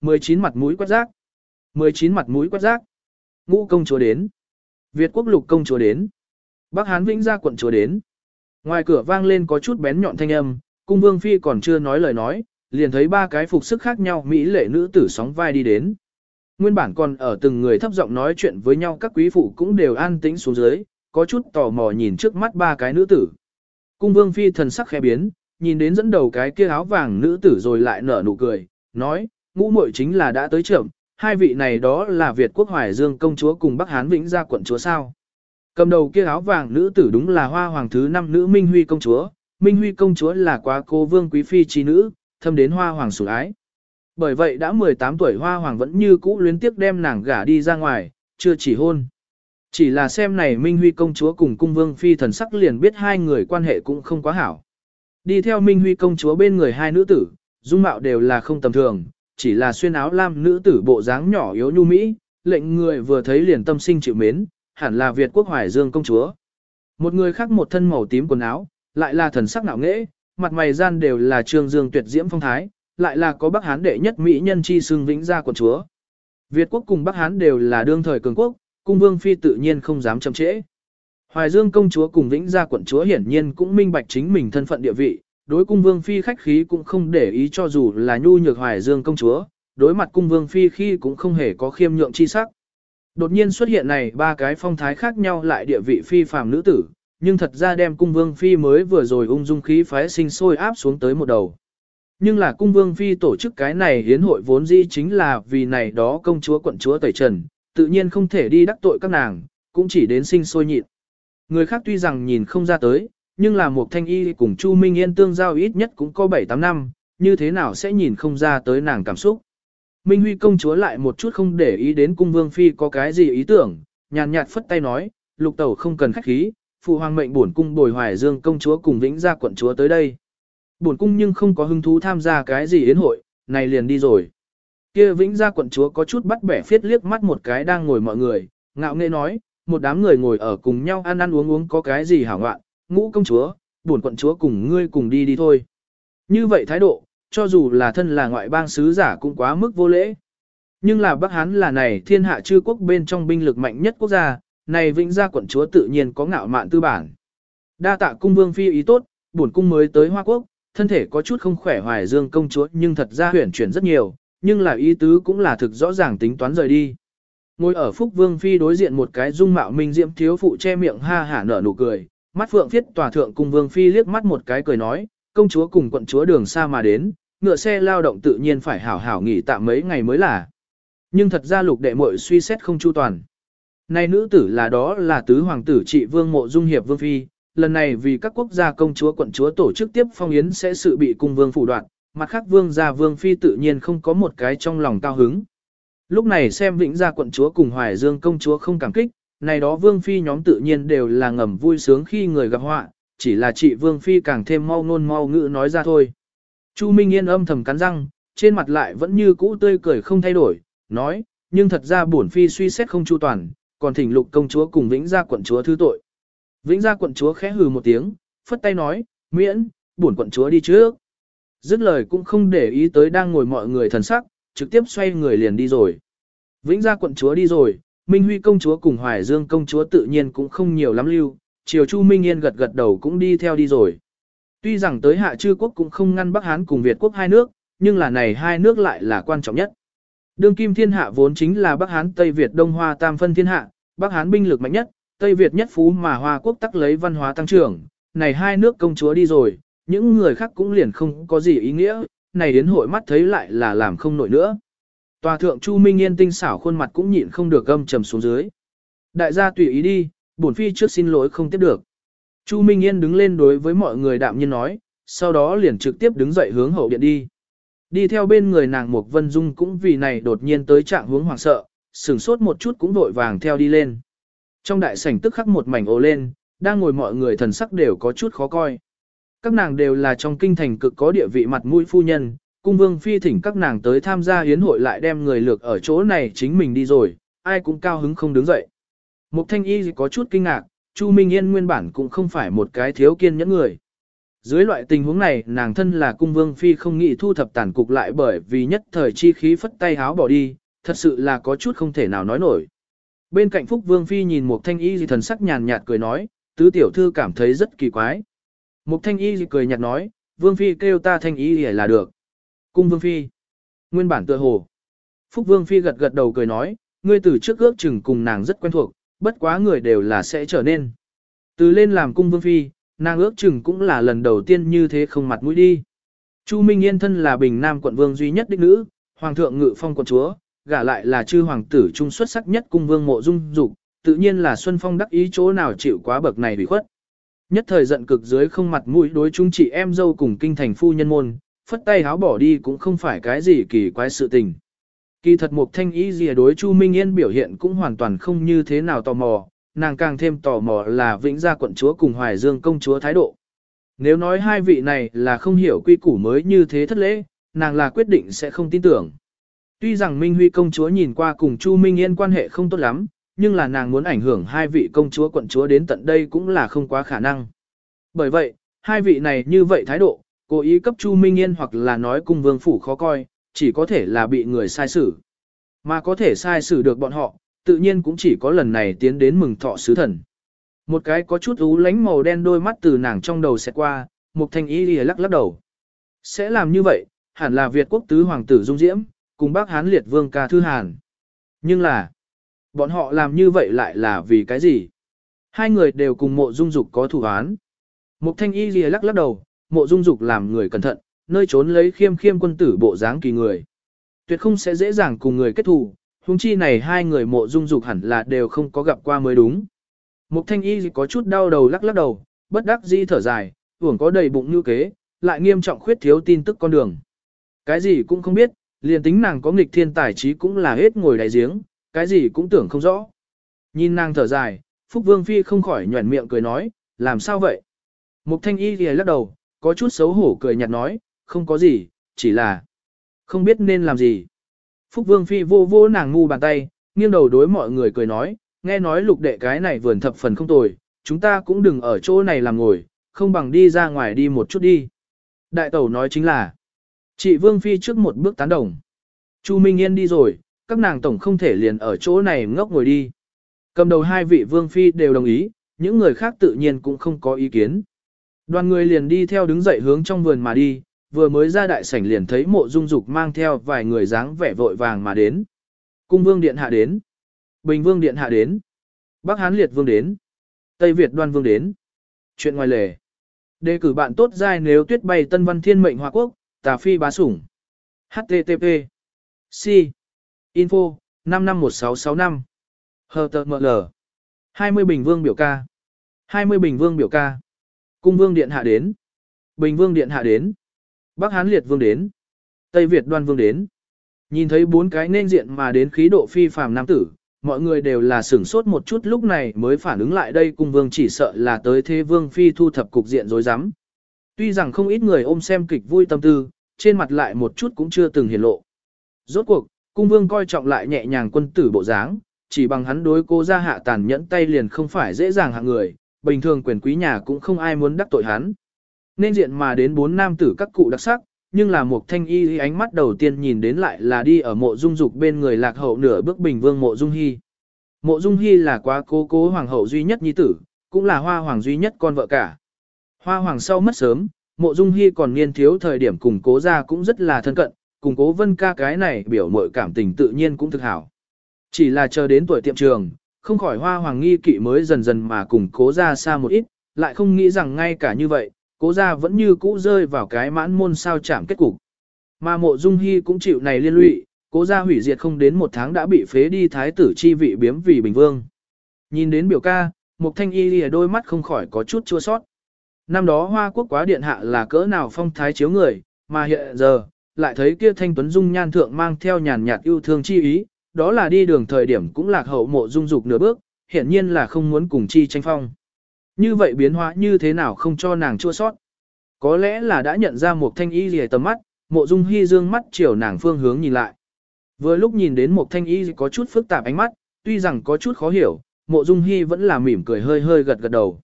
19 mặt mũi quét rác. 19 mặt mũi quét rác. Ngũ công chúa đến. Việt quốc lục công chúa đến. Bắc Hán Vĩnh gia quận chúa đến. Ngoài cửa vang lên có chút bén nhọn thanh âm, cung vương phi còn chưa nói lời nói, liền thấy ba cái phục sức khác nhau mỹ lệ nữ tử sóng vai đi đến. Nguyên bản còn ở từng người thấp giọng nói chuyện với nhau các quý phụ cũng đều an tĩnh xuống dưới, có chút tò mò nhìn trước mắt ba cái nữ tử. Cung vương phi thần sắc khẽ biến, nhìn đến dẫn đầu cái kia áo vàng nữ tử rồi lại nở nụ cười, nói, ngũ muội chính là đã tới trưởng, hai vị này đó là Việt quốc Hoài Dương công chúa cùng Bắc Hán Vĩnh gia quận chúa sao. Cầm đầu kia áo vàng nữ tử đúng là hoa hoàng thứ năm nữ Minh Huy công chúa, Minh Huy công chúa là quá cô vương quý phi trí nữ, thâm đến hoa hoàng sủng ái. Bởi vậy đã 18 tuổi hoa hoàng vẫn như cũ luyến tiếc đem nàng gả đi ra ngoài, chưa chỉ hôn. Chỉ là xem này Minh Huy công chúa cùng cung vương phi thần sắc liền biết hai người quan hệ cũng không quá hảo. Đi theo Minh Huy công chúa bên người hai nữ tử, dung mạo đều là không tầm thường, chỉ là xuyên áo lam nữ tử bộ dáng nhỏ yếu nhu mỹ, lệnh người vừa thấy liền tâm sinh chịu mến, hẳn là Việt quốc Hoài Dương công chúa. Một người khác một thân màu tím quần áo, lại là thần sắc ngạo nghễ, mặt mày gian đều là trương dương tuyệt diễm phong thái, lại là có Bắc Hán đệ nhất mỹ nhân chi Xương vĩnh gia quận chúa. Việt quốc cùng Bắc Hán đều là đương thời cường quốc, cung vương phi tự nhiên không dám chậm trễ. Hoài Dương công chúa cùng Vĩnh Gia quận chúa hiển nhiên cũng minh bạch chính mình thân phận địa vị, đối cung vương phi khách khí cũng không để ý cho dù là nhu nhược Hoài Dương công chúa, đối mặt cung vương phi khi cũng không hề có khiêm nhượng chi sắc. Đột nhiên xuất hiện này ba cái phong thái khác nhau lại địa vị phi phàm nữ tử, nhưng thật ra đem cung vương phi mới vừa rồi ung dung khí phái sinh sôi áp xuống tới một đầu. Nhưng là cung vương phi tổ chức cái này hiến hội vốn dĩ chính là vì này đó công chúa quận chúa tẩy trần, tự nhiên không thể đi đắc tội các nàng, cũng chỉ đến sinh sôi nhịn. Người khác tuy rằng nhìn không ra tới, nhưng là một thanh y cùng Chu Minh Yên tương giao ít nhất cũng có 7-8 năm, như thế nào sẽ nhìn không ra tới nàng cảm xúc. Minh Huy công chúa lại một chút không để ý đến cung vương phi có cái gì ý tưởng, nhàn nhạt phất tay nói, lục tẩu không cần khách khí, phụ hoàng mệnh bổn cung bồi hoài dương công chúa cùng vĩnh gia quận chúa tới đây. Bổn cung nhưng không có hứng thú tham gia cái gì yến hội, này liền đi rồi. Kia vĩnh gia quận chúa có chút bắt bẻ phiết liếc mắt một cái đang ngồi mọi người, ngạo nghễ nói, một đám người ngồi ở cùng nhau ăn ăn uống uống có cái gì hảo ngoạn, ngũ công chúa, bổn quận chúa cùng ngươi cùng đi đi thôi. Như vậy thái độ, cho dù là thân là ngoại bang sứ giả cũng quá mức vô lễ. Nhưng là Bắc Hán là này thiên hạ chư quốc bên trong binh lực mạnh nhất quốc gia, này vĩnh gia quận chúa tự nhiên có ngạo mạn tư bản. Đa tạ cung vương phi ý tốt, bổn cung mới tới Hoa Quốc, thân thể có chút không khỏe hoài dương công chúa nhưng thật ra huyển chuyển rất nhiều, nhưng là ý tứ cũng là thực rõ ràng tính toán rời đi. Ngồi ở Phúc Vương Phi đối diện một cái dung mạo minh diễm thiếu phụ che miệng ha hả nở nụ cười, mắt phượng phiết tòa thượng cùng Vương Phi liếc mắt một cái cười nói, công chúa cùng quận chúa đường xa mà đến, ngựa xe lao động tự nhiên phải hảo hảo nghỉ tạm mấy ngày mới là. Nhưng thật ra lục đệ muội suy xét không chu toàn. nay nữ tử là đó là tứ hoàng tử trị vương mộ dung hiệp vương phi, lần này vì các quốc gia công chúa quận chúa tổ chức tiếp phong yến sẽ sự bị cung vương phủ đoạn, mặt khác vương gia vương phi tự nhiên không có một cái trong lòng cao hứng. Lúc này xem vĩnh gia quận chúa cùng hoài dương công chúa không cảm kích, này đó vương phi nhóm tự nhiên đều là ngầm vui sướng khi người gặp họa, chỉ là chị vương phi càng thêm mau nôn mau ngữ nói ra thôi. Chu Minh Yên âm thầm cắn răng, trên mặt lại vẫn như cũ tươi cười không thay đổi, nói, nhưng thật ra bổn phi suy xét không chu toàn, còn thỉnh lục công chúa cùng vĩnh gia quận chúa thứ tội. Vĩnh gia quận chúa khẽ hừ một tiếng, phất tay nói, miễn, bổn quận chúa đi trước. Dứt lời cũng không để ý tới đang ngồi mọi người thần sắc, trực tiếp xoay người liền đi rồi. Vĩnh gia quận chúa đi rồi, Minh Huy công chúa cùng Hoài Dương công chúa tự nhiên cũng không nhiều lắm lưu, Triều Chu Minh Yên gật gật đầu cũng đi theo đi rồi. Tuy rằng tới hạ chư quốc cũng không ngăn Bắc Hán cùng Việt quốc hai nước, nhưng là này hai nước lại là quan trọng nhất. Đương kim thiên hạ vốn chính là Bắc Hán Tây Việt Đông Hoa tam phân thiên hạ, Bắc Hán binh lực mạnh nhất, Tây Việt nhất phú mà Hoa quốc tắc lấy văn hóa tăng trưởng, này hai nước công chúa đi rồi, những người khác cũng liền không có gì ý nghĩa, này đến hội mắt thấy lại là làm không nổi nữa. Tòa thượng Chu Minh Yên tinh xảo khuôn mặt cũng nhịn không được gâm trầm xuống dưới. Đại gia tùy ý đi, bổn phi trước xin lỗi không tiếp được. Chu Minh Yên đứng lên đối với mọi người đạm nhiên nói, sau đó liền trực tiếp đứng dậy hướng hậu điện đi. Đi theo bên người nàng Mục Vân Dung cũng vì này đột nhiên tới trạng hướng hoảng sợ, sửng sốt một chút cũng vội vàng theo đi lên. Trong đại sảnh tức khắc một mảnh ồ lên, đang ngồi mọi người thần sắc đều có chút khó coi. Các nàng đều là trong kinh thành cực có địa vị mặt mũi phu nhân, cung vương phi thỉnh các nàng tới tham gia hiến hội lại đem người lược ở chỗ này chính mình đi rồi, ai cũng cao hứng không đứng dậy. Mục thanh y có chút kinh ngạc, Chu Minh Yên nguyên bản cũng không phải một cái thiếu kiên nhẫn người. dưới loại tình huống này nàng thân là cung vương phi không nghĩ thu thập tàn cục lại bởi vì nhất thời chi khí phất tay háo bỏ đi, thật sự là có chút không thể nào nói nổi. Bên cạnh Phúc Vương Phi nhìn một thanh y gì thần sắc nhàn nhạt cười nói, tứ tiểu thư cảm thấy rất kỳ quái. Một thanh y gì cười nhạt nói, Vương Phi kêu ta thanh y gì là được. Cung Vương Phi. Nguyên bản tựa hồ. Phúc Vương Phi gật gật đầu cười nói, ngươi từ trước ước chừng cùng nàng rất quen thuộc, bất quá người đều là sẽ trở nên. Từ lên làm cung Vương Phi, nàng ước chừng cũng là lần đầu tiên như thế không mặt mũi đi. Chu Minh Yên thân là bình nam quận vương duy nhất đích nữ, hoàng thượng ngự phong quận chúa, gả lại là chư hoàng tử trung xuất sắc nhất cung vương mộ dung dục, tự nhiên là Xuân Phong đắc ý chỗ nào chịu quá bậc này bị khuất. Nhất thời giận cực dưới không mặt mũi đối chúng chị em dâu cùng kinh thành phu nhân môn, phất tay háo bỏ đi cũng không phải cái gì kỳ quái sự tình. Kỳ thật mục thanh ý gì đối Chu Minh Yên biểu hiện cũng hoàn toàn không như thế nào tò mò, nàng càng thêm tò mò là vĩnh gia quận chúa cùng Hoài Dương công chúa thái độ. Nếu nói hai vị này là không hiểu quy củ mới như thế thất lễ, nàng là quyết định sẽ không tin tưởng. Tuy rằng Minh Huy công chúa nhìn qua cùng Chu Minh Yên quan hệ không tốt lắm, nhưng là nàng muốn ảnh hưởng hai vị công chúa quận chúa đến tận đây cũng là không quá khả năng. Bởi vậy, hai vị này như vậy thái độ, cố ý cấp Chu Minh Yên hoặc là nói cung vương phủ khó coi, chỉ có thể là bị người sai xử. Mà có thể sai xử được bọn họ, tự nhiên cũng chỉ có lần này tiến đến mừng thọ sứ thần. Một cái có chút ú lánh màu đen đôi mắt từ nàng trong đầu sẽ qua, một thanh ý lìa lắc lắc đầu. Sẽ làm như vậy, hẳn là Việt quốc tứ hoàng tử Dung Diễm, cùng bác Hán liệt vương ca thư hàn. Nhưng là, bọn họ làm như vậy lại là vì cái gì? Hai người đều cùng mộ dung dục có thủ án. Mục thanh y lìa lắc lắc đầu, mộ dung dục làm người cẩn thận, nơi trốn lấy khiêm khiêm quân tử bộ dáng kỳ người. Tuyệt không sẽ dễ dàng cùng người kết thù, huống chi này hai người mộ dung dục hẳn là đều không có gặp qua mới đúng. Mục thanh y có chút đau đầu lắc lắc đầu, bất đắc di thở dài, uổng có đầy bụng như kế, lại nghiêm trọng khuyết thiếu tin tức con đường. Cái gì cũng không biết, liền tính nàng có nghịch thiên tài trí cũng là hết ngồi đại giếng, cái gì cũng tưởng không rõ. Nhìn nàng thở dài, Phúc Vương Phi không khỏi nhuẩn miệng cười nói, làm sao vậy? Mục thanh y thì lắc đầu, có chút xấu hổ cười nhạt nói, không có gì, chỉ là không biết nên làm gì. Phúc Vương Phi vô vô nàng ngu bàn tay, nghiêng đầu đối mọi người cười nói, nghe nói lục đệ cái này vườn thập phần không tồi, chúng ta cũng đừng ở chỗ này làm ngồi, không bằng đi ra ngoài đi một chút đi. Đại tẩu nói chính là, chị Vương Phi trước một bước tán đồng. Chu Minh Yên đi rồi, các nàng tổng không thể liền ở chỗ này ngốc ngồi đi. Cầm đầu hai vị Vương Phi đều đồng ý, những người khác tự nhiên cũng không có ý kiến. Đoàn người liền đi theo đứng dậy hướng trong vườn mà đi, vừa mới ra đại sảnh liền thấy mộ dung dục mang theo vài người dáng vẻ vội vàng mà đến. Cung vương điện hạ đến. Bình vương điện hạ đến. Bắc Hán liệt vương đến. Tây Việt đoan vương đến. Chuyện ngoài lề. Đề cử bạn tốt giai nếu tuyết bay tân văn thiên mệnh hòa quốc, tà phi bá sủng. HTTP. C. Info, 551665. HTML. 20 Bình Vương biểu ca. 20 Bình Vương biểu ca. Cung Vương Điện hạ đến. Bình Vương Điện hạ đến. Bắc Hán Liệt Vương đến. Tây Việt Đoan Vương đến. Nhìn thấy bốn cái nên diện mà đến khí độ phi phàm nam tử, mọi người đều là sửng sốt một chút lúc này mới phản ứng lại đây cung vương chỉ sợ là tới thế vương phi thu thập cục diện rối rắm. Tuy rằng không ít người ôm xem kịch vui tâm tư, trên mặt lại một chút cũng chưa từng hiển lộ. Rốt cuộc, cung vương coi trọng lại nhẹ nhàng quân tử bộ dáng, chỉ bằng hắn đối cô ra hạ tàn nhẫn tay liền không phải dễ dàng hạng người, bình thường quyền quý nhà cũng không ai muốn đắc tội hắn. Nên diện mà đến bốn nam tử các cụ đặc sắc, nhưng là một thanh y ánh mắt đầu tiên nhìn đến lại là đi ở mộ dung dục bên người lạc hậu nửa bước bình vương mộ dung hy. Mộ dung hy là quá cố cố hoàng hậu duy nhất nhi tử, cũng là hoa hoàng duy nhất con vợ cả. Hoa hoàng sau mất sớm, mộ dung hy còn niên thiếu thời điểm cùng cố ra cũng rất là thân cận, cùng cố vân ca cái này biểu mội cảm tình tự nhiên cũng thực hảo. Chỉ là chờ đến tuổi tiệm trường, không khỏi hoa hoàng nghi kỵ mới dần dần mà cùng cố ra xa một ít, lại không nghĩ rằng ngay cả như vậy, cố ra vẫn như cũ rơi vào cái mãn môn sao chạm kết cục. Mà mộ dung hy cũng chịu này liên lụy, cố ra hủy diệt không đến một tháng đã bị phế đi thái tử chi vị biếm vì bình vương. Nhìn đến biểu ca, một thanh y lìa đôi mắt không khỏi có chút chua sót. Năm đó hoa quốc quá điện hạ là cỡ nào phong thái chiếu người, mà hiện giờ, lại thấy kia thanh tuấn dung nhan thượng mang theo nhàn nhạt yêu thương chi ý, đó là đi đường thời điểm cũng lạc hậu mộ dung dục nửa bước, hiển nhiên là không muốn cùng chi tranh phong. Như vậy biến hóa như thế nào không cho nàng chua sót. Có lẽ là đã nhận ra một thanh y rìa tầm mắt, mộ dung hy dương mắt chiều nàng phương hướng nhìn lại. Vừa lúc nhìn đến một thanh y có chút phức tạp ánh mắt, tuy rằng có chút khó hiểu, mộ dung hy vẫn là mỉm cười hơi hơi gật gật đầu.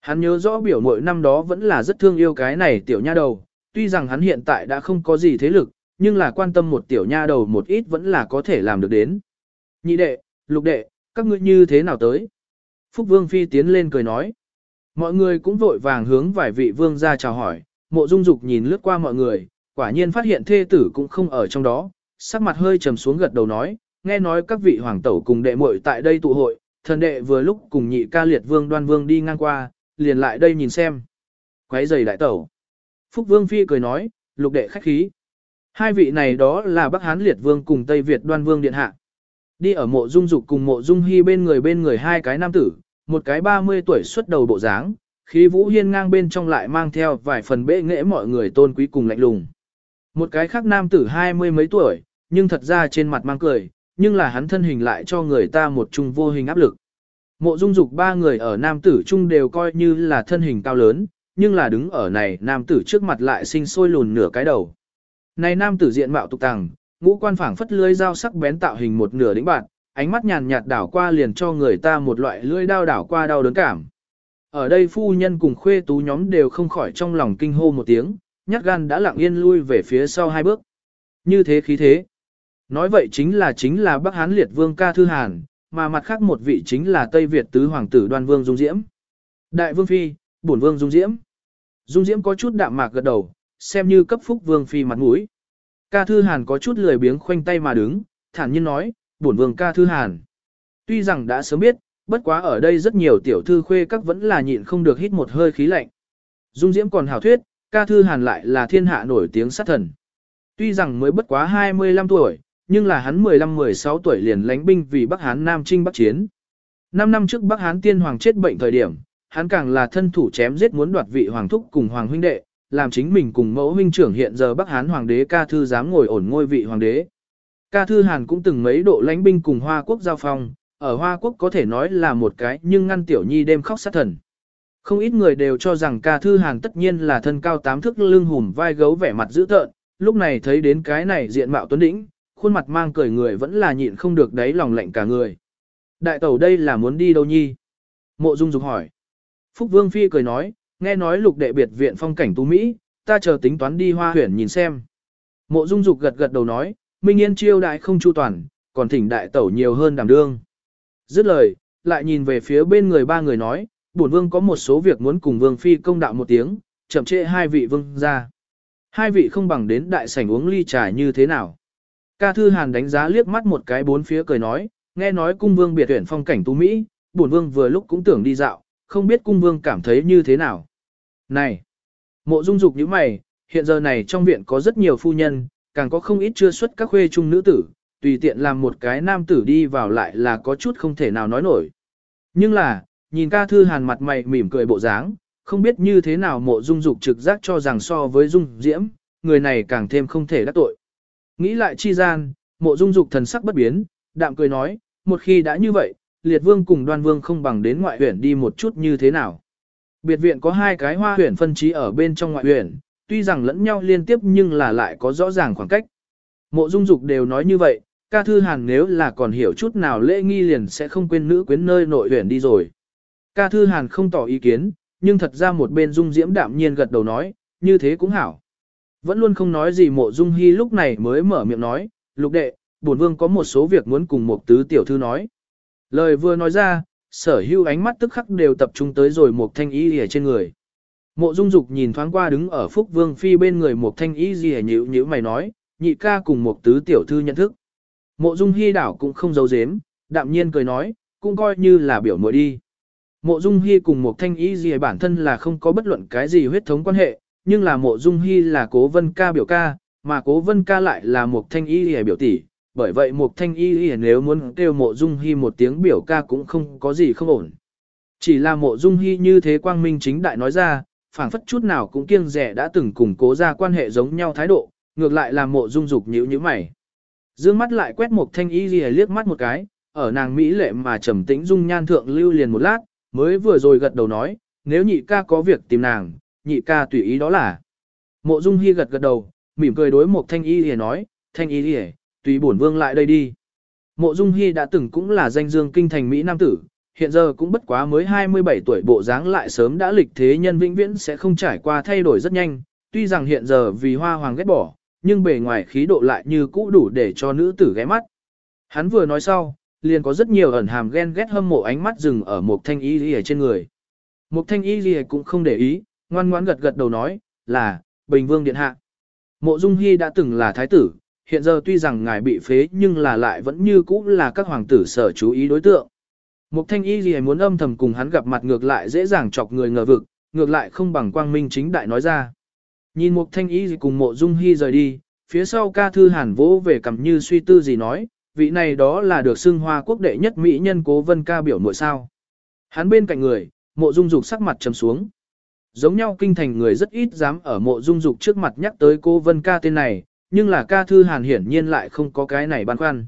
Hắn nhớ rõ biểu mội năm đó vẫn là rất thương yêu cái này tiểu nha đầu, tuy rằng hắn hiện tại đã không có gì thế lực, nhưng là quan tâm một tiểu nha đầu một ít vẫn là có thể làm được đến. Nhị đệ, lục đệ, các ngươi như thế nào tới? Phúc Vương Phi tiến lên cười nói. Mọi người cũng vội vàng hướng vài vị vương ra chào hỏi, mộ dung dục nhìn lướt qua mọi người, quả nhiên phát hiện thê tử cũng không ở trong đó, sắc mặt hơi trầm xuống gật đầu nói, nghe nói các vị hoàng tẩu cùng đệ muội tại đây tụ hội, thần đệ vừa lúc cùng nhị ca liệt vương đoan vương đi ngang qua, liền lại đây nhìn xem. Quấy giày đại tẩu. Phúc Vương Phi cười nói, lục đệ khách khí. Hai vị này đó là Bắc Hán Liệt Vương cùng Tây Việt Đoan Vương Điện Hạ. Đi ở mộ dung dục cùng mộ dung hy bên người bên người hai cái nam tử, một cái 30 tuổi xuất đầu bộ dáng, khí vũ hiên ngang bên trong lại mang theo vài phần bệ nghệ mọi người tôn quý cùng lạnh lùng. Một cái khác nam tử hai mươi mấy tuổi, nhưng thật ra trên mặt mang cười, nhưng là hắn thân hình lại cho người ta một chung vô hình áp lực. Mộ dung dục ba người ở nam tử chung đều coi như là thân hình cao lớn, nhưng là đứng ở này nam tử trước mặt lại sinh sôi lùn nửa cái đầu. Này nam tử diện mạo tục tàng, ngũ quan phảng phất lưỡi dao sắc bén tạo hình một nửa đỉnh bạn, ánh mắt nhàn nhạt đảo qua liền cho người ta một loại lưỡi đao đảo qua đau đớn cảm. Ở đây phu nhân cùng khuê tú nhóm đều không khỏi trong lòng kinh hô một tiếng, nhát gan đã lặng yên lui về phía sau hai bước. Như thế khí thế. Nói vậy chính là chính là Bắc Hán Liệt Vương Ca Thư Hàn, mà mặt khác một vị chính là Tây Việt Tứ Hoàng tử Đoan Vương Dung Diễm. Đại Vương Phi, Bổn Vương Dung Diễm. Dung Diễm có chút đạm mạc gật đầu, xem như cấp phúc Vương Phi mặt mũi. Ca Thư Hàn có chút lười biếng khoanh tay mà đứng, thản nhiên nói, Bổn Vương Ca Thư Hàn. Tuy rằng đã sớm biết, bất quá ở đây rất nhiều tiểu thư khuê các vẫn là nhịn không được hít một hơi khí lạnh. Dung Diễm còn hào thuyết, Ca Thư Hàn lại là thiên hạ nổi tiếng sát thần. Tuy rằng mới bất quá 25 tuổi, nhưng là hắn 15-16 tuổi liền lánh binh vì Bắc Hán Nam Trinh Bắc Chiến. Năm năm trước Bắc Hán tiên hoàng chết bệnh thời điểm, hắn càng là thân thủ chém giết muốn đoạt vị hoàng thúc cùng hoàng huynh đệ, làm chính mình cùng mẫu huynh trưởng hiện giờ Bắc Hán hoàng đế ca thư dám ngồi ổn ngôi vị hoàng đế. Ca thư Hàn cũng từng mấy độ lãnh binh cùng Hoa quốc giao phong, ở Hoa quốc có thể nói là một cái nhưng ngăn tiểu nhi đêm khóc sát thần. Không ít người đều cho rằng ca thư Hàn tất nhiên là thân cao tám thước lưng hùm vai gấu vẻ mặt dữ tợn, lúc này thấy đến cái này diện mạo tuấn đĩnh, khuôn mặt mang cười người vẫn là nhịn không được đáy lòng lạnh cả người. Đại tẩu đây là muốn đi đâu nhi? Mộ Dung Dục hỏi. Phúc Vương Phi cười nói, nghe nói lục đệ biệt viện phong cảnh tú Mỹ, ta chờ tính toán đi hoa huyển nhìn xem. Mộ Dung Dục gật gật đầu nói, Minh Yên chiêu đại không chu toàn, còn thỉnh đại tẩu nhiều hơn đảm đương. Dứt lời, lại nhìn về phía bên người ba người nói, bổn vương có một số việc muốn cùng Vương Phi công đạo một tiếng, chậm trễ hai vị vương ra. Hai vị không bằng đến đại sảnh uống ly trà như thế nào. Ca Thư Hàn đánh giá liếc mắt một cái bốn phía cười nói, nghe nói cung vương biệt tuyển phong cảnh tú Mỹ, bổn vương vừa lúc cũng tưởng đi dạo, không biết cung vương cảm thấy như thế nào. Này! Mộ dung dục như mày, hiện giờ này trong viện có rất nhiều phu nhân, càng có không ít chưa xuất các khuê trung nữ tử, tùy tiện làm một cái nam tử đi vào lại là có chút không thể nào nói nổi. Nhưng là, nhìn ca thư hàn mặt mày mỉm cười bộ dáng, không biết như thế nào mộ dung dục trực giác cho rằng so với dung diễm, người này càng thêm không thể đắc tội. Nghĩ lại chi gian, mộ dung dục thần sắc bất biến, đạm cười nói, một khi đã như vậy, liệt vương cùng đoan vương không bằng đến ngoại huyện đi một chút như thế nào. Biệt viện có hai cái hoa huyện phân trí ở bên trong ngoại huyện, tuy rằng lẫn nhau liên tiếp nhưng là lại có rõ ràng khoảng cách. Mộ dung dục đều nói như vậy, ca thư hàn nếu là còn hiểu chút nào lễ nghi liền sẽ không quên nữ quyến nơi nội huyện đi rồi. Ca thư hàn không tỏ ý kiến, nhưng thật ra một bên dung diễm đạm nhiên gật đầu nói, như thế cũng hảo. Vẫn luôn không nói gì mộ dung hy lúc này mới mở miệng nói, lục đệ, bổn vương có một số việc muốn cùng một tứ tiểu thư nói. Lời vừa nói ra, sở hưu ánh mắt tức khắc đều tập trung tới rồi một thanh y rìa trên người. Mộ dung dục nhìn thoáng qua đứng ở phúc vương phi bên người một thanh y rìa nhữ nhữ mày nói, nhị ca cùng một tứ tiểu thư nhận thức. Mộ dung hy đảo cũng không giấu giếm, đạm nhiên cười nói, cũng coi như là biểu muội đi. Mộ dung hy cùng một thanh y rìa bản thân là không có bất luận cái gì huyết thống quan hệ, nhưng là mộ dung hy là cố vân ca biểu ca, mà cố vân ca lại là một thanh y rìa biểu tỷ. Bởi vậy một thanh y hề nếu muốn kêu mộ dung hy một tiếng biểu ca cũng không có gì không ổn. Chỉ là mộ dung hy như thế quang minh chính đại nói ra, phảng phất chút nào cũng kiêng rẻ đã từng củng cố ra quan hệ giống nhau thái độ, ngược lại là mộ dung dục nhíu như mày. Dương mắt lại quét một thanh y hề liếc mắt một cái, ở nàng Mỹ lệ mà trầm tĩnh dung nhan thượng lưu liền một lát, mới vừa rồi gật đầu nói, nếu nhị ca có việc tìm nàng, nhị ca tùy ý đó là. Mộ Dung Hi gật gật đầu, mỉm cười đối một thanh y hề nói, thanh y hề, tùy bổn vương lại đây đi. Mộ Dung Hi đã từng cũng là danh dương kinh thành Mỹ Nam tử, hiện giờ cũng bất quá mới 27 tuổi bộ dáng lại sớm đã lịch thế nhân vĩnh viễn sẽ không trải qua thay đổi rất nhanh, tuy rằng hiện giờ vì hoa hoàng ghét bỏ, nhưng bề ngoài khí độ lại như cũ đủ để cho nữ tử ghé mắt. Hắn vừa nói sau, liền có rất nhiều ẩn hàm ghen ghét hâm mộ ánh mắt dừng ở một thanh y lìa trên người. Một thanh y lìa cũng không để ý, ngoan ngoãn gật gật đầu nói, là, Bình Vương Điện Hạ. Mộ Dung Hy đã từng là thái tử, hiện giờ tuy rằng ngài bị phế nhưng là lại vẫn như cũ là các hoàng tử sở chú ý đối tượng. Mục thanh y gì muốn âm thầm cùng hắn gặp mặt ngược lại dễ dàng chọc người ngờ vực, ngược lại không bằng quang minh chính đại nói ra. Nhìn mục thanh y gì cùng mộ dung hy rời đi, phía sau ca thư hàn vỗ về cầm như suy tư gì nói, vị này đó là được xưng hoa quốc đệ nhất mỹ nhân cố vân ca biểu nội sao. Hắn bên cạnh người, mộ dung dục sắc mặt trầm xuống. Giống nhau kinh thành người rất ít dám ở mộ dung dục trước mặt nhắc tới cô vân ca tên này, nhưng là ca thư hàn hiển nhiên lại không có cái này băn khoăn.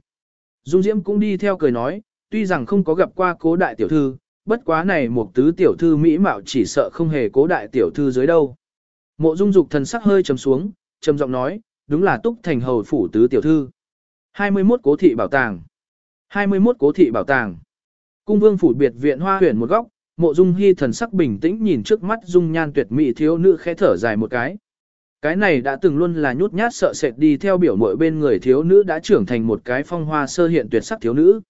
Dung Diễm cũng đi theo cười nói, tuy rằng không có gặp qua cố đại tiểu thư, bất quá này một tứ tiểu thư mỹ mạo chỉ sợ không hề cố đại tiểu thư dưới đâu. Mộ Dung Dục thần sắc hơi trầm xuống, trầm giọng nói, đúng là túc thành hầu phủ tứ tiểu thư. 21 cố thị bảo tàng. 21 cố thị bảo tàng. Cung vương phủ biệt viện hoa huyền một góc, mộ dung hy thần sắc bình tĩnh nhìn trước mắt dung nhan tuyệt mỹ thiếu nữ khẽ thở dài một cái. Cái này đã từng luôn là nhút nhát sợ sệt đi theo biểu mội bên người thiếu nữ đã trưởng thành một cái phong hoa sơ hiện tuyệt sắc thiếu nữ.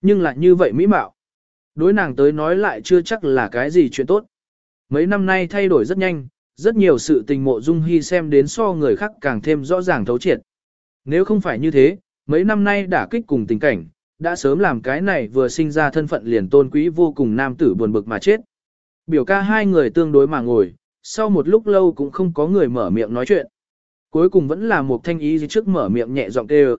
Nhưng lại như vậy mỹ mạo. Đối nàng tới nói lại chưa chắc là cái gì chuyện tốt. Mấy năm nay thay đổi rất nhanh, rất nhiều sự tình mộ dung hy xem đến so người khác càng thêm rõ ràng thấu triệt. Nếu không phải như thế, mấy năm nay đã kích cùng tình cảnh, đã sớm làm cái này vừa sinh ra thân phận liền tôn quý vô cùng nam tử buồn bực mà chết. Biểu ca hai người tương đối mà ngồi, sau một lúc lâu cũng không có người mở miệng nói chuyện. Cuối cùng vẫn là một thanh ý trước mở miệng nhẹ giọng kêu.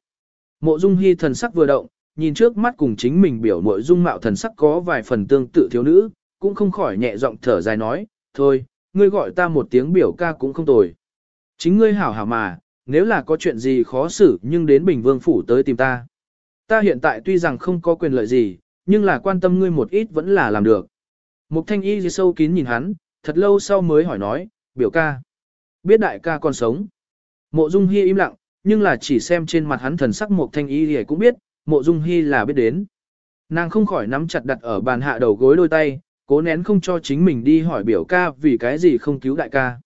Mộ Dung Hi thần sắc vừa động, nhìn trước mắt cùng chính mình biểu Mộ dung mạo thần sắc có vài phần tương tự thiếu nữ, cũng không khỏi nhẹ giọng thở dài nói, thôi, ngươi gọi ta một tiếng biểu ca cũng không tồi. Chính ngươi hảo hảo mà, nếu là có chuyện gì khó xử nhưng đến Bình Vương Phủ tới tìm ta. Ta hiện tại tuy rằng không có quyền lợi gì, nhưng là quan tâm ngươi một ít vẫn là làm được. Mục thanh y sâu kín nhìn hắn, thật lâu sau mới hỏi nói, biểu ca. Biết đại ca còn sống. Mộ Dung Hi im lặng, nhưng là chỉ xem trên mặt hắn thần sắc một thanh y thì cũng biết, mộ Dung Hi là biết đến. Nàng không khỏi nắm chặt đặt ở bàn hạ đầu gối đôi tay, cố nén không cho chính mình đi hỏi biểu ca vì cái gì không cứu đại ca.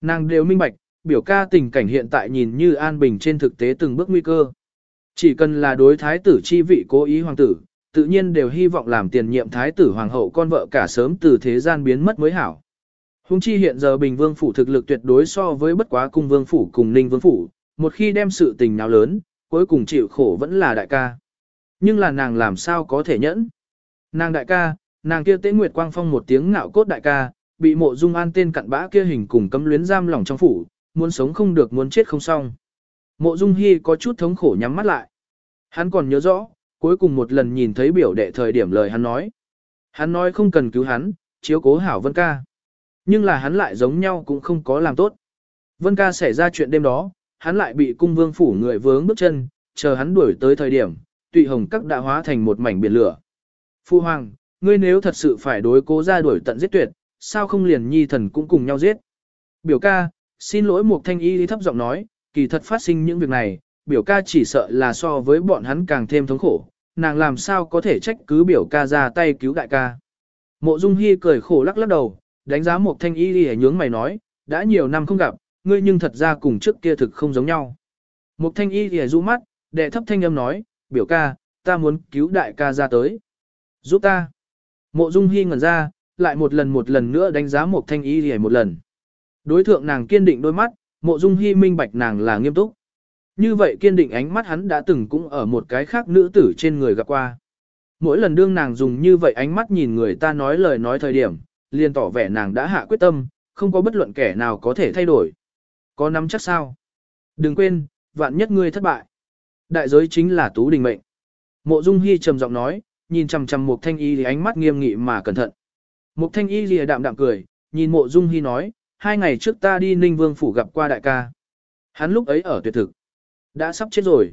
Nàng đều minh bạch, biểu ca tình cảnh hiện tại nhìn như an bình trên thực tế từng bước nguy cơ. Chỉ cần là đối thái tử chi vị cố ý hoàng tử, tự nhiên đều hy vọng làm tiền nhiệm thái tử hoàng hậu con vợ cả sớm từ thế gian biến mất mới hảo. Hùng chi hiện giờ Bình Vương phủ thực lực tuyệt đối so với bất quá cung Vương phủ cùng Ninh Vương phủ, một khi đem sự tình nào lớn, cuối cùng chịu khổ vẫn là đại ca. Nhưng là nàng làm sao có thể nhẫn? Nàng đại ca, nàng kia tế nguyệt quang phong một tiếng ngạo cốt đại ca, bị mộ dung an tên cặn bã kia hình cùng cấm luyến giam lỏng trong phủ, muốn sống không được muốn chết không xong. Mộ dung hy có chút thống khổ nhắm mắt lại. Hắn còn nhớ rõ, cuối cùng một lần nhìn thấy biểu đệ thời điểm lời hắn nói. Hắn nói không cần cứu hắn, chiếu cố hảo vân ca. Nhưng là hắn lại giống nhau cũng không có làm tốt. Vân ca xảy ra chuyện đêm đó, hắn lại bị cung vương phủ người vướng bước chân, chờ hắn đuổi tới thời điểm, tụy hồng các đã hóa thành một mảnh biển lửa. Phu hoàng, ngươi nếu thật sự phải đối cố ra đuổi tận giết tuyệt, sao không liền nhi thần cũng cùng nhau giết. Biểu ca, xin lỗi một thanh y thấp giọng nói, kỳ thật phát sinh những việc này, biểu ca chỉ sợ là so với bọn hắn càng thêm thống khổ, nàng làm sao có thể trách cứ biểu ca ra tay cứu đại ca. Mộ Dung Hi cười khổ lắc lắc đầu, đánh giá một thanh y đi nhướng mày nói, đã nhiều năm không gặp, ngươi nhưng thật ra cùng trước kia thực không giống nhau. Một thanh y thì rũ mắt, đệ thấp thanh âm nói, biểu ca, ta muốn cứu đại ca ra tới. Giúp ta. Mộ Dung Hi ngẩn ra, lại một lần một lần nữa đánh giá một thanh y thì một lần. Đối thượng nàng kiên định đôi mắt, mộ Dung Hi minh bạch nàng là nghiêm túc. Như vậy kiên định ánh mắt hắn đã từng cũng ở một cái khác nữ tử trên người gặp qua. Mỗi lần đương nàng dùng như vậy ánh mắt nhìn người ta nói lời nói thời điểm, liền tỏ vẻ nàng đã hạ quyết tâm, không có bất luận kẻ nào có thể thay đổi. Có nắm chắc sao? Đừng quên, vạn nhất ngươi thất bại. Đại giới chính là tú đình mệnh. Mộ Dung Hi trầm giọng nói, nhìn chằm chằm Mục Thanh Y thì ánh mắt nghiêm nghị mà cẩn thận. Mục Thanh Y lìa đạm đạm cười, nhìn Mộ Dung Hi nói, hai ngày trước ta đi Ninh Vương phủ gặp qua đại ca. Hắn lúc ấy ở tuyệt thực. Đã sắp chết rồi.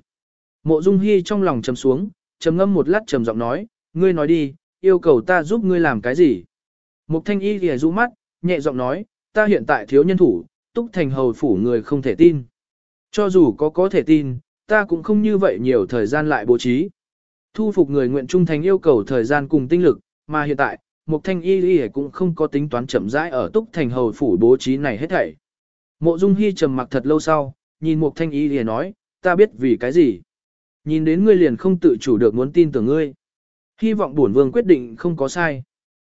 Mộ Dung Hi trong lòng trầm xuống, trầm ngâm một lát trầm giọng nói, ngươi nói đi, yêu cầu ta giúp ngươi làm cái gì? Mục Thanh Y lìa rũ mắt, nhẹ giọng nói, ta hiện tại thiếu nhân thủ, túc thành hầu phủ người không thể tin. Cho dù có có thể tin, ta cũng không như vậy nhiều thời gian lại bố trí. Thu phục người nguyện trung thành yêu cầu thời gian cùng tinh lực, mà hiện tại, Mục Thanh Y Y cũng không có tính toán chậm rãi ở Túc Thành Hầu phủ bố trí này hết thảy. Mộ Dung Hi trầm mặc thật lâu sau, nhìn Mục Thanh Y Y nói, ta biết vì cái gì. Nhìn đến ngươi liền không tự chủ được muốn tin tưởng ngươi. Hy vọng bổn vương quyết định không có sai.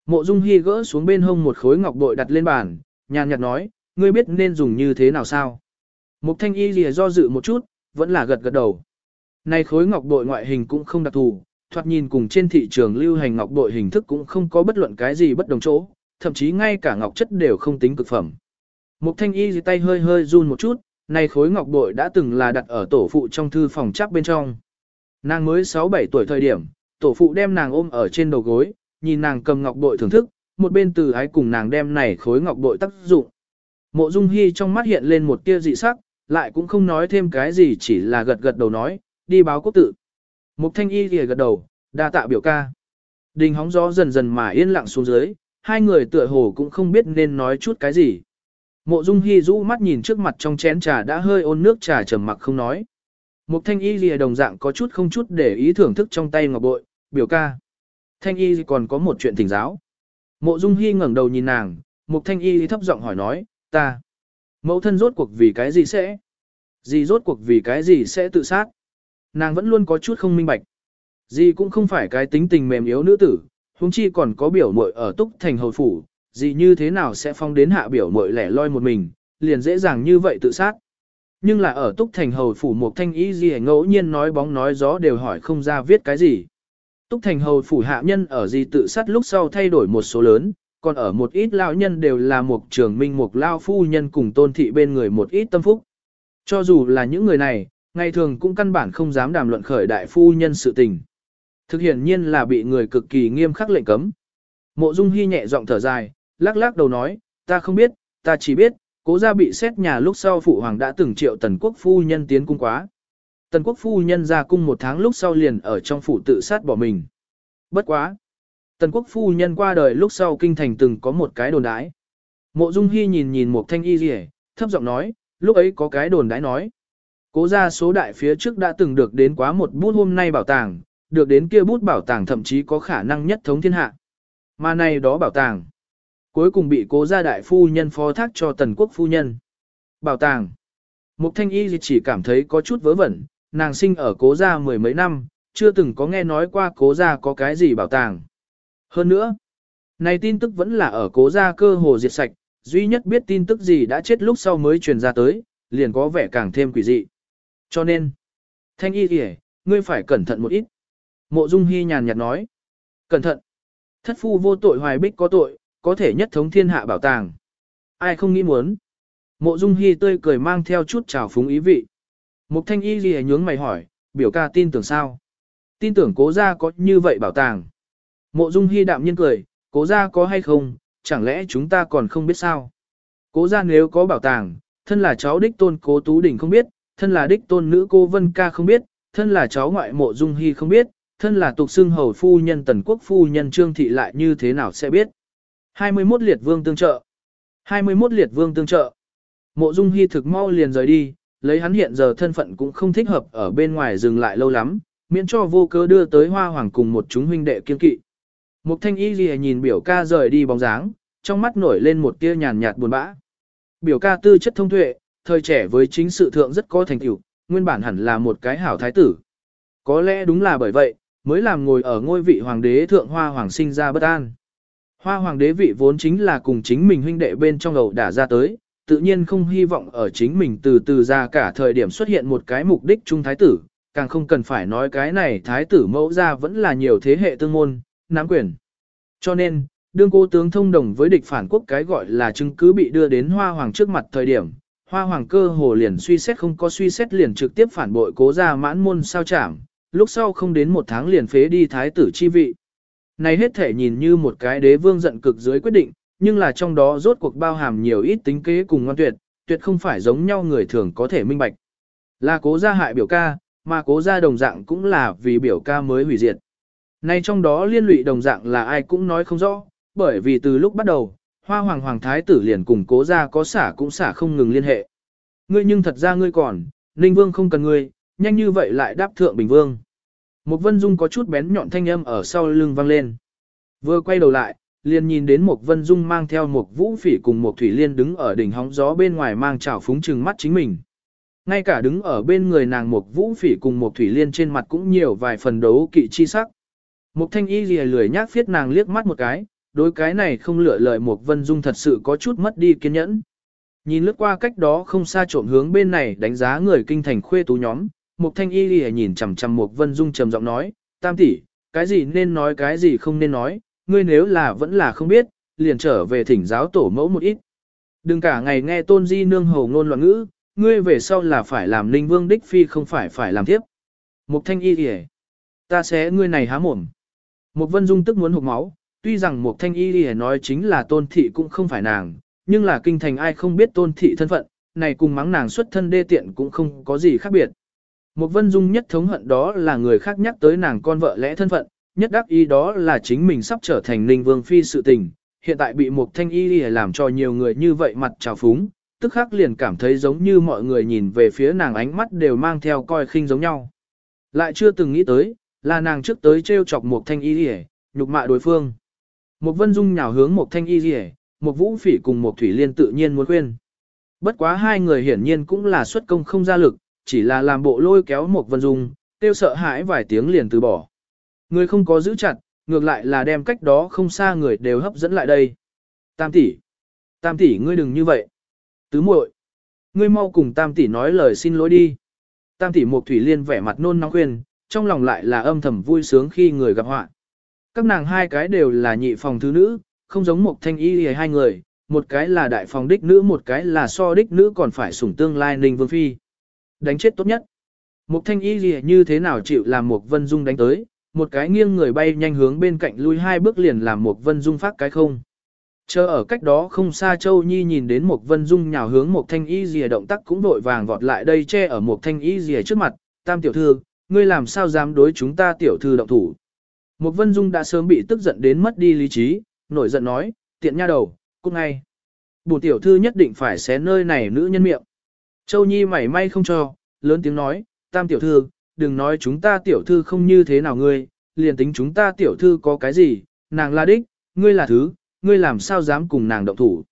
Mộ Dung Hi gỡ xuống bên hông một khối ngọc bội đặt lên bàn, nhàn nhạt nói, ngươi biết nên dùng như thế nào sao? Mục Thanh Y lìa do dự một chút, vẫn là gật gật đầu. Này khối ngọc bội ngoại hình cũng không đặc thù, thoạt nhìn cùng trên thị trường lưu hành ngọc bội hình thức cũng không có bất luận cái gì bất đồng chỗ, thậm chí ngay cả ngọc chất đều không tính cực phẩm. Mục Thanh Y tay hơi hơi run một chút, này khối ngọc bội đã từng là đặt ở tổ phụ trong thư phòng chắc bên trong. Nàng mới 6-7 tuổi thời điểm, tổ phụ đem nàng ôm ở trên đầu gối, nhìn nàng cầm ngọc bội thưởng thức, một bên từ ái cùng nàng đem này khối ngọc bội tác dụng. Mộ Dung Hi trong mắt hiện lên một tia dị sắc, lại cũng không nói thêm cái gì chỉ là gật gật đầu nói, đi báo quốc tự. Mục Thanh Y thì gật đầu, đa tạ biểu ca. Đình hóng gió dần dần mà yên lặng xuống dưới, hai người tựa hồ cũng không biết nên nói chút cái gì. Mộ Dung Hi rũ mắt nhìn trước mặt trong chén trà đã hơi ôn nước trà trầm mặc không nói. Mục Thanh Y lìa đồng dạng có chút không chút để ý thưởng thức trong tay ngọc bội, biểu ca. Thanh Y còn có một chuyện thỉnh giáo. Mộ Dung Hi ngẩng đầu nhìn nàng, Mục Thanh Y thấp giọng hỏi nói, ta. Mẫu thân rốt cuộc vì cái gì sẽ? Gì rốt cuộc vì cái gì sẽ tự sát? Nàng vẫn luôn có chút không minh bạch. Gì cũng không phải cái tính tình mềm yếu nữ tử, huống chi còn có biểu muội ở túc thành hầu phủ, gì như thế nào sẽ phong đến hạ biểu muội lẻ loi một mình, liền dễ dàng như vậy tự sát. Nhưng là ở túc thành hầu phủ một thanh ý gì ngẫu nhiên nói bóng nói gió đều hỏi không ra viết cái gì. Túc thành hầu phủ hạ nhân ở gì tự sát lúc sau thay đổi một số lớn, còn ở một ít lao nhân đều là một trường minh một lao phu nhân cùng tôn thị bên người một ít tâm phúc. Cho dù là những người này, ngày thường cũng căn bản không dám đàm luận khởi đại phu nhân sự tình. Thực hiện nhiên là bị người cực kỳ nghiêm khắc lệnh cấm. Mộ Dung Hi nhẹ giọng thở dài, lắc lắc đầu nói, ta không biết, ta chỉ biết, cố gia bị xét nhà lúc sau phụ hoàng đã từng triệu tần quốc phu nhân tiến cung quá. Tần quốc phu nhân ra cung một tháng lúc sau liền ở trong phủ tự sát bỏ mình. Bất quá. Tần quốc phu nhân qua đời lúc sau kinh thành từng có một cái đồn đái. Mộ Dung Hy nhìn nhìn một thanh y rỉ, thấp giọng nói, lúc ấy có cái đồn đái nói. Cố gia số đại phía trước đã từng được đến quá một bút hôm nay bảo tàng, được đến kia bút bảo tàng thậm chí có khả năng nhất thống thiên hạ. Mà này đó bảo tàng. Cuối cùng bị cố gia đại phu nhân phó thác cho tần quốc phu nhân. Bảo tàng. Mục thanh y chỉ cảm thấy có chút vớ vẩn, nàng sinh ở cố gia mười mấy năm, chưa từng có nghe nói qua cố gia có cái gì bảo tàng. Hơn nữa, này tin tức vẫn là ở cố gia cơ hồ diệt sạch, duy nhất biết tin tức gì đã chết lúc sau mới truyền ra tới, liền có vẻ càng thêm quỷ dị. Cho nên, thanh y kìa, ngươi phải cẩn thận một ít. Mộ Dung Hi nhàn nhạt nói, cẩn thận. Thất phu vô tội hoài bích có tội, có thể nhất thống thiên hạ bảo tàng. Ai không nghĩ muốn. Mộ Dung Hi tươi cười mang theo chút trào phúng ý vị. Mục thanh y gì nhướng mày hỏi, biểu ca tin tưởng sao? Tin tưởng cố gia có như vậy bảo tàng. Mộ Dung Hi đạm nhiên cười, cố gia có hay không, chẳng lẽ chúng ta còn không biết sao? Cố gia nếu có bảo tàng, thân là cháu đích tôn cố Tú Đình không biết, thân là đích tôn nữ cô Vân Ca không biết, thân là cháu ngoại mộ Dung Hi không biết, thân là tục xưng hầu phu nhân tần quốc phu nhân trương thị lại như thế nào sẽ biết. 21 liệt vương tương trợ. 21 liệt vương tương trợ. Mộ Dung Hi thực mau liền rời đi, lấy hắn hiện giờ thân phận cũng không thích hợp ở bên ngoài dừng lại lâu lắm, miễn cho vô cớ đưa tới hoa hoàng cùng một chúng huynh đệ kiên kỵ. Mục thanh y gì nhìn biểu ca rời đi bóng dáng, trong mắt nổi lên một tia nhàn nhạt buồn bã. Biểu ca tư chất thông tuệ, thời trẻ với chính sự thượng rất có thành tựu, nguyên bản hẳn là một cái hảo thái tử. Có lẽ đúng là bởi vậy, mới làm ngồi ở ngôi vị hoàng đế thượng hoa hoàng sinh ra bất an. Hoa hoàng đế vị vốn chính là cùng chính mình huynh đệ bên trong đầu đả ra tới, tự nhiên không hy vọng ở chính mình từ từ ra cả thời điểm xuất hiện một cái mục đích trung thái tử, càng không cần phải nói cái này thái tử mẫu ra vẫn là nhiều thế hệ tương môn, nắm quyền. Cho nên, đương cố tướng thông đồng với địch phản quốc cái gọi là chứng cứ bị đưa đến hoa hoàng trước mặt thời điểm, hoa hoàng cơ hồ liền suy xét không có suy xét liền trực tiếp phản bội cố ra mãn môn sao chảm, lúc sau không đến một tháng liền phế đi thái tử chi vị. Này hết thể nhìn như một cái đế vương giận cực dưới quyết định, nhưng là trong đó rốt cuộc bao hàm nhiều ít tính kế cùng ngoan tuyệt, tuyệt không phải giống nhau người thường có thể minh bạch. Là cố gia hại biểu ca, mà cố gia đồng dạng cũng là vì biểu ca mới hủy diệt. Này trong đó liên lụy đồng dạng là ai cũng nói không rõ, bởi vì từ lúc bắt đầu, hoa hoàng hoàng thái tử liền cùng cố gia có xả cũng xả không ngừng liên hệ. Ngươi nhưng thật ra ngươi còn, Ninh Vương không cần ngươi, nhanh như vậy lại đáp thượng Bình Vương. Một vân dung có chút bén nhọn thanh âm ở sau lưng vang lên. Vừa quay đầu lại, liền nhìn đến một vân dung mang theo một vũ phỉ cùng một thủy liên đứng ở đỉnh hóng gió bên ngoài mang chảo phúng trừng mắt chính mình. Ngay cả đứng ở bên người nàng một vũ phỉ cùng một thủy liên trên mặt cũng nhiều vài phần đấu kỵ chi sắc. Một thanh y lìa lười nhác phiết nàng liếc mắt một cái, đối cái này không lựa lời một vân dung thật sự có chút mất đi kiên nhẫn. Nhìn lướt qua cách đó không xa trộm hướng bên này đánh giá người kinh thành khuê tú nhóm, một thanh y lìa nhìn chằm chằm một vân dung trầm giọng nói, tam tỷ, cái gì nên nói cái gì không nên nói, ngươi nếu là vẫn là không biết, liền trở về thỉnh giáo tổ mẫu một ít. Đừng cả ngày nghe tôn di nương hầu ngôn loạn ngữ, ngươi về sau là phải làm linh vương đích phi không phải phải làm tiếp. Mục thanh y kìa. Ta sẽ ngươi này há mồm. Mục vân dung tức muốn hụt máu, tuy rằng mục thanh y kìa nói chính là tôn thị cũng không phải nàng, nhưng là kinh thành ai không biết tôn thị thân phận, này cùng mắng nàng xuất thân đê tiện cũng không có gì khác biệt. Mục vân dung nhất thống hận đó là người khác nhắc tới nàng con vợ lẽ thân phận, nhất đắc ý đó là chính mình sắp trở thành ninh vương phi sự tình, hiện tại bị một thanh y làm cho nhiều người như vậy mặt trào phúng, tức khắc liền cảm thấy giống như mọi người nhìn về phía nàng ánh mắt đều mang theo coi khinh giống nhau. Lại chưa từng nghĩ tới, là nàng trước tới trêu chọc một thanh y nhục mạ đối phương. Một vân dung nhào hướng một thanh y một vũ phỉ cùng một thủy liên tự nhiên muốn khuyên. Bất quá hai người hiển nhiên cũng là xuất công không ra lực, chỉ là làm bộ lôi kéo một vân dung, tiêu sợ hãi vài tiếng liền từ bỏ. Người không có giữ chặt, ngược lại là đem cách đó không xa người đều hấp dẫn lại đây. Tam tỷ, Tam tỷ ngươi đừng như vậy. Tứ muội, ngươi mau cùng Tam tỷ nói lời xin lỗi đi. Tam tỷ Mục Thủy Liên vẻ mặt nôn nóng khuyên, trong lòng lại là âm thầm vui sướng khi người gặp họa. Các nàng hai cái đều là nhị phòng thứ nữ, không giống Mục thanh y hai người, một cái là đại phòng đích nữ một cái là so đích nữ còn phải sủng tương lai ninh vương phi. Đánh chết tốt nhất. Mục thanh y gì như thế nào chịu làm Mục vân dung đánh tới, một cái nghiêng người bay nhanh hướng bên cạnh lui hai bước liền làm một vân dung phát cái không. Chờ ở cách đó không xa Châu Nhi nhìn đến một vân dung nhào hướng một thanh y dìa động tác cũng vội vàng vọt lại đây che ở một thanh y dìa trước mặt, tam tiểu thư, ngươi làm sao dám đối chúng ta tiểu thư động thủ. Một vân dung đã sớm bị tức giận đến mất đi lý trí, nổi giận nói, tiện nha đầu, cút ngay. Bùn tiểu thư nhất định phải xé nơi này nữ nhân miệng. Châu Nhi mảy may không cho, lớn tiếng nói, tam tiểu thư, đừng nói chúng ta tiểu thư không như thế nào ngươi, liền tính chúng ta tiểu thư có cái gì, nàng là đích, ngươi là thứ, ngươi làm sao dám cùng nàng động thủ.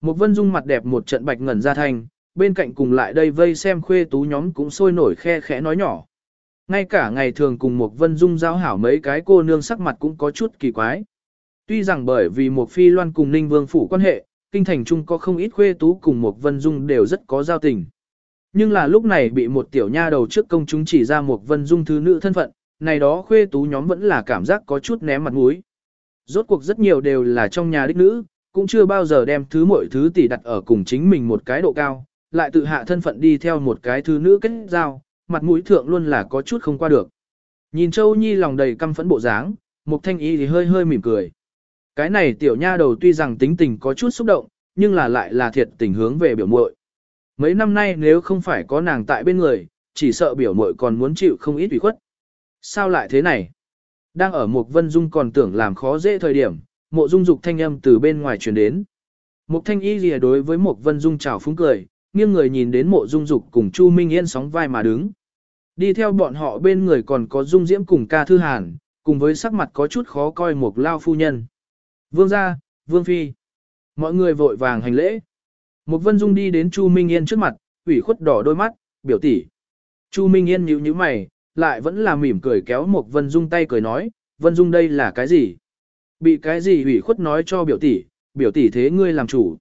Một vân dung mặt đẹp một trận bạch ngẩn ra thanh, bên cạnh cùng lại đây vây xem khuê tú nhóm cũng sôi nổi khe khẽ nói nhỏ. Ngay cả ngày thường cùng một vân dung giao hảo mấy cái cô nương sắc mặt cũng có chút kỳ quái. Tuy rằng bởi vì một phi loan cùng ninh vương phủ quan hệ, kinh thành trung có không ít khuê tú cùng một vân dung đều rất có giao tình. Nhưng là lúc này bị một tiểu nha đầu trước công chúng chỉ ra một vân dung thứ nữ thân phận, này đó khuê tú nhóm vẫn là cảm giác có chút ném mặt mũi. Rốt cuộc rất nhiều đều là trong nhà đích nữ, cũng chưa bao giờ đem thứ mọi thứ tỷ đặt ở cùng chính mình một cái độ cao, lại tự hạ thân phận đi theo một cái thứ nữ kết giao, mặt mũi thượng luôn là có chút không qua được. Nhìn Châu Nhi lòng đầy căm phẫn bộ dáng, Mục Thanh Y thì hơi hơi mỉm cười. Cái này tiểu nha đầu tuy rằng tính tình có chút xúc động, nhưng là lại là thiệt tình hướng về biểu muội. Mấy năm nay nếu không phải có nàng tại bên người, chỉ sợ biểu muội còn muốn chịu không ít ủy khuất. Sao lại thế này? Đang ở Mục vân dung còn tưởng làm khó dễ thời điểm, mộ dung dục thanh âm từ bên ngoài truyền đến. Mục thanh y lìa đối với Mục vân dung chào phúng cười, nghiêng người nhìn đến mộ dung dục cùng Chu Minh Yên sóng vai mà đứng. Đi theo bọn họ bên người còn có dung diễm cùng ca thư hàn, cùng với sắc mặt có chút khó coi một lao phu nhân. Vương gia, vương phi. Mọi người vội vàng hành lễ. Một vân dung đi đến Chu Minh Yên trước mặt, ủy khuất đỏ đôi mắt, biểu tỷ. Chu Minh Yên nhíu nhíu mày, lại vẫn là mỉm cười kéo một Vân Dung tay cười nói, Vân Dung đây là cái gì? Bị cái gì ủy khuất nói cho biểu tỷ, biểu tỷ thế ngươi làm chủ.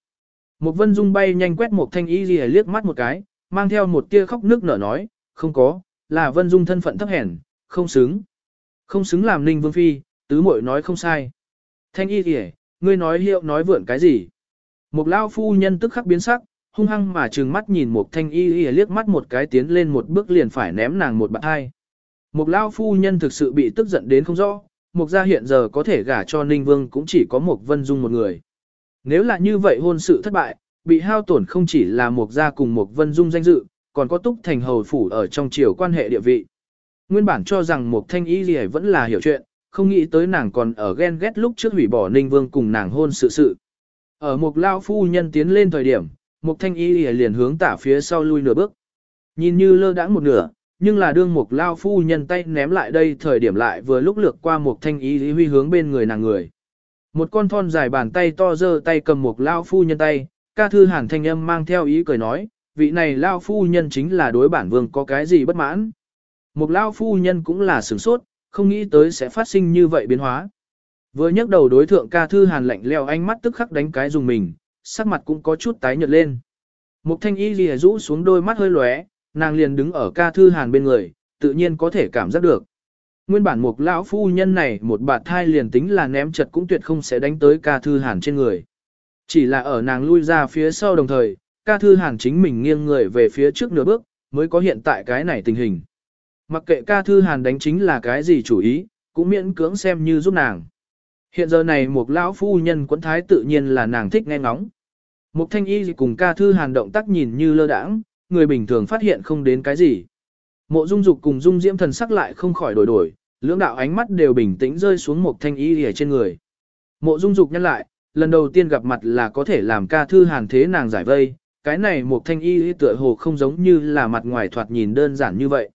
Một Vân Dung bay nhanh quét một thanh y gì liếc mắt một cái, mang theo một tia khóc nước nở nói, không có, là Vân Dung thân phận thấp hèn, không xứng. Không xứng làm ninh vương phi, tứ muội nói không sai. Thanh y gì ngươi nói hiệu nói vượn cái gì? Một lao phu nhân tức khắc biến sắc, hung hăng mà trừng mắt nhìn một thanh y y liếc mắt một cái tiến lên một bước liền phải ném nàng một bạn hai. Một lao phu nhân thực sự bị tức giận đến không rõ, mục gia hiện giờ có thể gả cho Ninh Vương cũng chỉ có một vân dung một người. Nếu là như vậy hôn sự thất bại, bị hao tổn không chỉ là mục gia cùng một vân dung danh dự, còn có túc thành hầu phủ ở trong triều quan hệ địa vị. Nguyên bản cho rằng một thanh y gì vẫn là hiểu chuyện, không nghĩ tới nàng còn ở ghen ghét lúc trước hủy bỏ Ninh Vương cùng nàng hôn sự sự. Ở một lao phu nhân tiến lên thời điểm, một thanh y liền hướng tả phía sau lui nửa bước. Nhìn như lơ đãng một nửa, nhưng là đương một lao phu nhân tay ném lại đây thời điểm lại vừa lúc lược qua một thanh y huy hướng bên người nàng người. Một con thon dài bàn tay to dơ tay cầm một lao phu nhân tay, ca thư hàn thanh âm mang theo ý cười nói, vị này lao phu nhân chính là đối bản vương có cái gì bất mãn. Một lao phu nhân cũng là sửng sốt, không nghĩ tới sẽ phát sinh như vậy biến hóa. Vừa nhấc đầu đối thượng ca thư hàn lạnh leo ánh mắt tức khắc đánh cái dùng mình, sắc mặt cũng có chút tái nhợt lên. Mục thanh y lìa rũ xuống đôi mắt hơi lóe, nàng liền đứng ở ca thư hàn bên người, tự nhiên có thể cảm giác được. Nguyên bản mục lão phu nhân này một bạt thai liền tính là ném chật cũng tuyệt không sẽ đánh tới ca thư hàn trên người. Chỉ là ở nàng lui ra phía sau đồng thời, ca thư hàn chính mình nghiêng người về phía trước nửa bước, mới có hiện tại cái này tình hình. Mặc kệ ca thư hàn đánh chính là cái gì chủ ý, cũng miễn cưỡng xem như giúp nàng. Hiện giờ này một lão phu nhân quẫn thái tự nhiên là nàng thích nghe ngóng. Mục thanh y cùng ca thư hàn động tác nhìn như lơ đãng, người bình thường phát hiện không đến cái gì. Mộ dung dục cùng dung diễm thần sắc lại không khỏi đổi đổi, lưỡng đạo ánh mắt đều bình tĩnh rơi xuống một thanh y ở trên người. Mộ dung dục nhắc lại, lần đầu tiên gặp mặt là có thể làm ca thư hàn thế nàng giải vây, cái này một thanh y tựa hồ không giống như là mặt ngoài thoạt nhìn đơn giản như vậy.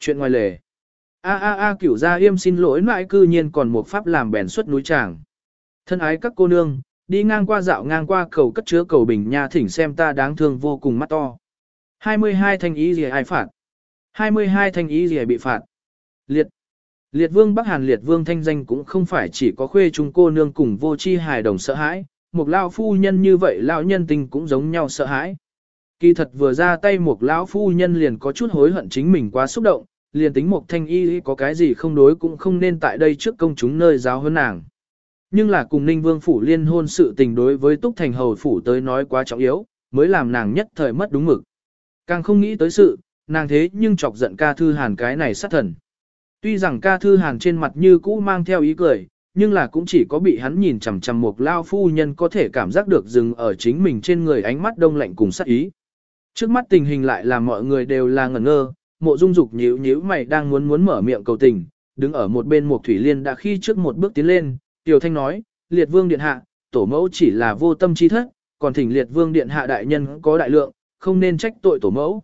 Chuyện ngoài lề. A a a cửu gia yêm xin lỗi mãi cư nhiên còn một pháp làm bèn xuất núi tràng. Thân ái các cô nương, đi ngang qua dạo ngang qua cầu cất chứa cầu bình nha thỉnh xem ta đáng thương vô cùng mắt to. 22 thanh ý gì ai phạt? 22 thanh ý gì bị phạt? Liệt. Liệt vương Bắc Hàn liệt vương thanh danh cũng không phải chỉ có khuê chúng cô nương cùng vô chi hài đồng sợ hãi, một lão phu nhân như vậy lão nhân tình cũng giống nhau sợ hãi. Kỳ thật vừa ra tay một lão phu nhân liền có chút hối hận chính mình quá xúc động, liền tính một thanh y có cái gì không đối cũng không nên tại đây trước công chúng nơi giáo hơn nàng. Nhưng là cùng ninh vương phủ liên hôn sự tình đối với túc thành hầu phủ tới nói quá trọng yếu, mới làm nàng nhất thời mất đúng mực. Càng không nghĩ tới sự, nàng thế nhưng chọc giận ca thư hàn cái này sát thần. Tuy rằng ca thư hàn trên mặt như cũ mang theo ý cười, nhưng là cũng chỉ có bị hắn nhìn chằm chằm một lao phu nhân có thể cảm giác được dừng ở chính mình trên người ánh mắt đông lạnh cùng sát ý. Trước mắt tình hình lại là mọi người đều là ngẩn ngơ, mộ dung dục nhíu nhíu mày đang muốn muốn mở miệng cầu tình, đứng ở một bên một thủy liên đã khi trước một bước tiến lên, tiểu thanh nói, liệt vương điện hạ, tổ mẫu chỉ là vô tâm chi thất, còn thỉnh liệt vương điện hạ đại nhân có đại lượng, không nên trách tội tổ mẫu.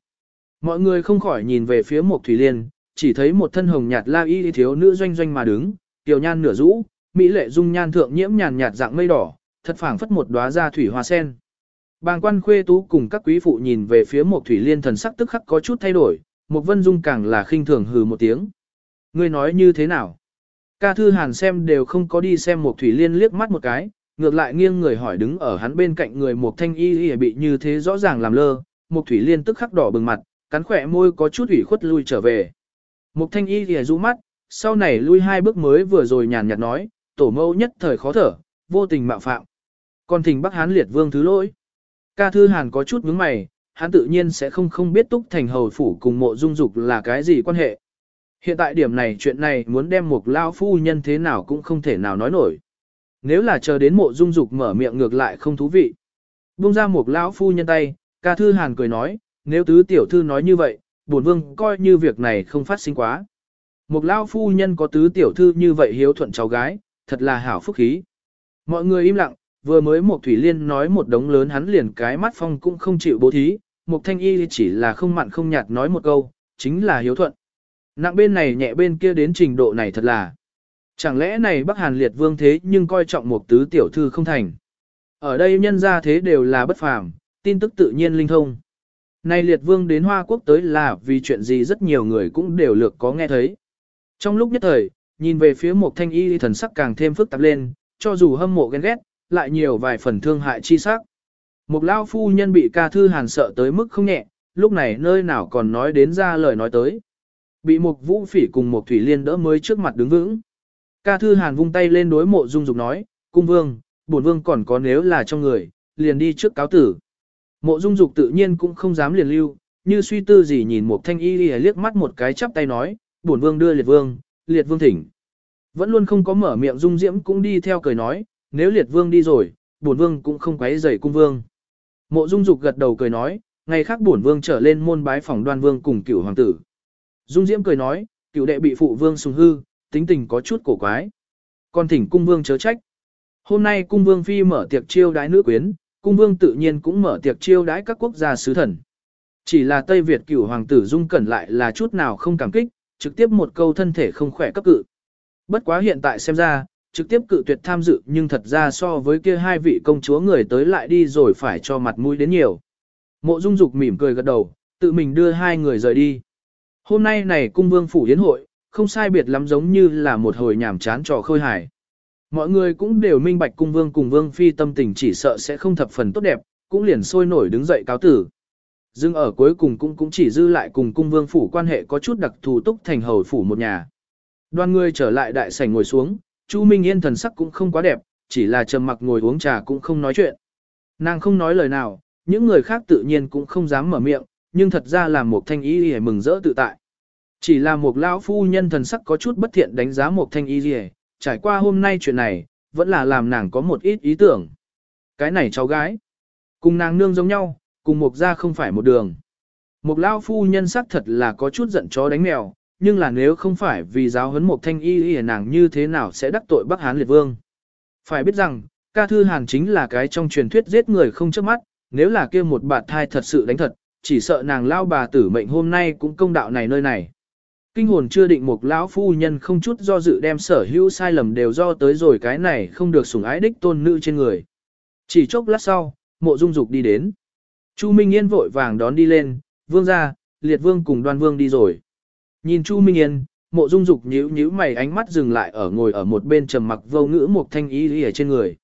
Mọi người không khỏi nhìn về phía một thủy liên, chỉ thấy một thân hồng nhạt la y thiếu nữ doanh doanh mà đứng, tiểu nhan nửa rũ, mỹ lệ dung nhan thượng nhiễm nhàn nhạt dạng mây đỏ, thật phảng phất một đóa ra thủy hoa sen. Bàng quan khuê tú cùng các quý phụ nhìn về phía một thủy liên thần sắc tức khắc có chút thay đổi, một vân dung càng là khinh thường hừ một tiếng. Ngươi nói như thế nào? Ca thư hàn xem đều không có đi xem một thủy liên liếc mắt một cái, ngược lại nghiêng người hỏi đứng ở hắn bên cạnh người một thanh y y bị như thế rõ ràng làm lơ, một thủy liên tức khắc đỏ bừng mặt, cắn khỏe môi có chút ủy khuất lui trở về. Một thanh y y rũ mắt, sau này lui hai bước mới vừa rồi nhàn nhạt nói, tổ mẫu nhất thời khó thở, vô tình mạo phạm. Còn thỉnh Bắc Hán liệt vương thứ lỗi. Ca thư hàn có chút nhướng mày, hắn tự nhiên sẽ không không biết túc thành hầu phủ cùng mộ dung dục là cái gì quan hệ. Hiện tại điểm này chuyện này muốn đem một lao phu nhân thế nào cũng không thể nào nói nổi. Nếu là chờ đến mộ dung dục mở miệng ngược lại không thú vị. Bung ra một lão phu nhân tay, ca thư hàn cười nói, nếu tứ tiểu thư nói như vậy, bổn vương coi như việc này không phát sinh quá. Một lão phu nhân có tứ tiểu thư như vậy hiếu thuận cháu gái, thật là hảo phúc khí. Mọi người im lặng, vừa mới một thủy liên nói một đống lớn hắn liền cái mắt phong cũng không chịu bố thí, một thanh y chỉ là không mặn không nhạt nói một câu, chính là hiếu thuận. Nặng bên này nhẹ bên kia đến trình độ này thật là. Chẳng lẽ này Bắc Hàn liệt vương thế nhưng coi trọng một tứ tiểu thư không thành. Ở đây nhân ra thế đều là bất phàm, tin tức tự nhiên linh thông. Này liệt vương đến Hoa Quốc tới là vì chuyện gì rất nhiều người cũng đều lược có nghe thấy. Trong lúc nhất thời, nhìn về phía một thanh y thần sắc càng thêm phức tạp lên, cho dù hâm mộ ghen ghét, lại nhiều vài phần thương hại chi sắc. Một lao phu nhân bị ca thư hàn sợ tới mức không nhẹ, lúc này nơi nào còn nói đến ra lời nói tới. Bị một vũ phỉ cùng một thủy liên đỡ mới trước mặt đứng vững. Ca thư hàn vung tay lên đối mộ dung dục nói, cung vương, bổn vương còn có nếu là trong người, liền đi trước cáo tử. Mộ dung dục tự nhiên cũng không dám liền lưu, như suy tư gì nhìn một thanh y liếc mắt một cái chắp tay nói, bổn vương đưa liệt vương, liệt vương thỉnh. Vẫn luôn không có mở miệng dung diễm cũng đi theo cười nói, nếu liệt vương đi rồi, bổn vương cũng không quấy rầy cung vương. Mộ dung dục gật đầu cười nói, ngày khác bổn vương trở lên môn bái phòng đoan vương cùng cửu hoàng tử. Dung diễm cười nói, cửu đệ bị phụ vương sùng hư, tính tình có chút cổ quái. Còn thỉnh cung vương chớ trách. Hôm nay cung vương phi mở tiệc chiêu đái nữ quyến, cung vương tự nhiên cũng mở tiệc chiêu đái các quốc gia sứ thần. Chỉ là Tây Việt cửu hoàng tử dung cẩn lại là chút nào không cảm kích, trực tiếp một câu thân thể không khỏe cấp cự. Bất quá hiện tại xem ra, trực tiếp cự tuyệt tham dự nhưng thật ra so với kia hai vị công chúa người tới lại đi rồi phải cho mặt mũi đến nhiều. Mộ Dung Dục mỉm cười gật đầu, tự mình đưa hai người rời đi. Hôm nay này cung vương phủ yến hội, không sai biệt lắm giống như là một hồi nhảm chán trò khơi hài. Mọi người cũng đều minh bạch cung vương cùng vương phi tâm tình chỉ sợ sẽ không thập phần tốt đẹp, cũng liền sôi nổi đứng dậy cáo tử. Dưng ở cuối cùng cũng cũng chỉ dư lại cùng cung vương phủ quan hệ có chút đặc thù túc thành hầu phủ một nhà. Đoàn người trở lại đại sảnh ngồi xuống, Chu Minh Yên thần sắc cũng không quá đẹp, chỉ là trầm mặc ngồi uống trà cũng không nói chuyện. Nàng không nói lời nào, những người khác tự nhiên cũng không dám mở miệng, nhưng thật ra là một thanh y hề mừng rỡ tự tại. Chỉ là một lão phu nhân thần sắc có chút bất thiện đánh giá một thanh y hề, trải qua hôm nay chuyện này, vẫn là làm nàng có một ít ý tưởng. Cái này cháu gái, cùng nàng nương giống nhau, cùng một gia không phải một đường. Một lão phu nhân sắc thật là có chút giận chó đánh mèo, nhưng là nếu không phải vì giáo huấn một thanh y y nàng như thế nào sẽ đắc tội Bắc Hán liệt vương. Phải biết rằng, ca thư hàn chính là cái trong truyền thuyết giết người không chớp mắt, nếu là kia một bạt thai thật sự đánh thật, chỉ sợ nàng lao bà tử mệnh hôm nay cũng công đạo này nơi này. Kinh hồn chưa định một lão phu nhân không chút do dự đem sở hữu sai lầm đều do tới rồi cái này không được sủng ái đích tôn nữ trên người. Chỉ chốc lát sau, mộ dung dục đi đến. Chu Minh Yên vội vàng đón đi lên, vương ra, liệt vương cùng đoan vương đi rồi. Nhìn Chu Minh Yên, mộ dung dục nhíu nhíu mày ánh mắt dừng lại ở ngồi ở một bên trầm mặc vô ngữ một thanh y lìa trên người.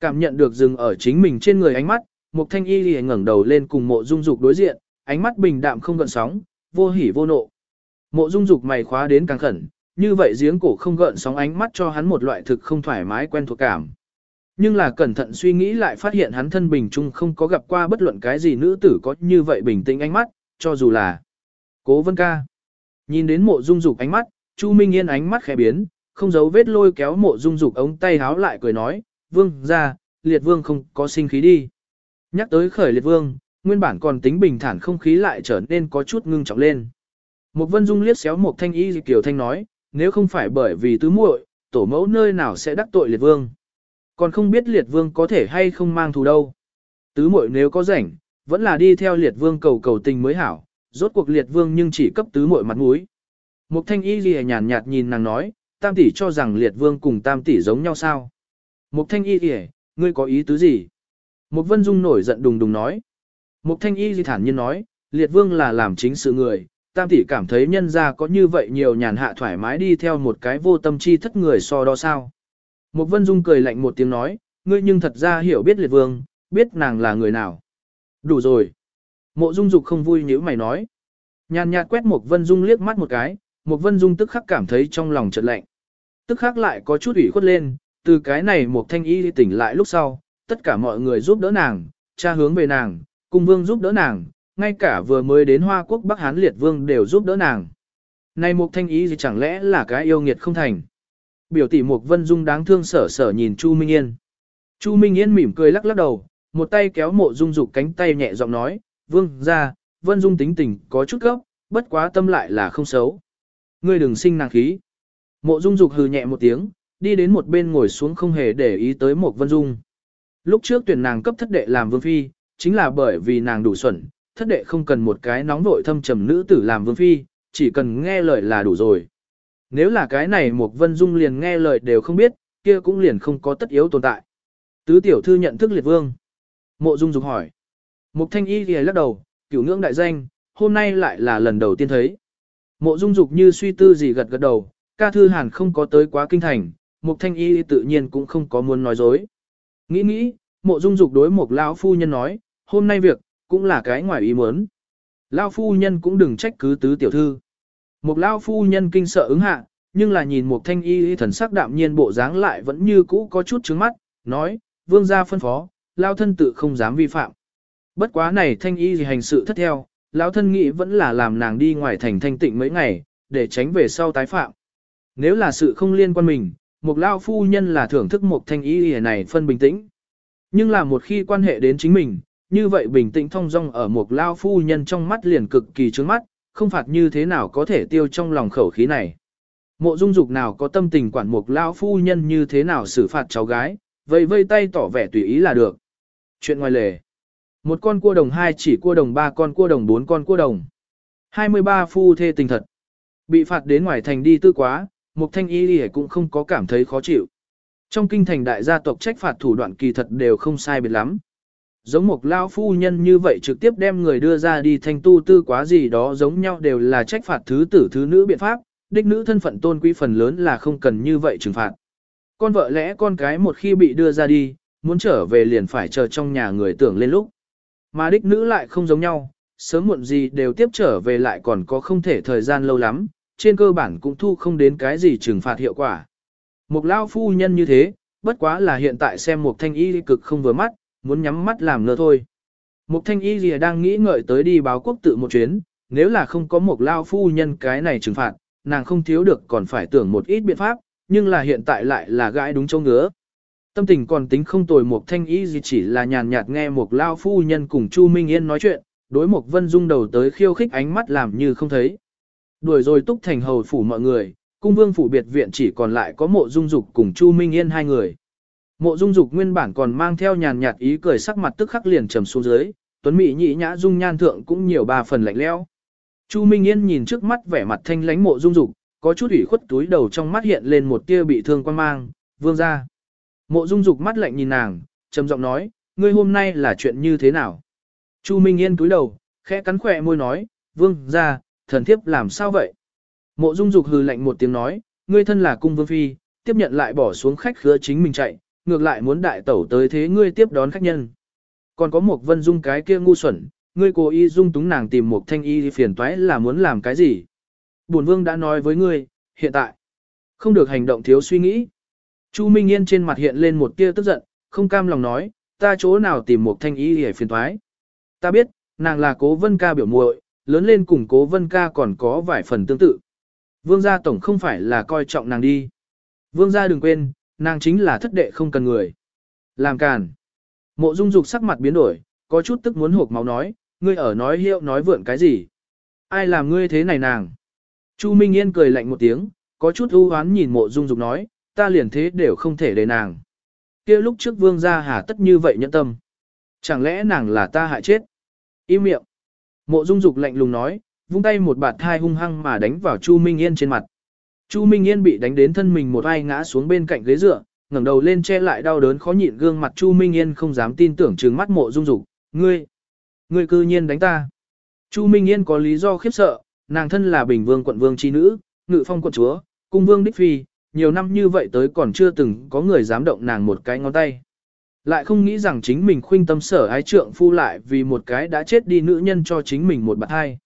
Cảm nhận được dừng ở chính mình trên người ánh mắt, một thanh y lìa ngẩng đầu lên cùng mộ dung dục đối diện, ánh mắt bình đạm không gợn sóng, vô hỉ vô nộ. Mộ dung dục mày khóa đến càng khẩn, như vậy giếng cổ không gợn sóng ánh mắt cho hắn một loại thực không thoải mái quen thuộc cảm. Nhưng là cẩn thận suy nghĩ lại phát hiện hắn thân bình trung không có gặp qua bất luận cái gì nữ tử có như vậy bình tĩnh ánh mắt, cho dù là cố vân ca. Nhìn đến mộ dung dục ánh mắt, Chu Minh Yên ánh mắt khẽ biến, không giấu vết lôi kéo mộ dung dục ống tay háo lại cười nói, vương ra, liệt vương không có sinh khí đi. Nhắc tới khởi liệt vương, nguyên bản còn tính bình thản không khí lại trở nên có chút ngưng trọng lên. Một vân dung liếc xéo một thanh y kiều thanh nói, nếu không phải bởi vì tứ muội, tổ mẫu nơi nào sẽ đắc tội liệt vương. Còn không biết liệt vương có thể hay không mang thù đâu. Tứ muội nếu có rảnh, vẫn là đi theo liệt vương cầu cầu tình mới hảo, rốt cuộc liệt vương nhưng chỉ cấp tứ muội mặt mũi. Mục thanh y lìa nhàn nhạt nhìn nàng nói, tam tỷ cho rằng liệt vương cùng tam tỷ giống nhau sao. Mục thanh y lìa, ngươi có ý tứ gì? Mục vân dung nổi giận đùng đùng nói. Mục thanh y lìa thản nhiên nói, liệt vương là làm chính sự người, tam tỷ cảm thấy nhân ra có như vậy nhiều nhàn hạ thoải mái đi theo một cái vô tâm chi thất người so đo sao. Mục vân dung cười lạnh một tiếng nói, ngươi nhưng thật ra hiểu biết liệt vương, biết nàng là người nào. Đủ rồi. Mộ dung dục không vui như mày nói. Nhàn nhạt quét một vân dung liếc mắt một cái, một vân dung tức khắc cảm thấy trong lòng chợt lạnh. Tức khắc lại có chút ủy khuất lên, từ cái này một thanh y tỉnh lại lúc sau, tất cả mọi người giúp đỡ nàng, cha hướng về nàng, cung vương giúp đỡ nàng, ngay cả vừa mới đến Hoa Quốc Bắc Hán Liệt Vương đều giúp đỡ nàng. Này Mục Thanh Y gì chẳng lẽ là cái yêu nghiệt không thành? Biểu tỷ Mục Vân Dung đáng thương sở sở nhìn Chu Minh Yên. Chu Minh Yên mỉm cười lắc lắc đầu, một tay kéo mộ dung dục cánh tay nhẹ giọng nói, Vương ra, Vân Dung tính tình có chút gốc, bất quá tâm lại là không xấu. Ngươi đừng sinh nàng khí. Mộ dung dục hừ nhẹ một tiếng, đi đến một bên ngồi xuống không hề để ý tới một Vân Dung. Lúc trước tuyển nàng cấp thất đệ làm vương phi, chính là bởi vì nàng đủ xuẩn, thất đệ không cần một cái nóng vội thâm trầm nữ tử làm vương phi, chỉ cần nghe lời là đủ rồi. Nếu là cái này một vân dung liền nghe lời đều không biết, kia cũng liền không có tất yếu tồn tại. Tứ tiểu thư nhận thức liệt vương. Mộ dung dục hỏi. Mục thanh y thì lắc đầu, cửu ngưỡng đại danh, hôm nay lại là lần đầu tiên thấy. Mộ dung dục như suy tư gì gật gật đầu, ca thư hàn không có tới quá kinh thành, mục thanh y tự nhiên cũng không có muốn nói dối. Nghĩ nghĩ, mộ dung dục đối một lão phu nhân nói, hôm nay việc, cũng là cái ngoài ý muốn. Lão phu nhân cũng đừng trách cứ tứ tiểu thư. Một lão phu nhân kinh sợ ứng hạ, nhưng là nhìn một thanh y thần sắc đạm nhiên bộ dáng lại vẫn như cũ có chút trứng mắt, nói, vương gia phân phó, lao thân tự không dám vi phạm. Bất quá này thanh y gì hành sự thất theo, lão thân nghĩ vẫn là làm nàng đi ngoài thành thanh tịnh mấy ngày, để tránh về sau tái phạm. Nếu là sự không liên quan mình, một lao phu nhân là thưởng thức một thanh y gì này phân bình tĩnh. Nhưng là một khi quan hệ đến chính mình, như vậy bình tĩnh thông dong ở một lao phu nhân trong mắt liền cực kỳ trướng mắt, không phạt như thế nào có thể tiêu trong lòng khẩu khí này. Mộ dung dục nào có tâm tình quản một lao phu nhân như thế nào xử phạt cháu gái, vậy vây tay tỏ vẻ tùy ý là được. Chuyện ngoài lề. Một con cua đồng hai chỉ cua đồng ba con cua đồng bốn con cua đồng. 23 phu thê tình thật. Bị phạt đến ngoài thành đi tư quá, Mục thanh y lìa cũng không có cảm thấy khó chịu. Trong kinh thành đại gia tộc trách phạt thủ đoạn kỳ thật đều không sai biệt lắm. Giống một lao phu nhân như vậy trực tiếp đem người đưa ra đi thanh tu tư quá gì đó giống nhau đều là trách phạt thứ tử thứ nữ biện pháp, đích nữ thân phận tôn quý phần lớn là không cần như vậy trừng phạt. Con vợ lẽ con cái một khi bị đưa ra đi, muốn trở về liền phải chờ trong nhà người tưởng lên lúc. Mà đích nữ lại không giống nhau, sớm muộn gì đều tiếp trở về lại còn có không thể thời gian lâu lắm, trên cơ bản cũng thu không đến cái gì trừng phạt hiệu quả. Một lao phu nhân như thế, bất quá là hiện tại xem một thanh y cực không vừa mắt, muốn nhắm mắt làm ngơ thôi. Một thanh y gì đang nghĩ ngợi tới đi báo quốc tự một chuyến, nếu là không có một lao phu nhân cái này trừng phạt, nàng không thiếu được còn phải tưởng một ít biện pháp, nhưng là hiện tại lại là gãi đúng châu ngứa. Tâm tình còn tính không tồi một thanh ý gì chỉ là nhàn nhạt nghe một lao phu nhân cùng Chu Minh Yên nói chuyện, đối một vân dung đầu tới khiêu khích ánh mắt làm như không thấy. Đuổi rồi túc thành hầu phủ mọi người, cung vương phủ biệt viện chỉ còn lại có mộ dung dục cùng Chu Minh Yên hai người. Mộ dung dục nguyên bản còn mang theo nhàn nhạt ý cười sắc mặt tức khắc liền trầm xuống dưới, tuấn mỹ nhị nhã dung nhan thượng cũng nhiều ba phần lạnh lẽo. Chu Minh Yên nhìn trước mắt vẻ mặt thanh lãnh mộ dung dục, có chút ủy khuất túi đầu trong mắt hiện lên một tia bị thương quan mang, vương ra. Mộ dung dục mắt lạnh nhìn nàng, trầm giọng nói, ngươi hôm nay là chuyện như thế nào? Chu Minh Yên cúi đầu, khẽ cắn khỏe môi nói, vương ra, thần thiếp làm sao vậy? Mộ dung dục hừ lạnh một tiếng nói, ngươi thân là cung vương phi, tiếp nhận lại bỏ xuống khách khứa chính mình chạy, ngược lại muốn đại tẩu tới thế ngươi tiếp đón khách nhân. Còn có một vân dung cái kia ngu xuẩn, ngươi cố ý dung túng nàng tìm một thanh y phiền toái là muốn làm cái gì? Bổn vương đã nói với ngươi, hiện tại, không được hành động thiếu suy nghĩ. Chu Minh Yên trên mặt hiện lên một tia tức giận, không cam lòng nói, ta chỗ nào tìm một thanh y để phiền toái. Ta biết, nàng là cố vân ca biểu muội, lớn lên cùng cố vân ca còn có vài phần tương tự. Vương gia tổng không phải là coi trọng nàng đi. Vương gia đừng quên, nàng chính là thất đệ không cần người. Làm càn. Mộ dung dục sắc mặt biến đổi, có chút tức muốn hộp máu nói, ngươi ở nói hiệu nói vượn cái gì. Ai làm ngươi thế này nàng. Chu Minh Yên cười lạnh một tiếng, có chút ưu hoán nhìn mộ dung dục nói, ta liền thế đều không thể để nàng. kia lúc trước vương gia hà tất như vậy nhẫn tâm. Chẳng lẽ nàng là ta hại chết? Im miệng. Mộ dung dục lạnh lùng nói, vung tay một bạt thai hung hăng mà đánh vào Chu Minh Yên trên mặt. Chu Minh Yên bị đánh đến thân mình một ai ngã xuống bên cạnh ghế dựa, ngẩng đầu lên che lại đau đớn khó nhịn gương mặt Chu Minh Yên không dám tin tưởng trừng mắt mộ dung dục, ngươi, ngươi cư nhiên đánh ta. Chu Minh Yên có lý do khiếp sợ, nàng thân là bình vương quận vương chi nữ, ngự phong quận chúa, cung vương đích phi, nhiều năm như vậy tới còn chưa từng có người dám động nàng một cái ngón tay. Lại không nghĩ rằng chính mình khuynh tâm sở ái trượng phu lại vì một cái đã chết đi nữ nhân cho chính mình một bạn hai.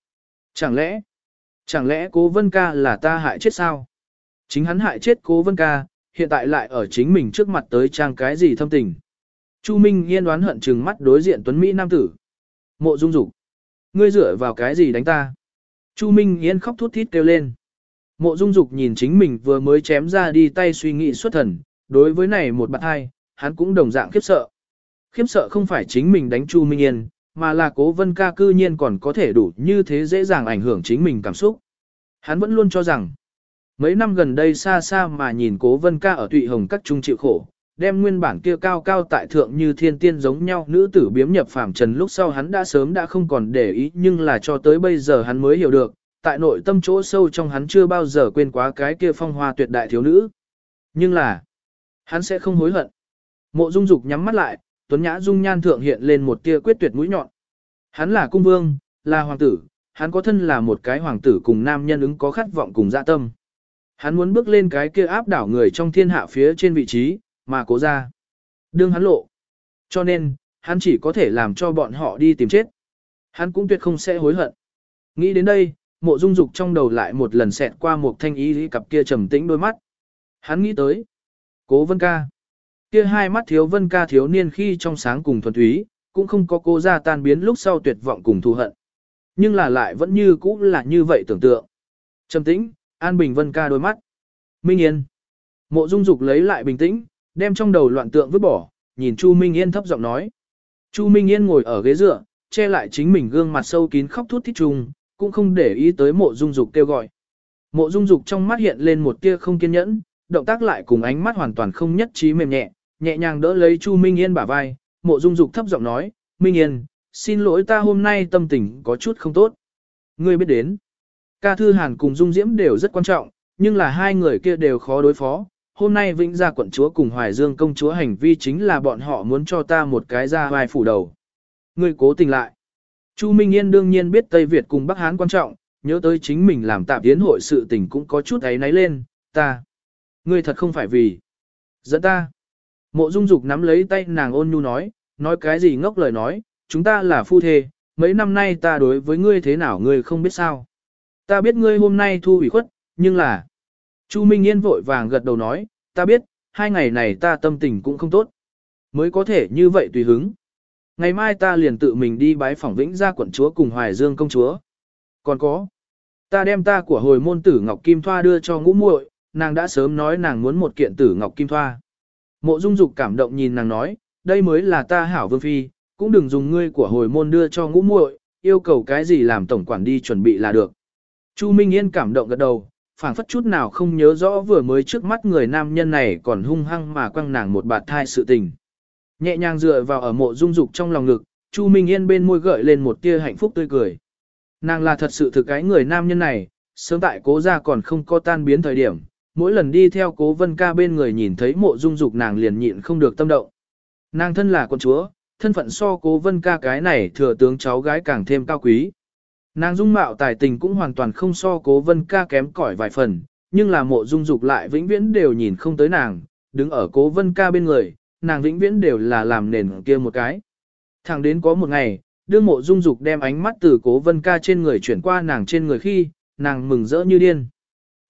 Chẳng lẽ, chẳng lẽ cố vân ca là ta hại chết sao? Chính hắn hại chết cố vân ca, hiện tại lại ở chính mình trước mặt tới trang cái gì thâm tình. Chu Minh yên đoán hận trừng mắt đối diện Tuấn Mỹ Nam tử. Mộ Dung Dục, ngươi dựa vào cái gì đánh ta? Chu Minh yên khóc thút thít kêu lên. Mộ Dung Dục nhìn chính mình vừa mới chém ra đi tay suy nghĩ xuất thần, đối với này một bạn hai, hắn cũng đồng dạng khiếp sợ. Khiếp sợ không phải chính mình đánh Chu Minh Yên, mà là cố vân ca cư nhiên còn có thể đủ như thế dễ dàng ảnh hưởng chính mình cảm xúc. Hắn vẫn luôn cho rằng, mấy năm gần đây xa xa mà nhìn cố vân ca ở tụy hồng các trung chịu khổ, đem nguyên bản kia cao cao tại thượng như thiên tiên giống nhau nữ tử biếm nhập phàm trần lúc sau hắn đã sớm đã không còn để ý nhưng là cho tới bây giờ hắn mới hiểu được, tại nội tâm chỗ sâu trong hắn chưa bao giờ quên quá cái kia phong hoa tuyệt đại thiếu nữ. Nhưng là, hắn sẽ không hối hận. Mộ Dung Dục nhắm mắt lại, Tuấn Nhã dung nhan thượng hiện lên một tia quyết tuyệt mũi nhọn. Hắn là cung vương, là hoàng tử, hắn có thân là một cái hoàng tử cùng nam nhân ứng có khát vọng cùng dạ tâm. Hắn muốn bước lên cái kia áp đảo người trong thiên hạ phía trên vị trí, mà cố ra. Đương hắn lộ. Cho nên, hắn chỉ có thể làm cho bọn họ đi tìm chết. Hắn cũng tuyệt không sẽ hối hận. Nghĩ đến đây, mộ dung dục trong đầu lại một lần xẹt qua một thanh ý cặp kia trầm tĩnh đôi mắt. Hắn nghĩ tới. Cố vân ca. Kia hai mắt thiếu vân ca thiếu niên khi trong sáng cùng thuần túy, cũng không có cô ra tan biến lúc sau tuyệt vọng cùng thù hận. Nhưng là lại vẫn như cũ là như vậy tưởng tượng. Trầm tĩnh, an bình vân ca đôi mắt. Minh Yên. Mộ Dung Dục lấy lại bình tĩnh, đem trong đầu loạn tượng vứt bỏ, nhìn Chu Minh Yên thấp giọng nói. Chu Minh Yên ngồi ở ghế dựa, che lại chính mình gương mặt sâu kín khóc thút thít chung, cũng không để ý tới Mộ Dung Dục kêu gọi. Mộ Dung Dục trong mắt hiện lên một tia không kiên nhẫn, động tác lại cùng ánh mắt hoàn toàn không nhất trí mềm nhẹ, nhẹ nhàng đỡ lấy Chu Minh Yên bả vai, mộ dung dục thấp giọng nói, Minh Yên, xin lỗi ta hôm nay tâm tình có chút không tốt. Ngươi biết đến, ca thư hàn cùng dung diễm đều rất quan trọng, nhưng là hai người kia đều khó đối phó, hôm nay Vĩnh Gia quận chúa cùng Hoài Dương công chúa hành vi chính là bọn họ muốn cho ta một cái ra vai phủ đầu. Ngươi cố tình lại. Chu Minh Yên đương nhiên biết Tây Việt cùng Bắc Hán quan trọng, nhớ tới chính mình làm tạm tiến hội sự tình cũng có chút ấy náy lên, ta. Ngươi thật không phải vì. Dẫn ta. Mộ Dung Dục nắm lấy tay nàng ôn nhu nói, nói cái gì ngốc lời nói, chúng ta là phu thê, mấy năm nay ta đối với ngươi thế nào ngươi không biết sao. Ta biết ngươi hôm nay thu ủy khuất, nhưng là... Chu Minh Yên vội vàng gật đầu nói, ta biết, hai ngày này ta tâm tình cũng không tốt. Mới có thể như vậy tùy hứng. Ngày mai ta liền tự mình đi bái phỏng vĩnh gia quận chúa cùng Hoài Dương công chúa. Còn có, ta đem ta của hồi môn tử Ngọc Kim Thoa đưa cho ngũ muội, nàng đã sớm nói nàng muốn một kiện tử Ngọc Kim Thoa. Mộ Dung Dục cảm động nhìn nàng nói, đây mới là ta hảo vương phi, cũng đừng dùng ngươi của hồi môn đưa cho ngũ muội, yêu cầu cái gì làm tổng quản đi chuẩn bị là được. Chu Minh Yên cảm động gật đầu, phảng phất chút nào không nhớ rõ vừa mới trước mắt người nam nhân này còn hung hăng mà quăng nàng một bạt thai sự tình. Nhẹ nhàng dựa vào ở mộ dung dục trong lòng ngực, Chu Minh Yên bên môi gợi lên một tia hạnh phúc tươi cười. Nàng là thật sự thực cái người nam nhân này, sớm tại cố gia còn không có tan biến thời điểm, mỗi lần đi theo cố vân ca bên người nhìn thấy mộ dung dục nàng liền nhịn không được tâm động. Nàng thân là con chúa, thân phận so cố vân ca cái này thừa tướng cháu gái càng thêm cao quý. Nàng dung mạo tài tình cũng hoàn toàn không so cố vân ca kém cỏi vài phần, nhưng là mộ dung dục lại vĩnh viễn đều nhìn không tới nàng, đứng ở cố vân ca bên người, nàng vĩnh viễn đều là làm nền kia một cái. Thẳng đến có một ngày, đương mộ dung dục đem ánh mắt từ cố vân ca trên người chuyển qua nàng trên người khi, nàng mừng rỡ như điên.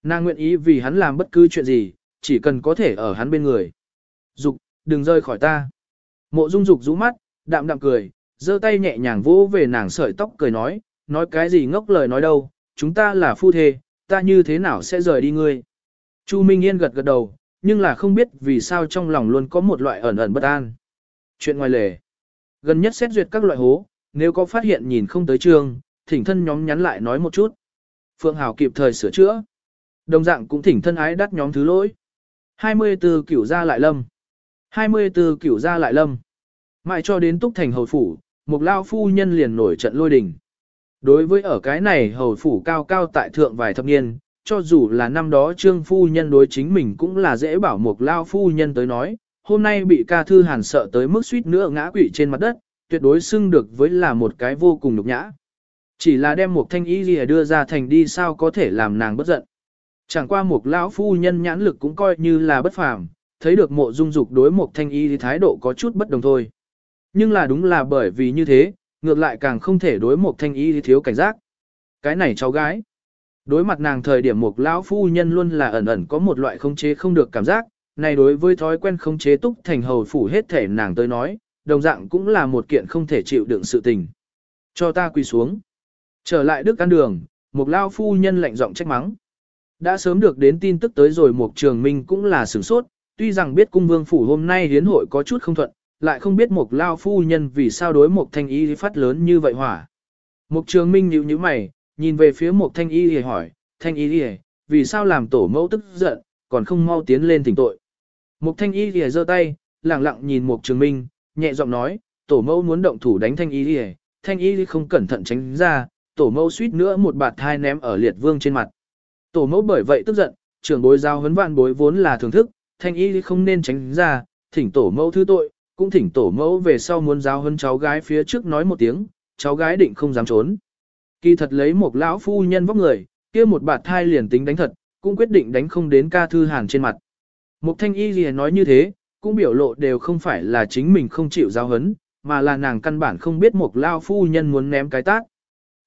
Nàng nguyện ý vì hắn làm bất cứ chuyện gì, chỉ cần có thể ở hắn bên người. Dục, đừng rơi khỏi ta. Mộ dung dục rũ mắt, đạm đạm cười, giơ tay nhẹ nhàng vỗ về nàng sợi tóc cười nói, nói cái gì ngốc lời nói đâu, chúng ta là phu thê, ta như thế nào sẽ rời đi ngươi. Chu Minh Yên gật gật đầu, nhưng là không biết vì sao trong lòng luôn có một loại ẩn ẩn bất an. Chuyện ngoài lề. Gần nhất xét duyệt các loại hố, nếu có phát hiện nhìn không tới trường, thỉnh thân nhóm nhắn lại nói một chút. Phượng Hảo kịp thời sửa chữa. Đồng dạng cũng thỉnh thân ái đắt nhóm thứ lỗi. 24 cửu ra lại lâm. 24 cửu ra lại lâm. Mãi cho đến túc thành hầu phủ, một lao phu nhân liền nổi trận lôi đình. Đối với ở cái này hầu phủ cao cao tại thượng vài thập niên, cho dù là năm đó trương phu nhân đối chính mình cũng là dễ bảo một lao phu nhân tới nói, hôm nay bị ca thư hàn sợ tới mức suýt nữa ngã quỵ trên mặt đất, tuyệt đối xưng được với là một cái vô cùng nhục nhã. Chỉ là đem một thanh ý gì đưa ra thành đi sao có thể làm nàng bất giận. Chẳng qua một lão phu nhân nhãn lực cũng coi như là bất phàm, thấy được mộ dung dục đối một thanh y thì thái độ có chút bất đồng thôi. Nhưng là đúng là bởi vì như thế, ngược lại càng không thể đối một thanh y thì thiếu cảnh giác. Cái này cháu gái. Đối mặt nàng thời điểm một lão phu nhân luôn là ẩn ẩn có một loại khống chế không được cảm giác, này đối với thói quen khống chế túc thành hầu phủ hết thể nàng tới nói, đồng dạng cũng là một kiện không thể chịu đựng sự tình. Cho ta quỳ xuống. Trở lại đức ăn đường, một lão phu nhân lạnh giọng trách mắng. Đã sớm được đến tin tức tới rồi một trường minh cũng là sửng sốt, tuy rằng biết cung vương phủ hôm nay hiến hội có chút không thuận, lại không biết một lao phu nhân vì sao đối một thanh y phát lớn như vậy hỏa. Một trường minh nhíu như mày, nhìn về phía một thanh y thì hỏi, thanh y thì vì sao làm tổ mẫu tức giận, còn không mau tiến lên thỉnh tội. Một thanh y thì giơ tay, lặng lặng nhìn một trường minh, nhẹ giọng nói, tổ mẫu muốn động thủ đánh thanh y thì thanh y không cẩn thận tránh ra, tổ mẫu suýt nữa một bạt thai ném ở liệt vương trên mặt. Tổ mẫu bởi vậy tức giận, trưởng bối giao huấn vạn bối vốn là thưởng thức, thanh y không nên tránh ra, thỉnh tổ mẫu thứ tội, cũng thỉnh tổ mẫu về sau muốn giao huấn cháu gái phía trước nói một tiếng, cháu gái định không dám trốn. Kỳ thật lấy một lão phu nhân vóc người, kia một bạt thai liền tính đánh thật, cũng quyết định đánh không đến ca thư hàn trên mặt. Mục thanh y gì nói như thế, cũng biểu lộ đều không phải là chính mình không chịu giao hấn, mà là nàng căn bản không biết một lao phu nhân muốn ném cái tát.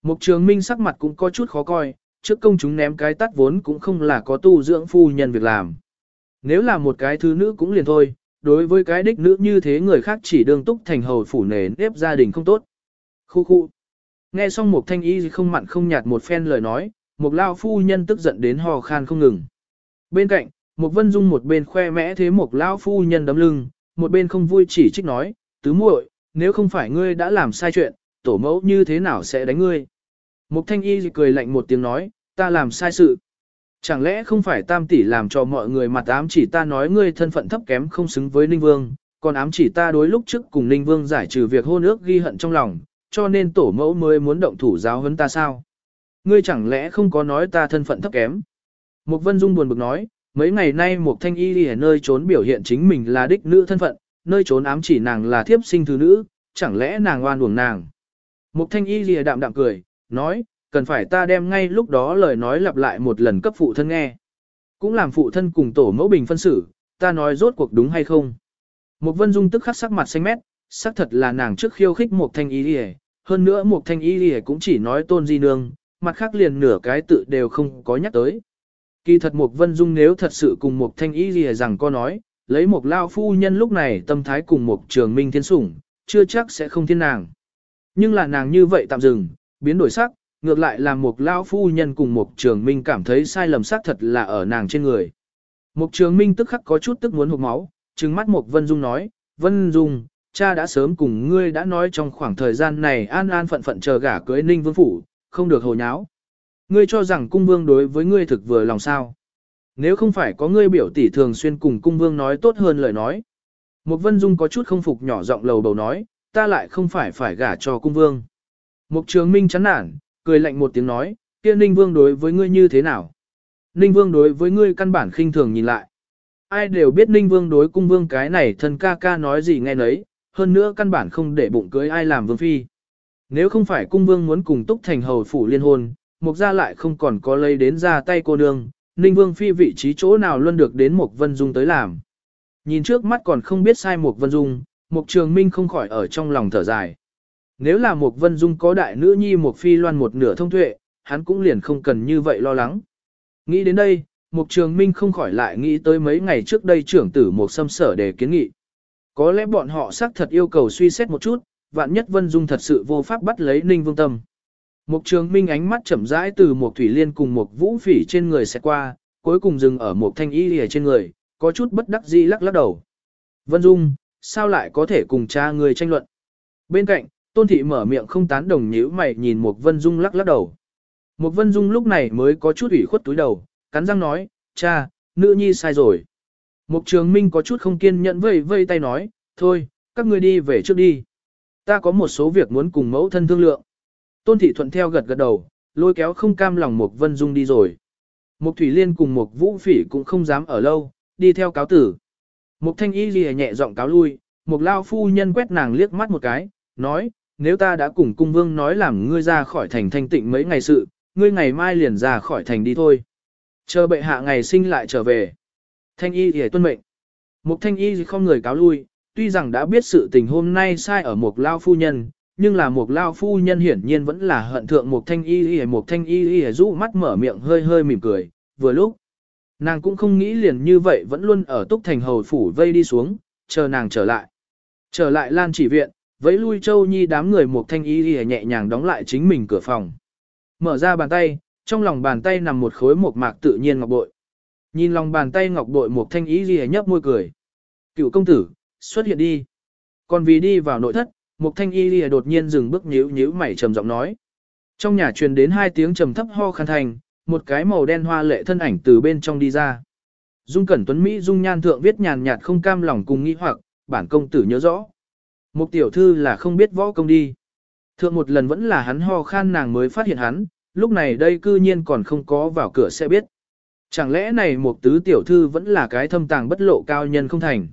Mục trường minh sắc mặt cũng có chút khó coi, trước công chúng ném cái tát vốn cũng không là có tu dưỡng phu nhân việc làm. Nếu là một cái thứ nữ cũng liền thôi, đối với cái đích nữ như thế người khác chỉ đương túc thành hầu phủ nề nếp gia đình không tốt. Khu khu. Nghe xong một thanh y không mặn không nhạt một phen lời nói, một lao phu nhân tức giận đến hò khan không ngừng. Bên cạnh, một vân dung một bên khoe mẽ thế một lao phu nhân đấm lưng, một bên không vui chỉ trích nói, tứ muội, nếu không phải ngươi đã làm sai chuyện, tổ mẫu như thế nào sẽ đánh ngươi? Một thanh y cười lạnh một tiếng nói, ta làm sai sự. Chẳng lẽ không phải tam tỷ làm cho mọi người mặt ám chỉ ta nói ngươi thân phận thấp kém không xứng với Ninh Vương, còn ám chỉ ta đối lúc trước cùng Ninh Vương giải trừ việc hôn ước ghi hận trong lòng, cho nên tổ mẫu mới muốn động thủ giáo huấn ta sao? Ngươi chẳng lẽ không có nói ta thân phận thấp kém? Mục Vân Dung buồn bực nói, Mấy ngày nay Mục thanh y đi ở nơi trốn biểu hiện chính mình là đích nữ thân phận, nơi trốn ám chỉ nàng là thiếp sinh thứ nữ, chẳng lẽ nàng oan uổng nàng. Mục thanh y lìa đạm đạm cười, nói, cần phải ta đem ngay lúc đó lời nói lặp lại một lần cấp phụ thân nghe. Cũng làm phụ thân cùng tổ mẫu bình phân xử, ta nói rốt cuộc đúng hay không. Mục vân dung tức khắc sắc mặt xanh mét, xác thật là nàng trước khiêu khích Mục thanh y lìa, hơn nữa một thanh y lìa cũng chỉ nói tôn di nương, mặt khác liền nửa cái tự đều không có nhắc tới. Kỳ thật một vân dung nếu thật sự cùng một thanh y lìa rằng có nói, lấy một lao phu nhân lúc này tâm thái cùng một trường minh thiên sủng, chưa chắc sẽ không thiên nàng. Nhưng là nàng như vậy tạm dừng, biến đổi sắc, ngược lại làm một lao phu nhân cùng một trường minh cảm thấy sai lầm xác thật là ở nàng trên người. Một trường minh tức khắc có chút tức muốn hụt máu, trừng mắt một Vân Dung nói, Vân Dung, cha đã sớm cùng ngươi đã nói trong khoảng thời gian này an an phận phận chờ gả cưới ninh vương phủ, không được hồ nháo. Ngươi cho rằng cung vương đối với ngươi thực vừa lòng sao. Nếu không phải có ngươi biểu tỷ thường xuyên cùng cung vương nói tốt hơn lời nói. Một Vân Dung có chút không phục nhỏ giọng lầu bầu nói, ta lại không phải phải gả cho cung vương. Mục trường minh chán nản, cười lạnh một tiếng nói, kia ninh vương đối với ngươi như thế nào? Ninh vương đối với ngươi căn bản khinh thường nhìn lại. Ai đều biết ninh vương đối cung vương cái này thân ca ca nói gì nghe nấy, hơn nữa căn bản không để bụng cưới ai làm vương phi. Nếu không phải cung vương muốn cùng túc thành hầu phủ liên hôn, mục gia lại không còn có lấy đến ra tay cô nương, ninh vương phi vị trí chỗ nào luôn được đến mục vân dung tới làm. Nhìn trước mắt còn không biết sai mục vân dung, mục trường minh không khỏi ở trong lòng thở dài. Nếu là mục vân dung có đại nữ nhi mục phi loan một nửa thông tuệ, hắn cũng liền không cần như vậy lo lắng. Nghĩ đến đây, mục trường minh không khỏi lại nghĩ tới mấy ngày trước đây trưởng tử mục xâm sở để kiến nghị. Có lẽ bọn họ xác thật yêu cầu suy xét một chút, vạn nhất Vân Dung thật sự vô pháp bắt lấy Ninh Vương Tâm. Mục trường minh ánh mắt chậm rãi từ một thủy liên cùng một vũ phỉ trên người sẽ qua, cuối cùng dừng ở một thanh y lìa trên người, có chút bất đắc dĩ lắc lắc đầu. Vân Dung, sao lại có thể cùng cha người tranh luận? Bên cạnh, Tôn Thị mở miệng không tán đồng nhíu mày nhìn một Vân Dung lắc lắc đầu. Một Vân Dung lúc này mới có chút ủy khuất túi đầu, cắn răng nói, cha, nữ nhi sai rồi. Mục trường minh có chút không kiên nhẫn vây vây tay nói, thôi, các ngươi đi về trước đi. Ta có một số việc muốn cùng mẫu thân thương lượng. Tôn thị thuận theo gật gật đầu, lôi kéo không cam lòng Mục Vân Dung đi rồi. Mục Thủy Liên cùng Mục Vũ Phỉ cũng không dám ở lâu, đi theo cáo tử. Mục Thanh Y lìa nhẹ giọng cáo lui, Mục Lao Phu Nhân quét nàng liếc mắt một cái, nói, nếu ta đã cùng cung vương nói làm ngươi ra khỏi thành thanh tịnh mấy ngày sự, ngươi ngày mai liền ra khỏi thành đi thôi. Chờ bệ hạ ngày sinh lại trở về. Thanh y thì tuân mệnh. Mục thanh y không người cáo lui, tuy rằng đã biết sự tình hôm nay sai ở một lao phu nhân, nhưng là một lao phu nhân hiển nhiên vẫn là hận thượng một thanh y thì một thanh y thì rũ mắt mở miệng hơi hơi mỉm cười, vừa lúc. Nàng cũng không nghĩ liền như vậy vẫn luôn ở túc thành hầu phủ vây đi xuống, chờ nàng trở lại. Trở lại lan chỉ viện, vẫy lui châu nhi đám người một thanh y thì nhẹ nhàng đóng lại chính mình cửa phòng. Mở ra bàn tay, trong lòng bàn tay nằm một khối một mạc tự nhiên ngọc bội. Nhìn lòng bàn tay ngọc bội một thanh ý gì nhấp môi cười. Cựu công tử, xuất hiện đi. Còn vì đi vào nội thất, một thanh y lìa đột nhiên dừng bước nhíu nhíu mày trầm giọng nói. Trong nhà truyền đến hai tiếng trầm thấp ho khăn thành, một cái màu đen hoa lệ thân ảnh từ bên trong đi ra. Dung Cẩn Tuấn Mỹ dung nhan thượng viết nhàn nhạt không cam lòng cùng nghĩ hoặc, bản công tử nhớ rõ. Một tiểu thư là không biết võ công đi. Thượng một lần vẫn là hắn ho khan nàng mới phát hiện hắn, lúc này đây cư nhiên còn không có vào cửa sẽ biết. Chẳng lẽ này một tứ tiểu thư vẫn là cái thâm tàng bất lộ cao nhân không thành.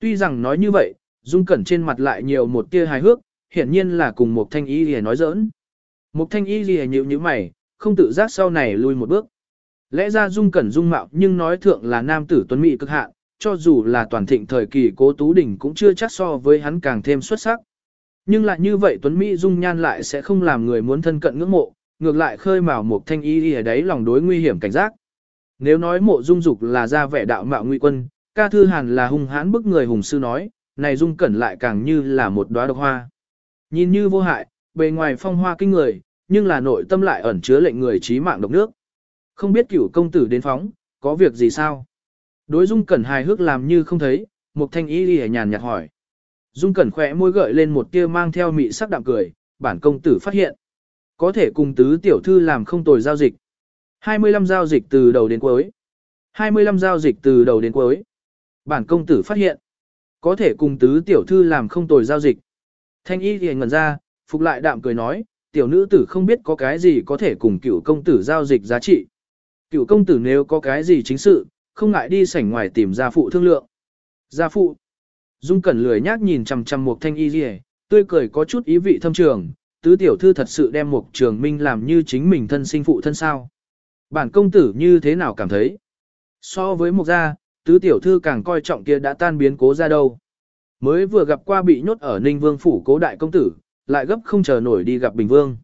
Tuy rằng nói như vậy, Dung Cẩn trên mặt lại nhiều một tia hài hước, hiển nhiên là cùng một thanh y lìa nói giỡn. Một thanh y lìa nhịu như mày, không tự giác sau này lui một bước. Lẽ ra Dung Cẩn Dung mạo nhưng nói thượng là nam tử tuấn mỹ cực hạn, cho dù là toàn thịnh thời kỳ cố tú đỉnh cũng chưa chắc so với hắn càng thêm xuất sắc. Nhưng lại như vậy tuấn mỹ dung nhan lại sẽ không làm người muốn thân cận ngưỡng mộ, ngược lại khơi mào một thanh y ở đấy lòng đối nguy hiểm cảnh giác. Nếu nói mộ dung dục là ra vẻ đạo mạo nguy quân, ca thư hàn là hung hãn bức người hùng sư nói, này dung cẩn lại càng như là một đóa độc hoa. Nhìn như vô hại, bề ngoài phong hoa kinh người, nhưng là nội tâm lại ẩn chứa lệnh người trí mạng độc nước. Không biết cửu công tử đến phóng, có việc gì sao? Đối dung cẩn hài hước làm như không thấy, một thanh y đi nhàn nhạt hỏi. Dung cẩn khỏe môi gợi lên một tia mang theo mị sắc đạm cười, bản công tử phát hiện. Có thể cùng tứ tiểu thư làm không tồi giao dịch. 25 giao dịch từ đầu đến cuối. 25 giao dịch từ đầu đến cuối. Bản công tử phát hiện. Có thể cùng tứ tiểu thư làm không tồi giao dịch. Thanh y thì ngẩn ra, phục lại đạm cười nói, tiểu nữ tử không biết có cái gì có thể cùng cựu công tử giao dịch giá trị. Cựu công tử nếu có cái gì chính sự, không ngại đi sảnh ngoài tìm gia phụ thương lượng. Gia phụ. Dung Cẩn lười nhác nhìn chằm chằm một thanh y rìa, tươi cười có chút ý vị thâm trường, tứ tiểu thư thật sự đem một trường minh làm như chính mình thân sinh phụ thân sao. Bản công tử như thế nào cảm thấy? So với một gia, tứ tiểu thư càng coi trọng kia đã tan biến cố ra đâu. Mới vừa gặp qua bị nhốt ở Ninh Vương phủ cố đại công tử, lại gấp không chờ nổi đi gặp Bình Vương.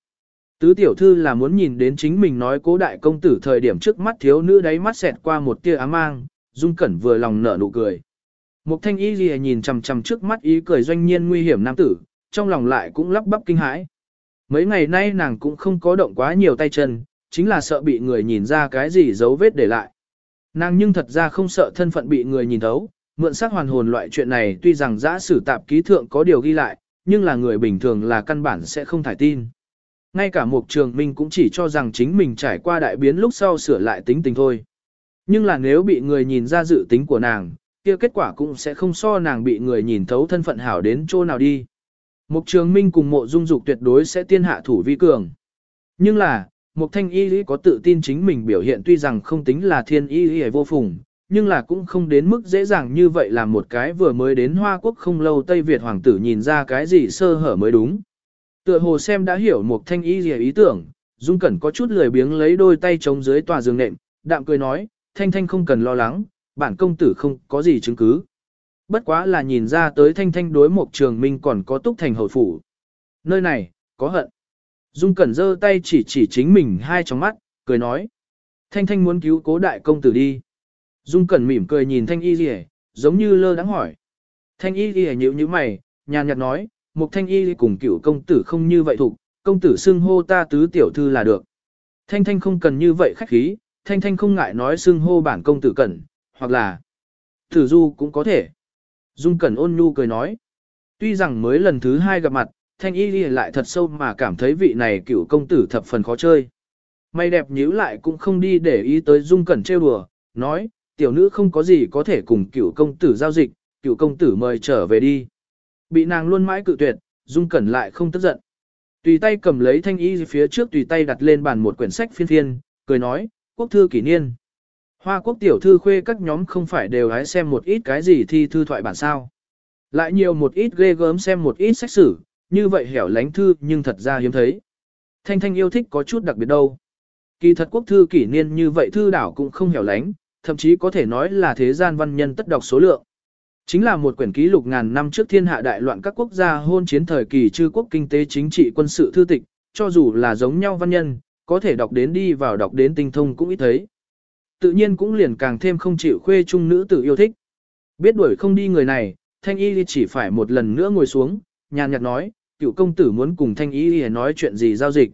Tứ tiểu thư là muốn nhìn đến chính mình nói cố đại công tử thời điểm trước mắt thiếu nữ đáy mắt xẹt qua một tia ám mang, Dung Cẩn vừa lòng nở nụ cười. Mục thanh y gì nhìn chằm chằm trước mắt ý cười doanh nhiên nguy hiểm nam tử, trong lòng lại cũng lắp bắp kinh hãi. Mấy ngày nay nàng cũng không có động quá nhiều tay chân, chính là sợ bị người nhìn ra cái gì dấu vết để lại. Nàng nhưng thật ra không sợ thân phận bị người nhìn thấu, mượn sắc hoàn hồn loại chuyện này tuy rằng giã sử tạp ký thượng có điều ghi lại, nhưng là người bình thường là căn bản sẽ không thải tin. Ngay cả một trường minh cũng chỉ cho rằng chính mình trải qua đại biến lúc sau sửa lại tính tình thôi. Nhưng là nếu bị người nhìn ra dự tính của nàng, kia kết quả cũng sẽ không so nàng bị người nhìn thấu thân phận hảo đến chỗ nào đi. Mục trường minh cùng mộ dung dục tuyệt đối sẽ tiên hạ thủ vi cường. Nhưng là, Mục thanh y lý có tự tin chính mình biểu hiện tuy rằng không tính là thiên y lý vô phùng, nhưng là cũng không đến mức dễ dàng như vậy làm một cái vừa mới đến Hoa Quốc không lâu Tây Việt hoàng tử nhìn ra cái gì sơ hở mới đúng. Tựa hồ xem đã hiểu một thanh y lý ý tưởng, Dung Cẩn có chút lười biếng lấy đôi tay chống dưới tòa giường nệm, đạm cười nói, Thanh Thanh không cần lo lắng, bản công tử không có gì chứng cứ. Bất quá là nhìn ra tới Thanh Thanh đối một trường minh còn có túc thành hậu phủ. Nơi này, có hận. Dung Cẩn giơ tay chỉ chỉ chính mình hai trong mắt, cười nói. Thanh Thanh muốn cứu cố đại công tử đi. Dung Cẩn mỉm cười nhìn Thanh Y Lì giống như lơ đắng hỏi. Thanh Y Lì nhíu như mày, nhàn nhạt nói, một Thanh Y cùng cửu công tử không như vậy thục, công tử xưng hô ta tứ tiểu thư là được. Thanh Thanh không cần như vậy khách khí, Thanh Thanh không ngại nói xưng hô bản công tử cẩn, hoặc là Tử Du cũng có thể. Dung Cẩn ôn nhu cười nói. Tuy rằng mới lần thứ hai gặp mặt, Thanh Y ghi lại thật sâu mà cảm thấy vị này cựu công tử thập phần khó chơi. May đẹp nhíu lại cũng không đi để ý tới Dung Cẩn trêu đùa, nói, tiểu nữ không có gì có thể cùng cựu công tử giao dịch, cựu công tử mời trở về đi. Bị nàng luôn mãi cự tuyệt, Dung Cẩn lại không tức giận. Tùy tay cầm lấy thanh y phía trước tùy tay đặt lên bàn một quyển sách phiên phiên, cười nói, quốc thư kỷ niên. Hoa quốc tiểu thư khuê các nhóm không phải đều hái xem một ít cái gì thi thư thoại bản sao. Lại nhiều một ít ghê gớm xem một ít sách sử, như vậy hẻo lánh thư nhưng thật ra hiếm thấy. Thanh Thanh yêu thích có chút đặc biệt đâu. Kỳ thật quốc thư kỷ niên như vậy thư đảo cũng không hẻo lánh, thậm chí có thể nói là thế gian văn nhân tất đọc số lượng. Chính là một quyển ký lục ngàn năm trước thiên hạ đại loạn các quốc gia hôn chiến thời kỳ chư quốc kinh tế chính trị quân sự thư tịch, cho dù là giống nhau văn nhân, có thể đọc đến đi vào đọc đến tinh thông cũng ít thấy. Tự nhiên cũng liền càng thêm không chịu khuê trung nữ tử yêu thích. Biết đuổi không đi người này, thanh y chỉ phải một lần nữa ngồi xuống, nhàn nhạt nói, cựu công tử muốn cùng thanh y nói chuyện gì giao dịch.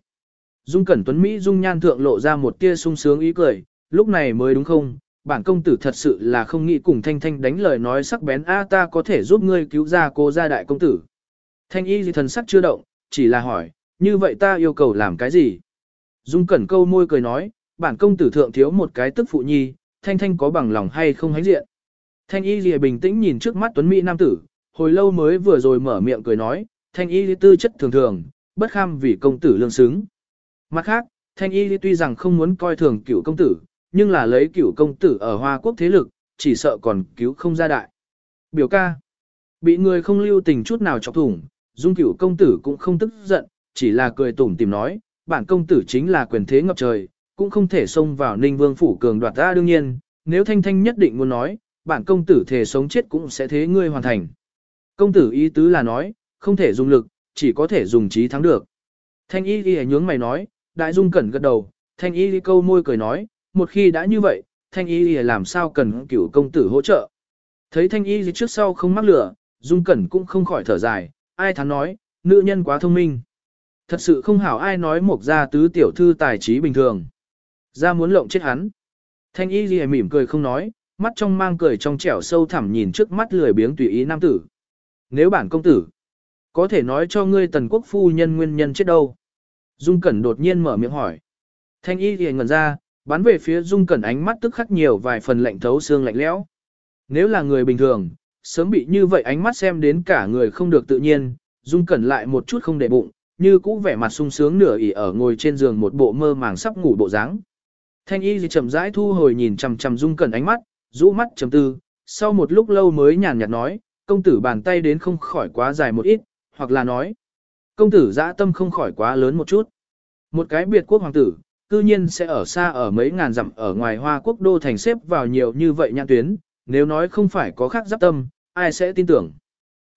Dung Cẩn Tuấn Mỹ dung nhan thượng lộ ra một tia sung sướng ý cười, lúc này mới đúng không, bản công tử thật sự là không nghĩ cùng Thanh Thanh đánh lời nói sắc bén a ta có thể giúp ngươi cứu ra cô gia đại công tử. Thanh y gì thần sắc chưa động, chỉ là hỏi, như vậy ta yêu cầu làm cái gì? Dung Cẩn câu môi cười nói, bản công tử thượng thiếu một cái tức phụ nhi, Thanh Thanh có bằng lòng hay không hãnh diện. Thanh y gì bình tĩnh nhìn trước mắt Tuấn Mỹ nam tử, hồi lâu mới vừa rồi mở miệng cười nói, Thanh y tư chất thường thường, bất kham vì công tử lương xứng. Mặt khác, Thanh y tuy rằng không muốn coi thường cựu công tử, nhưng là lấy cựu công tử ở Hoa Quốc thế lực, chỉ sợ còn cứu không ra đại. Biểu ca, bị người không lưu tình chút nào chọc thủng, dung cựu công tử cũng không tức giận, chỉ là cười tủm tìm nói, bản công tử chính là quyền thế ngập trời, cũng không thể xông vào ninh vương phủ cường đoạt ra đương nhiên, nếu thanh thanh nhất định muốn nói, bản công tử thể sống chết cũng sẽ thế ngươi hoàn thành. Công tử ý tứ là nói, không thể dùng lực, chỉ có thể dùng trí thắng được. Thanh y ghi nhướng mày nói, đại dung cẩn gật đầu, thanh y câu môi cười nói, một khi đã như vậy, thanh y làm sao cần cửu công tử hỗ trợ. Thấy thanh y trước sau không mắc lửa, dung cẩn cũng không khỏi thở dài, ai thắng nói, nữ nhân quá thông minh. Thật sự không hảo ai nói một gia tứ tiểu thư tài trí bình thường. Ra muốn lộng chết hắn. Thanh y ghi mỉm cười không nói, mắt trong mang cười trong trẻo sâu thẳm nhìn trước mắt lười biếng tùy ý nam tử. Nếu bản công tử, có thể nói cho ngươi tần quốc phu nhân nguyên nhân chết đâu. Dung Cẩn đột nhiên mở miệng hỏi. Thanh y thì ngẩn ra, bắn về phía Dung Cẩn ánh mắt tức khắc nhiều vài phần lạnh thấu xương lạnh lẽo. Nếu là người bình thường, sớm bị như vậy ánh mắt xem đến cả người không được tự nhiên, Dung Cẩn lại một chút không để bụng, như cũ vẻ mặt sung sướng nửa ỉ ở ngồi trên giường một bộ mơ màng sắp ngủ bộ dáng. Thanh y thì chậm rãi thu hồi nhìn chằm chằm Dung Cẩn ánh mắt, rũ mắt chấm tư, sau một lúc lâu mới nhàn nhạt nói, công tử bàn tay đến không khỏi quá dài một ít, hoặc là nói, công tử dã tâm không khỏi quá lớn một chút. Một cái biệt quốc hoàng tử, cư nhiên sẽ ở xa ở mấy ngàn dặm ở ngoài hoa quốc đô thành xếp vào nhiều như vậy nhãn tuyến, nếu nói không phải có khác giáp tâm, ai sẽ tin tưởng.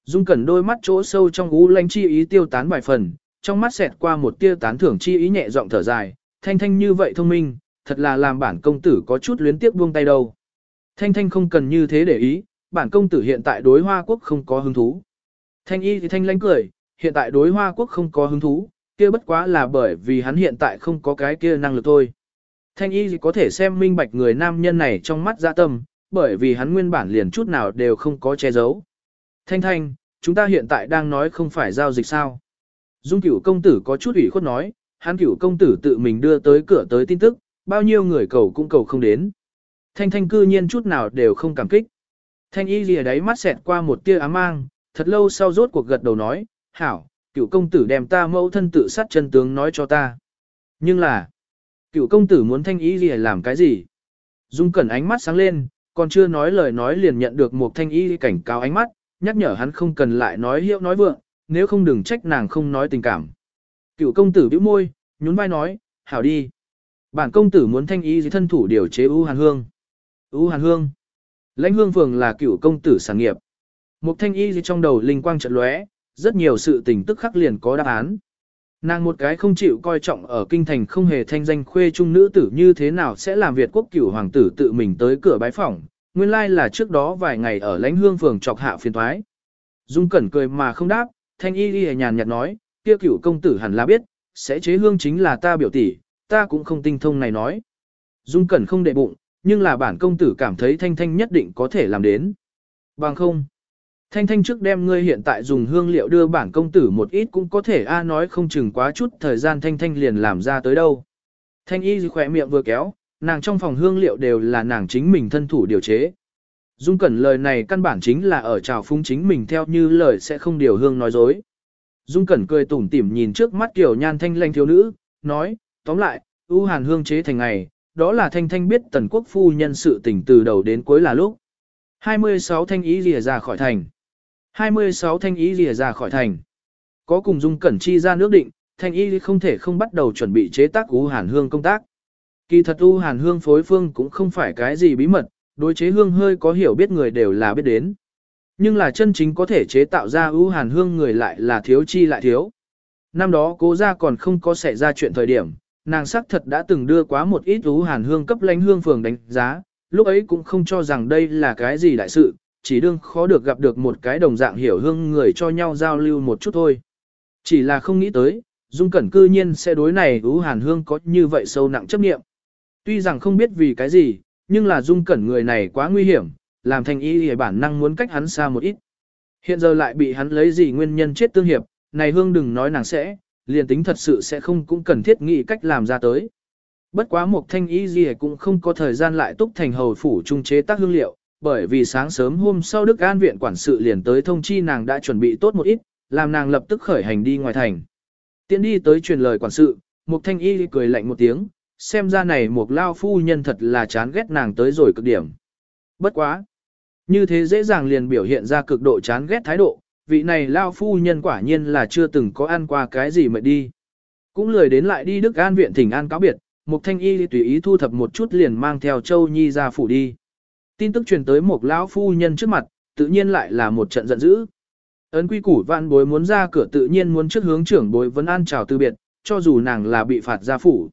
Dung cẩn đôi mắt chỗ sâu trong gú lánh chi ý tiêu tán vài phần, trong mắt xẹt qua một tia tán thưởng chi ý nhẹ giọng thở dài, thanh thanh như vậy thông minh, thật là làm bản công tử có chút luyến tiếc buông tay đâu. Thanh thanh không cần như thế để ý, bản công tử hiện tại đối hoa quốc không có hứng thú. Thanh y thì thanh lánh cười, hiện tại đối hoa quốc không có hứng thú, kia bất quá là bởi vì hắn hiện tại không có cái kia năng lực thôi. Thanh y thì có thể xem minh bạch người nam nhân này trong mắt dạ tâm, bởi vì hắn nguyên bản liền chút nào đều không có che giấu. Thanh thanh, chúng ta hiện tại đang nói không phải giao dịch sao. Dung cửu công tử có chút ủy khuất nói, hắn cửu công tử tự mình đưa tới cửa tới tin tức, bao nhiêu người cầu cũng cầu không đến. Thanh thanh cư nhiên chút nào đều không cảm kích. Thanh y lìa đáy mắt xẹt qua một tia ám mang, thật lâu sau rốt cuộc gật đầu nói, hảo, cựu công tử đem ta mẫu thân tự sát chân tướng nói cho ta. Nhưng là, cựu công tử muốn thanh y lìa làm cái gì? Dung cẩn ánh mắt sáng lên, còn chưa nói lời nói liền nhận được một thanh y cảnh cáo ánh mắt, nhắc nhở hắn không cần lại nói hiệu nói vượng, nếu không đừng trách nàng không nói tình cảm. Cựu công tử bĩu môi, nhún vai nói, hảo đi. Bản công tử muốn thanh y thân thủ điều chế ưu hàn hương. U hàn hương. Lãnh hương phường là cựu công tử sản nghiệp. Một thanh y trong đầu linh quang trận lóe, rất nhiều sự tình tức khắc liền có đáp án. Nàng một cái không chịu coi trọng ở kinh thành không hề thanh danh khuê trung nữ tử như thế nào sẽ làm Việt quốc cửu hoàng tử tự mình tới cửa bái phỏng, nguyên lai là trước đó vài ngày ở lãnh hương phường trọc hạ phiền thoái. Dung cẩn cười mà không đáp, thanh y đi nhàn nhạt nói, kia cửu công tử hẳn là biết, sẽ chế hương chính là ta biểu tỷ, ta cũng không tinh thông này nói. Dung cẩn không đệ bụng, nhưng là bản công tử cảm thấy thanh thanh nhất định có thể làm đến. Bằng không. Thanh thanh trước đem ngươi hiện tại dùng hương liệu đưa bản công tử một ít cũng có thể a nói không chừng quá chút thời gian thanh thanh liền làm ra tới đâu. Thanh y khỏe miệng vừa kéo, nàng trong phòng hương liệu đều là nàng chính mình thân thủ điều chế. Dung Cẩn lời này căn bản chính là ở trào phúng chính mình theo như lời sẽ không điều hương nói dối. Dung Cẩn cười tủm tỉm nhìn trước mắt kiểu nhan thanh lanh thiếu nữ, nói, tóm lại, ưu hàn hương chế thành ngày, đó là thanh thanh biết tần quốc phu nhân sự tình từ đầu đến cuối là lúc. 26 thanh ý lìa ra khỏi thành. 26 thanh ý lìa ra khỏi thành. Có cùng Dung Cẩn chi ra nước định, thanh ý không thể không bắt đầu chuẩn bị chế tác ưu hàn hương công tác. Kỳ thật ưu hàn hương phối phương cũng không phải cái gì bí mật, đối chế hương hơi có hiểu biết người đều là biết đến. Nhưng là chân chính có thể chế tạo ra ưu hàn hương người lại là thiếu chi lại thiếu. Năm đó cố ra còn không có xảy ra chuyện thời điểm, nàng xác thật đã từng đưa quá một ít ú hàn hương cấp lãnh hương phường đánh giá, lúc ấy cũng không cho rằng đây là cái gì đại sự, chỉ đương khó được gặp được một cái đồng dạng hiểu hương người cho nhau giao lưu một chút thôi. Chỉ là không nghĩ tới, Dung Cẩn cư nhiên sẽ đối này ú hàn hương có như vậy sâu nặng chấp niệm. Tuy rằng không biết vì cái gì, nhưng là Dung Cẩn người này quá nguy hiểm, làm thành y hề bản năng muốn cách hắn xa một ít. Hiện giờ lại bị hắn lấy gì nguyên nhân chết tương hiệp, này hương đừng nói nàng sẽ, liền tính thật sự sẽ không cũng cần thiết nghĩ cách làm ra tới. Bất quá một thanh y gì cũng không có thời gian lại túc thành hầu phủ trung chế tác hương liệu, bởi vì sáng sớm hôm sau Đức An viện quản sự liền tới thông chi nàng đã chuẩn bị tốt một ít, làm nàng lập tức khởi hành đi ngoài thành. Tiến đi tới truyền lời quản sự, một thanh y cười lạnh một tiếng, xem ra này một lao phu nhân thật là chán ghét nàng tới rồi cực điểm. Bất quá. Như thế dễ dàng liền biểu hiện ra cực độ chán ghét thái độ, vị này lao phu nhân quả nhiên là chưa từng có ăn qua cái gì mà đi. Cũng lười đến lại đi Đức An viện thỉnh an cáo biệt, một thanh y tùy ý thu thập một chút liền mang theo Châu Nhi ra phủ đi. Tin tức truyền tới một lão phu nhân trước mặt, tự nhiên lại là một trận giận dữ. Ấn quy củ vạn bối muốn ra cửa tự nhiên muốn trước hướng trưởng bối vấn an chào từ biệt, cho dù nàng là bị phạt ra phủ.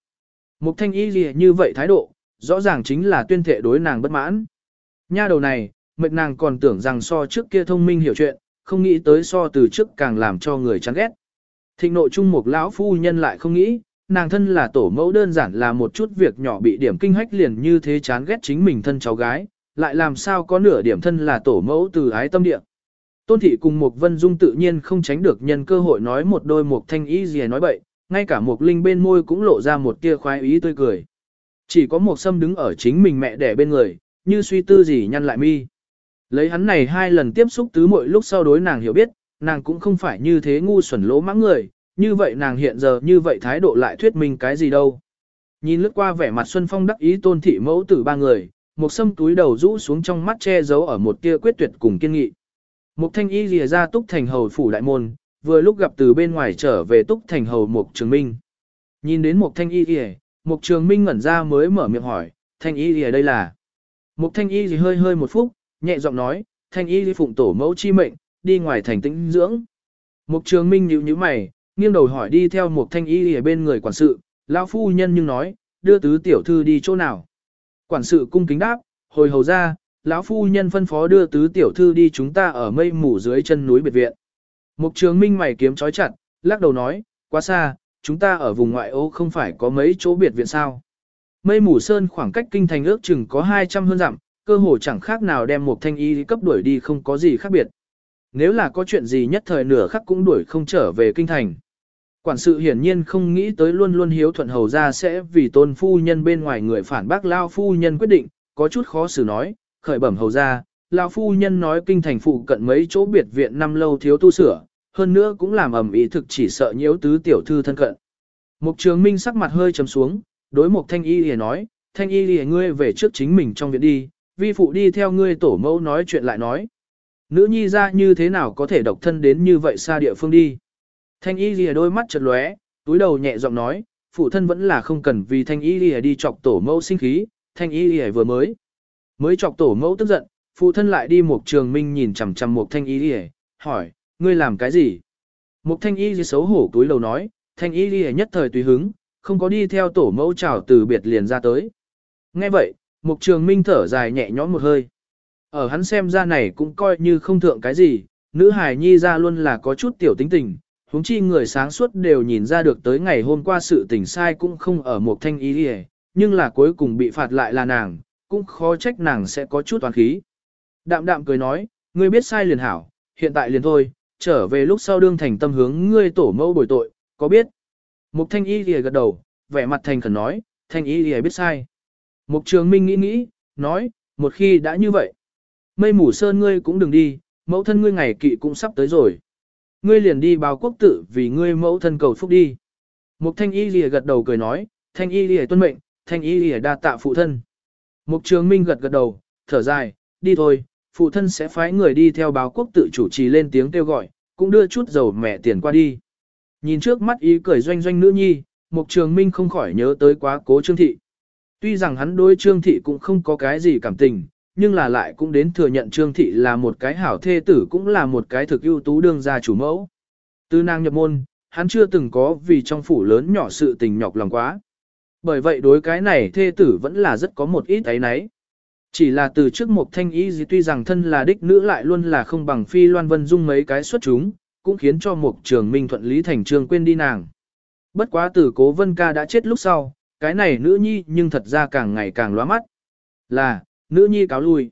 Mục thanh y gì như vậy thái độ, rõ ràng chính là tuyên thệ đối nàng bất mãn. Nha đầu này, mệt nàng còn tưởng rằng so trước kia thông minh hiểu chuyện, không nghĩ tới so từ trước càng làm cho người chán ghét. Thịnh nội trung một lão phu nhân lại không nghĩ, nàng thân là tổ mẫu đơn giản là một chút việc nhỏ bị điểm kinh hách liền như thế chán ghét chính mình thân cháu gái, lại làm sao có nửa điểm thân là tổ mẫu từ ái tâm địa. Tôn thị cùng một vân dung tự nhiên không tránh được nhân cơ hội nói một đôi một thanh ý gì nói bậy, ngay cả một linh bên môi cũng lộ ra một tia khoái ý tươi cười. Chỉ có một sâm đứng ở chính mình mẹ đẻ bên người, như suy tư gì nhăn lại mi. Lấy hắn này hai lần tiếp xúc tứ muội lúc sau đối nàng hiểu biết, nàng cũng không phải như thế ngu xuẩn lỗ mãng người, như vậy nàng hiện giờ như vậy thái độ lại thuyết minh cái gì đâu. Nhìn lướt qua vẻ mặt Xuân Phong đắc ý tôn thị mẫu tử ba người, một sâm túi đầu rũ xuống trong mắt che giấu ở một tia quyết tuyệt cùng kiên nghị. một thanh y lìa ra túc thành hầu phủ đại môn, vừa lúc gặp từ bên ngoài trở về túc thành hầu một trường minh. Nhìn đến một thanh y lìa, một trường minh ngẩn ra mới mở miệng hỏi, thanh y lìa đây là. một thanh y gì hơi hơi một phút, nhẹ giọng nói, thanh y đi phụng tổ mẫu chi mệnh, đi ngoài thành tĩnh dưỡng. Mục trường minh nhíu nhíu mày, nghiêng đầu hỏi đi theo một thanh y ở bên người quản sự, lão phu nhân nhưng nói, đưa tứ tiểu thư đi chỗ nào. Quản sự cung kính đáp, hồi hầu ra, lão phu nhân phân phó đưa tứ tiểu thư đi chúng ta ở mây mù dưới chân núi biệt viện. Mục trường minh mày kiếm chói chặt, lắc đầu nói, quá xa, chúng ta ở vùng ngoại ô không phải có mấy chỗ biệt viện sao. Mây mù sơn khoảng cách kinh thành ước chừng có 200 hơn dặm, cơ hồ chẳng khác nào đem một thanh y cấp đuổi đi không có gì khác biệt. Nếu là có chuyện gì nhất thời nửa khắc cũng đuổi không trở về kinh thành. Quản sự hiển nhiên không nghĩ tới luôn luôn hiếu thuận hầu ra sẽ vì tôn phu nhân bên ngoài người phản bác lao phu nhân quyết định, có chút khó xử nói, khởi bẩm hầu ra, lao phu nhân nói kinh thành phụ cận mấy chỗ biệt viện năm lâu thiếu tu sửa, hơn nữa cũng làm ẩm ý thực chỉ sợ nhiễu tứ tiểu thư thân cận. Mục trường minh sắc mặt hơi trầm xuống, đối mục thanh y lìa nói, thanh y lìa ngươi về trước chính mình trong viện đi, vi phụ đi theo ngươi tổ mẫu nói chuyện lại nói. Nữ nhi ra như thế nào có thể độc thân đến như vậy xa địa phương đi. Thanh y lìa đôi mắt chật lóe, túi đầu nhẹ giọng nói, phụ thân vẫn là không cần vì thanh y lìa đi chọc tổ mẫu sinh khí, thanh y lìa vừa mới. Mới chọc tổ mẫu tức giận, phụ thân lại đi một trường minh nhìn chằm chằm một thanh y lìa, hỏi, ngươi làm cái gì? Một thanh y lìa xấu hổ túi đầu nói, thanh y lìa nhất thời tùy hứng, không có đi theo tổ mẫu chào từ biệt liền ra tới. Nghe vậy, Mục trường minh thở dài nhẹ nhõm một hơi. Ở hắn xem ra này cũng coi như không thượng cái gì, nữ hài nhi ra luôn là có chút tiểu tính tình, huống chi người sáng suốt đều nhìn ra được tới ngày hôm qua sự tình sai cũng không ở một thanh ý đi nhưng là cuối cùng bị phạt lại là nàng, cũng khó trách nàng sẽ có chút toàn khí. Đạm đạm cười nói, ngươi biết sai liền hảo, hiện tại liền thôi, trở về lúc sau đương thành tâm hướng ngươi tổ mẫu bồi tội, có biết? Mục thanh y lìa gật đầu, vẻ mặt thành khẩn nói, thanh y lìa biết sai. Mục trường minh nghĩ nghĩ, nói, một khi đã như vậy, mây mù sơn ngươi cũng đừng đi, mẫu thân ngươi ngày kỵ cũng sắp tới rồi. Ngươi liền đi báo quốc tử vì ngươi mẫu thân cầu phúc đi. Mục thanh y lìa gật đầu cười nói, thanh y lìa tuân mệnh, thanh y lìa đa tạ phụ thân. Mục trường minh gật gật đầu, thở dài, đi thôi, phụ thân sẽ phái người đi theo báo quốc tự chủ trì lên tiếng kêu gọi, cũng đưa chút dầu mẹ tiền qua đi. Nhìn trước mắt ý cười doanh doanh nữ nhi, mục trường minh không khỏi nhớ tới quá cố trương thị. Tuy rằng hắn đối trương thị cũng không có cái gì cảm tình, nhưng là lại cũng đến thừa nhận Trương Thị là một cái hảo thê tử cũng là một cái thực ưu tú đương gia chủ mẫu. Từ nàng nhập môn, hắn chưa từng có vì trong phủ lớn nhỏ sự tình nhọc lòng quá. Bởi vậy đối cái này thê tử vẫn là rất có một ít ấy nấy. Chỉ là từ trước một thanh ý gì tuy rằng thân là đích nữ lại luôn là không bằng phi loan vân dung mấy cái xuất chúng, cũng khiến cho một trường minh thuận lý thành trường quên đi nàng. Bất quá từ cố vân ca đã chết lúc sau, cái này nữ nhi nhưng thật ra càng ngày càng lóa mắt. Là, Nữ nhi cáo lui.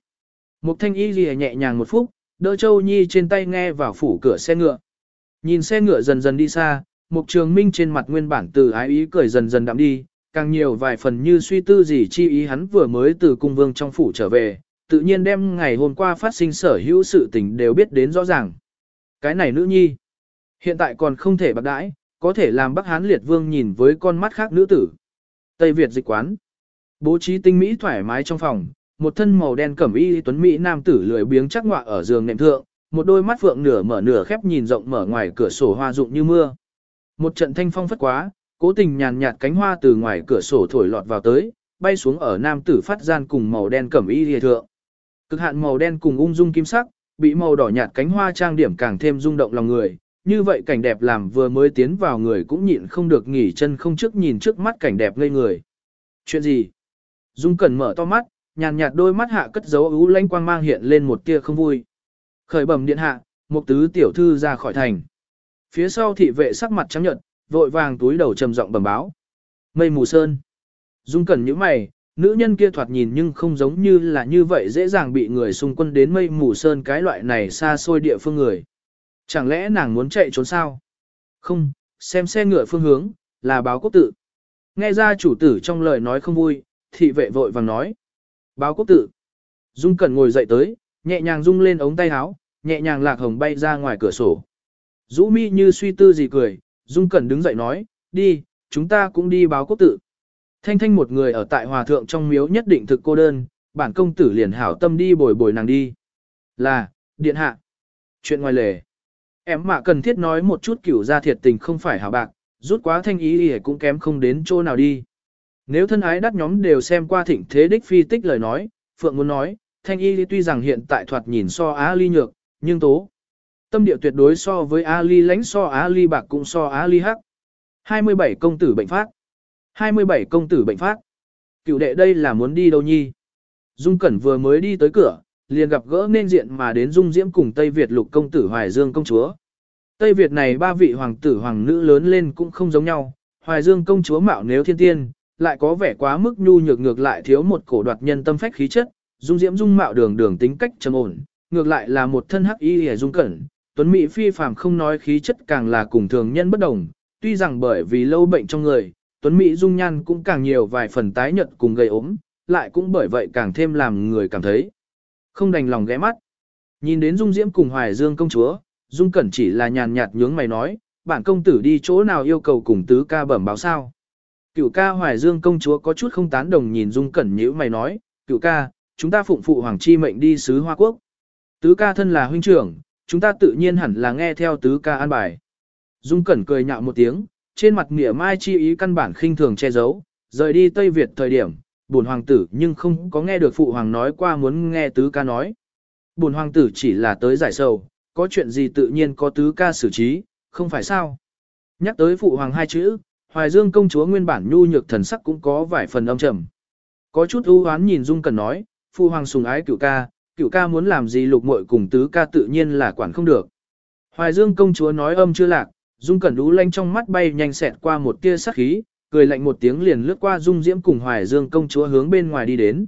Mục thanh y lìa nhẹ nhàng một phút, đỡ châu nhi trên tay nghe vào phủ cửa xe ngựa. Nhìn xe ngựa dần dần đi xa, mục trường minh trên mặt nguyên bản từ ái ý cười dần dần đạm đi, càng nhiều vài phần như suy tư gì chi ý hắn vừa mới từ cung vương trong phủ trở về, tự nhiên đem ngày hôm qua phát sinh sở hữu sự tình đều biết đến rõ ràng. Cái này nữ nhi, hiện tại còn không thể bạc đãi, có thể làm Bắc Hán liệt vương nhìn với con mắt khác nữ tử. Tây Việt dịch quán, bố trí tinh mỹ thoải mái trong phòng, một thân màu đen cẩm y tuấn mỹ nam tử lười biếng chắc ngọa ở giường nệm thượng, một đôi mắt phượng nửa mở nửa khép nhìn rộng mở ngoài cửa sổ hoa rụng như mưa. Một trận thanh phong phất quá, cố tình nhàn nhạt cánh hoa từ ngoài cửa sổ thổi lọt vào tới, bay xuống ở nam tử phát gian cùng màu đen cẩm y liề thượng. Cực hạn màu đen cùng ung dung kim sắc, bị màu đỏ nhạt cánh hoa trang điểm càng thêm rung động lòng người, như vậy cảnh đẹp làm vừa mới tiến vào người cũng nhịn không được nghỉ chân không trước nhìn trước mắt cảnh đẹp ngây người. Chuyện gì? Dung Cẩn mở to mắt, nhàn nhạt đôi mắt hạ cất dấu ưu lãnh quang mang hiện lên một tia không vui. Khởi bẩm điện hạ, một tứ tiểu thư ra khỏi thành. Phía sau thị vệ sắc mặt trắng nhợt, vội vàng túi đầu trầm giọng bẩm báo. Mây mù sơn. Dung cẩn nhíu mày, nữ nhân kia thoạt nhìn nhưng không giống như là như vậy dễ dàng bị người xung quân đến mây mù sơn cái loại này xa xôi địa phương người. Chẳng lẽ nàng muốn chạy trốn sao? Không, xem xe ngựa phương hướng, là báo quốc tự. Nghe ra chủ tử trong lời nói không vui, thị vệ vội vàng nói. Báo quốc tự. Dung Cẩn ngồi dậy tới, nhẹ nhàng rung lên ống tay áo, nhẹ nhàng lạc hồng bay ra ngoài cửa sổ. Dũ mi như suy tư gì cười, Dung Cẩn đứng dậy nói, đi, chúng ta cũng đi báo quốc tự. Thanh thanh một người ở tại hòa thượng trong miếu nhất định thực cô đơn, bản công tử liền hảo tâm đi bồi bồi nàng đi. Là, điện hạ. Chuyện ngoài lề. Em mà cần thiết nói một chút cửu gia thiệt tình không phải hảo bạc, rút quá thanh ý thì cũng kém không đến chỗ nào đi. Nếu thân ái đắt nhóm đều xem qua thịnh thế đích phi tích lời nói, Phượng muốn nói, thanh y tuy rằng hiện tại thoạt nhìn so á ly nhược, nhưng tố. Tâm địa tuyệt đối so với á ly lãnh so á ly bạc cũng so á ly hắc. 27 công tử bệnh phát. 27 công tử bệnh phát. Cựu đệ đây là muốn đi đâu nhi? Dung Cẩn vừa mới đi tới cửa, liền gặp gỡ nên diện mà đến Dung Diễm cùng Tây Việt lục công tử Hoài Dương công chúa. Tây Việt này ba vị hoàng tử hoàng nữ lớn lên cũng không giống nhau, Hoài Dương công chúa mạo nếu thiên tiên, lại có vẻ quá mức nhu nhược ngược lại thiếu một cổ đoạt nhân tâm phách khí chất, Dung Diễm Dung mạo đường đường tính cách trầm ổn, ngược lại là một thân hắc y hề dung cẩn, tuấn mỹ phi phàm không nói khí chất càng là cùng thường nhân bất đồng, tuy rằng bởi vì lâu bệnh trong người, tuấn mỹ dung nhan cũng càng nhiều vài phần tái nhợt cùng gây ốm, lại cũng bởi vậy càng thêm làm người cảm thấy không đành lòng ghé mắt. Nhìn đến Dung Diễm cùng Hoài Dương công chúa, Dung Cẩn chỉ là nhàn nhạt nhướng mày nói, bản công tử đi chỗ nào yêu cầu cùng tứ ca bẩm báo sao. Cửu ca Hoài Dương công chúa có chút không tán đồng nhìn Dung Cẩn nhíu mày nói, cửu ca, chúng ta phụng phụ hoàng chi mệnh đi sứ Hoa Quốc. Tứ ca thân là huynh trưởng, chúng ta tự nhiên hẳn là nghe theo tứ ca an bài. Dung Cẩn cười nhạo một tiếng, trên mặt mỉa mai chi ý căn bản khinh thường che giấu, rời đi Tây Việt thời điểm, buồn hoàng tử nhưng không có nghe được phụ hoàng nói qua muốn nghe tứ ca nói. Buồn hoàng tử chỉ là tới giải sầu, có chuyện gì tự nhiên có tứ ca xử trí, không phải sao. Nhắc tới phụ hoàng hai chữ, Hoài Dương công chúa nguyên bản nhu nhược thần sắc cũng có vài phần âm trầm. Có chút ưu hoán nhìn Dung Cẩn nói, phụ hoàng sùng ái cửu ca, cửu ca muốn làm gì lục muội cùng tứ ca tự nhiên là quản không được. Hoài Dương công chúa nói âm chưa lạc, Dung Cẩn đú lanh trong mắt bay nhanh xẹt qua một tia sắc khí, cười lạnh một tiếng liền lướt qua Dung Diễm cùng Hoài Dương công chúa hướng bên ngoài đi đến.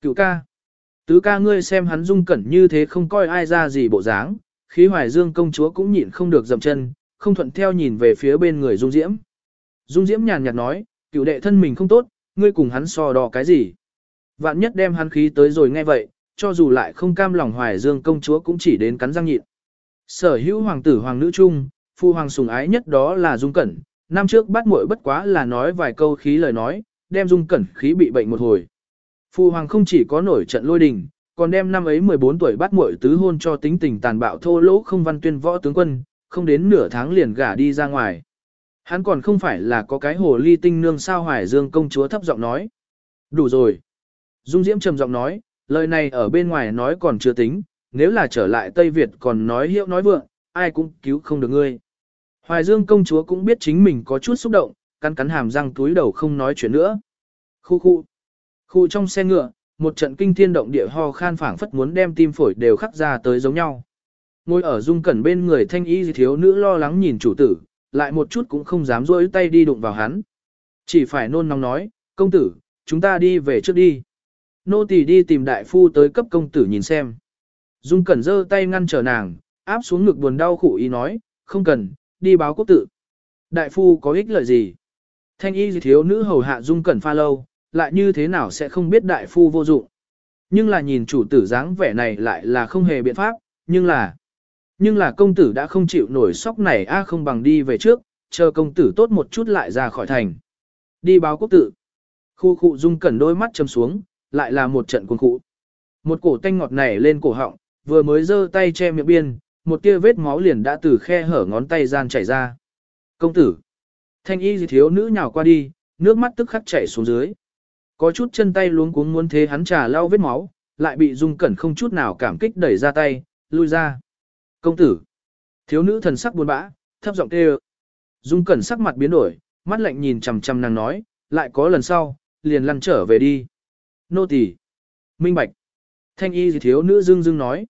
Cửu ca, tứ ca ngươi xem hắn Dung Cẩn như thế không coi ai ra gì bộ dáng, khí Hoài Dương công chúa cũng nhịn không được dậm chân, không thuận theo nhìn về phía bên người Dung Diễm. Dung Diễm nhàn nhạt nói, Cựu đệ thân mình không tốt, ngươi cùng hắn so đo cái gì. Vạn nhất đem hắn khí tới rồi nghe vậy, cho dù lại không cam lòng hoài dương công chúa cũng chỉ đến cắn răng nhịn. Sở hữu hoàng tử hoàng nữ chung, phu hoàng sùng ái nhất đó là Dung Cẩn, năm trước bắt muội bất quá là nói vài câu khí lời nói, đem Dung Cẩn khí bị bệnh một hồi. Phu hoàng không chỉ có nổi trận lôi đình, còn đem năm ấy 14 tuổi bắt muội tứ hôn cho tính tình tàn bạo thô lỗ không văn tuyên võ tướng quân, không đến nửa tháng liền gả đi ra ngoài. Hắn còn không phải là có cái hồ ly tinh nương sao hoài dương công chúa thấp giọng nói. Đủ rồi. Dung Diễm trầm giọng nói, lời này ở bên ngoài nói còn chưa tính, nếu là trở lại Tây Việt còn nói hiệu nói vượng, ai cũng cứu không được ngươi. Hoài Dương công chúa cũng biết chính mình có chút xúc động, cắn cắn hàm răng túi đầu không nói chuyện nữa. Khu khu. Khu trong xe ngựa, một trận kinh thiên động địa ho khan phảng phất muốn đem tim phổi đều khắc ra tới giống nhau. Ngồi ở dung cẩn bên người thanh y thiếu nữ lo lắng nhìn chủ tử, lại một chút cũng không dám rỗi tay đi đụng vào hắn. Chỉ phải nôn nóng nói, công tử, chúng ta đi về trước đi. Nô tỳ đi tìm đại phu tới cấp công tử nhìn xem. Dung Cẩn giơ tay ngăn trở nàng, áp xuống ngực buồn đau khổ ý nói, không cần, đi báo quốc tự. Đại phu có ích lợi gì? Thanh y thiếu nữ hầu hạ Dung Cẩn pha lâu, lại như thế nào sẽ không biết đại phu vô dụng. Nhưng là nhìn chủ tử dáng vẻ này lại là không hề biện pháp, nhưng là... Nhưng là công tử đã không chịu nổi sóc này a không bằng đi về trước, chờ công tử tốt một chút lại ra khỏi thành. Đi báo quốc tự. Khu khu Dung Cẩn đôi mắt châm xuống, lại là một trận cuồng cụ. Một cổ tanh ngọt nảy lên cổ họng, vừa mới giơ tay che miệng biên, một tia vết máu liền đã từ khe hở ngón tay gian chảy ra. Công tử. Thanh y gì thiếu nữ nhào qua đi, nước mắt tức khắc chảy xuống dưới. Có chút chân tay luống cuống muốn thế hắn trà lau vết máu, lại bị Dung Cẩn không chút nào cảm kích đẩy ra tay, lui ra. Công tử. Thiếu nữ thần sắc buồn bã, thấp giọng kêu. Dung Cẩn sắc mặt biến đổi, mắt lạnh nhìn chằm chằm nàng nói, lại có lần sau, liền lăn trở về đi nô tỳ Minh bạch. Thanh y gì thiếu nữ dưng dưng nói.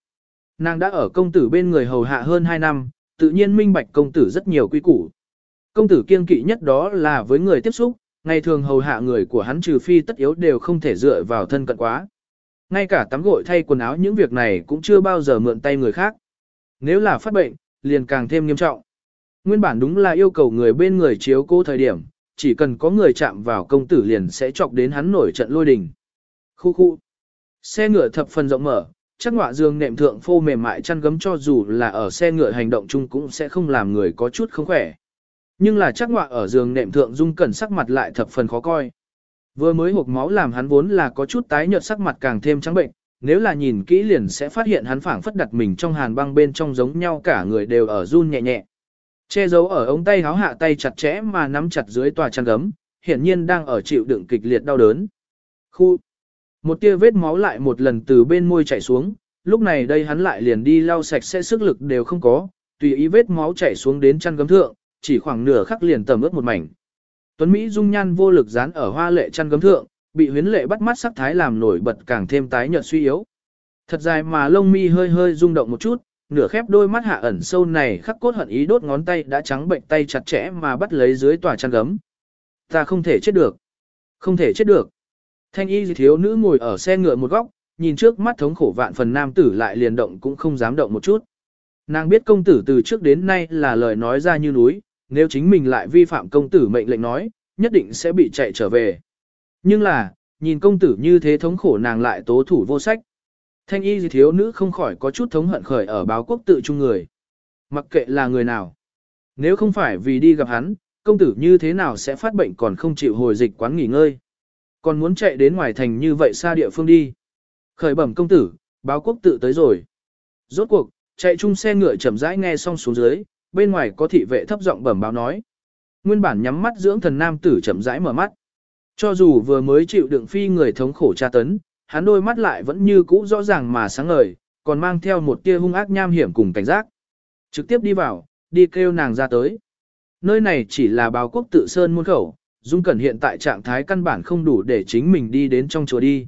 Nàng đã ở công tử bên người hầu hạ hơn 2 năm, tự nhiên minh bạch công tử rất nhiều quy củ. Công tử kiên kỵ nhất đó là với người tiếp xúc, ngày thường hầu hạ người của hắn trừ phi tất yếu đều không thể dựa vào thân cận quá. Ngay cả tắm gội thay quần áo những việc này cũng chưa bao giờ mượn tay người khác. Nếu là phát bệnh, liền càng thêm nghiêm trọng. Nguyên bản đúng là yêu cầu người bên người chiếu cố thời điểm, chỉ cần có người chạm vào công tử liền sẽ chọc đến hắn nổi trận lôi đình. Khu khu. Xe ngựa thập phần rộng mở, chắc ngọa giường nệm thượng phô mềm mại chăn gấm cho dù là ở xe ngựa hành động chung cũng sẽ không làm người có chút không khỏe. Nhưng là chắc ngọa ở giường nệm thượng dung cẩn sắc mặt lại thập phần khó coi. Vừa mới hộp máu làm hắn vốn là có chút tái nhợt sắc mặt càng thêm trắng bệnh, nếu là nhìn kỹ liền sẽ phát hiện hắn phảng phất đặt mình trong hàn băng bên trong giống nhau cả người đều ở run nhẹ nhẹ. Che giấu ở ống tay háo hạ tay chặt chẽ mà nắm chặt dưới tòa chăn gấm, hiển nhiên đang ở chịu đựng kịch liệt đau đớn. Khu một tia vết máu lại một lần từ bên môi chảy xuống, lúc này đây hắn lại liền đi lau sạch sẽ sức lực đều không có, tùy ý vết máu chảy xuống đến chăn gấm thượng, chỉ khoảng nửa khắc liền tầm ướt một mảnh. Tuấn Mỹ dung nhan vô lực dán ở hoa lệ chăn gấm thượng, bị huyến lệ bắt mắt sắc thái làm nổi bật càng thêm tái nhợt suy yếu. Thật dài mà lông mi hơi hơi rung động một chút, nửa khép đôi mắt hạ ẩn sâu này khắc cốt hận ý đốt ngón tay đã trắng bệnh tay chặt chẽ mà bắt lấy dưới tòa chăn gấm. Ta không thể chết được. Không thể chết được. Thanh y thiếu nữ ngồi ở xe ngựa một góc, nhìn trước mắt thống khổ vạn phần nam tử lại liền động cũng không dám động một chút. Nàng biết công tử từ trước đến nay là lời nói ra như núi, nếu chính mình lại vi phạm công tử mệnh lệnh nói, nhất định sẽ bị chạy trở về. Nhưng là, nhìn công tử như thế thống khổ nàng lại tố thủ vô sách. Thanh y gì thiếu nữ không khỏi có chút thống hận khởi ở báo quốc tự chung người. Mặc kệ là người nào. Nếu không phải vì đi gặp hắn, công tử như thế nào sẽ phát bệnh còn không chịu hồi dịch quán nghỉ ngơi. Còn muốn chạy đến ngoài thành như vậy xa địa phương đi. Khởi bẩm công tử, báo quốc tự tới rồi. Rốt cuộc, chạy chung xe ngựa chậm rãi nghe xong xuống dưới, bên ngoài có thị vệ thấp giọng bẩm báo nói. Nguyên bản nhắm mắt dưỡng thần nam tử chậm rãi mở mắt. Cho dù vừa mới chịu đựng phi người thống khổ tra tấn, hắn đôi mắt lại vẫn như cũ rõ ràng mà sáng ngời, còn mang theo một tia hung ác nham hiểm cùng cảnh giác. Trực tiếp đi vào, đi kêu nàng ra tới. Nơi này chỉ là báo quốc tự sơn môn khẩu, Dung Cẩn hiện tại trạng thái căn bản không đủ để chính mình đi đến trong chùa đi.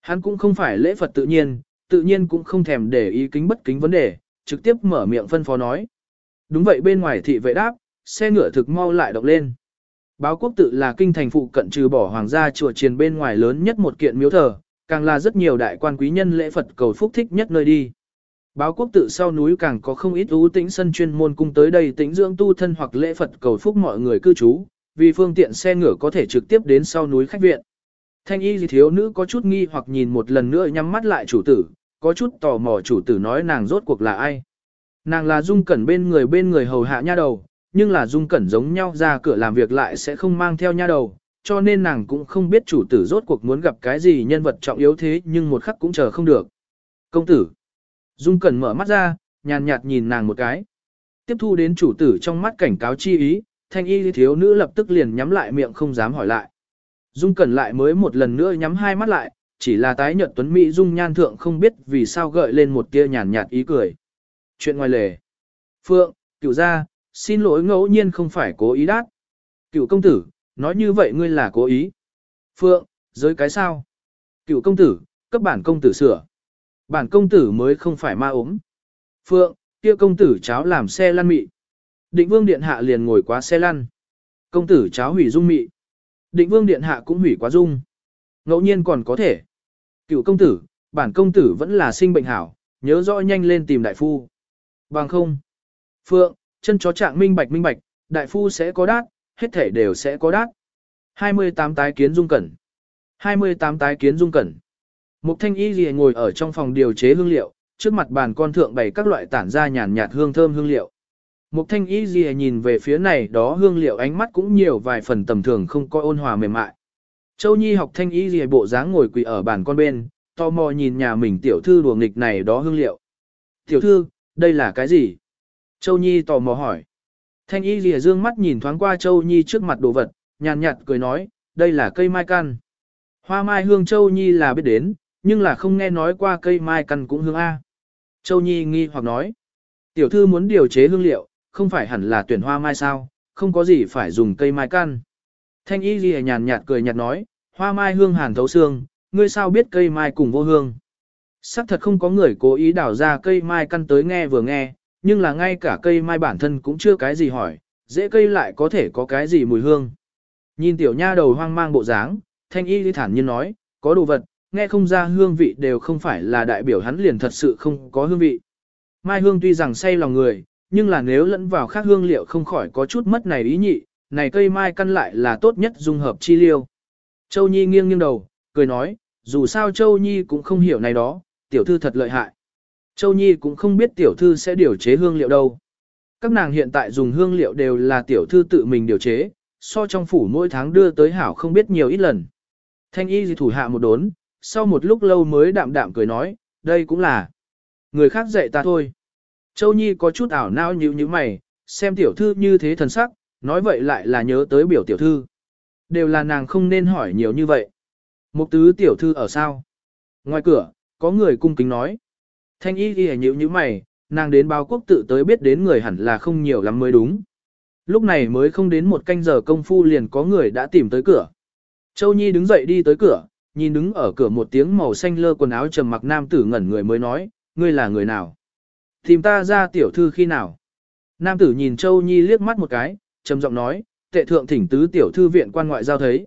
Hắn cũng không phải lễ Phật tự nhiên, tự nhiên cũng không thèm để ý kính bất kính vấn đề, trực tiếp mở miệng phân phó nói. Đúng vậy bên ngoài thị vệ đáp, xe ngựa thực mau lại động lên. Báo quốc tự là kinh thành phụ cận trừ bỏ hoàng gia chùa triền bên ngoài lớn nhất một kiện miếu thờ, càng là rất nhiều đại quan quý nhân lễ Phật cầu phúc thích nhất nơi đi. Báo quốc tự sau núi càng có không ít ưu tĩnh sân chuyên môn cung tới đây tĩnh dưỡng tu thân hoặc lễ Phật cầu phúc mọi người cư trú, vì phương tiện xe ngựa có thể trực tiếp đến sau núi khách viện. Thanh y gì thiếu nữ có chút nghi hoặc nhìn một lần nữa nhắm mắt lại chủ tử, có chút tò mò chủ tử nói nàng rốt cuộc là ai. Nàng là dung cẩn bên người bên người hầu hạ nha đầu, nhưng là dung cẩn giống nhau ra cửa làm việc lại sẽ không mang theo nha đầu, cho nên nàng cũng không biết chủ tử rốt cuộc muốn gặp cái gì nhân vật trọng yếu thế nhưng một khắc cũng chờ không được. Công tử. Dung cẩn mở mắt ra, nhàn nhạt nhìn nàng một cái. Tiếp thu đến chủ tử trong mắt cảnh cáo chi ý, thanh y thiếu nữ lập tức liền nhắm lại miệng không dám hỏi lại. Dung Cẩn lại mới một lần nữa nhắm hai mắt lại, chỉ là tái nhợt tuấn mỹ dung nhan thượng không biết vì sao gợi lên một tia nhàn nhạt ý cười. Chuyện ngoài lề. Phượng, cựu gia, xin lỗi ngẫu nhiên không phải cố ý đát. Cựu công tử, nói như vậy ngươi là cố ý. Phượng, giới cái sao? Cựu công tử, cấp bản công tử sửa. Bản công tử mới không phải ma ốm. Phượng, kia công tử cháo làm xe lăn mị. Định vương điện hạ liền ngồi quá xe lăn. Công tử cháo hủy dung mị. Định vương điện hạ cũng hủy quá dung. Ngẫu nhiên còn có thể. Cựu công tử, bản công tử vẫn là sinh bệnh hảo, nhớ rõ nhanh lên tìm đại phu. Bằng không. Phượng, chân chó trạng minh bạch minh bạch, đại phu sẽ có đát, hết thể đều sẽ có đát. 28 tái kiến dung cẩn. 28 tái kiến dung cẩn. Mục thanh y gì ngồi ở trong phòng điều chế hương liệu, trước mặt bàn con thượng bày các loại tản ra nhàn nhạt hương thơm hương liệu. Mục thanh y gì nhìn về phía này đó hương liệu ánh mắt cũng nhiều vài phần tầm thường không coi ôn hòa mềm mại. Châu Nhi học thanh y gì bộ dáng ngồi quỳ ở bàn con bên, tò mò nhìn nhà mình tiểu thư đùa nghịch này đó hương liệu. Tiểu thư, đây là cái gì? Châu Nhi tò mò hỏi. Thanh y lìa dương mắt nhìn thoáng qua Châu Nhi trước mặt đồ vật, nhàn nhạt cười nói, đây là cây mai căn. Hoa mai hương Châu Nhi là biết đến, nhưng là không nghe nói qua cây mai căn cũng hương A. Châu Nhi nghi hoặc nói, tiểu thư muốn điều chế hương liệu, không phải hẳn là tuyển hoa mai sao, không có gì phải dùng cây mai căn. Thanh y lìa nhàn nhạt cười nhạt nói, hoa mai hương hàn thấu xương, ngươi sao biết cây mai cùng vô hương. Sắc thật không có người cố ý đào ra cây mai căn tới nghe vừa nghe, nhưng là ngay cả cây mai bản thân cũng chưa cái gì hỏi, dễ cây lại có thể có cái gì mùi hương. Nhìn tiểu nha đầu hoang mang bộ dáng, thanh y thản nhiên nói, có đồ vật, nghe không ra hương vị đều không phải là đại biểu hắn liền thật sự không có hương vị. Mai hương tuy rằng say lòng người, nhưng là nếu lẫn vào khác hương liệu không khỏi có chút mất này ý nhị, này cây mai căn lại là tốt nhất dung hợp chi liêu. Châu Nhi nghiêng nghiêng đầu, cười nói, dù sao Châu Nhi cũng không hiểu này đó, tiểu thư thật lợi hại. Châu Nhi cũng không biết tiểu thư sẽ điều chế hương liệu đâu. Các nàng hiện tại dùng hương liệu đều là tiểu thư tự mình điều chế, so trong phủ mỗi tháng đưa tới hảo không biết nhiều ít lần. Thanh y gì thủ hạ một đốn, sau một lúc lâu mới đạm đạm cười nói, đây cũng là người khác dạy ta thôi. Châu Nhi có chút ảo não như như mày, xem tiểu thư như thế thần sắc, nói vậy lại là nhớ tới biểu tiểu thư. Đều là nàng không nên hỏi nhiều như vậy. Một tứ tiểu thư ở sao? Ngoài cửa, có người cung kính nói. Thanh y ghi nhíu như mày, nàng đến báo quốc tự tới biết đến người hẳn là không nhiều lắm mới đúng. Lúc này mới không đến một canh giờ công phu liền có người đã tìm tới cửa. Châu Nhi đứng dậy đi tới cửa, nhìn đứng ở cửa một tiếng màu xanh lơ quần áo trầm mặc nam tử ngẩn người mới nói, ngươi là người nào? Tìm ta ra tiểu thư khi nào? Nam tử nhìn Châu Nhi liếc mắt một cái, trầm giọng nói, tệ thượng thỉnh tứ tiểu thư viện quan ngoại giao thấy.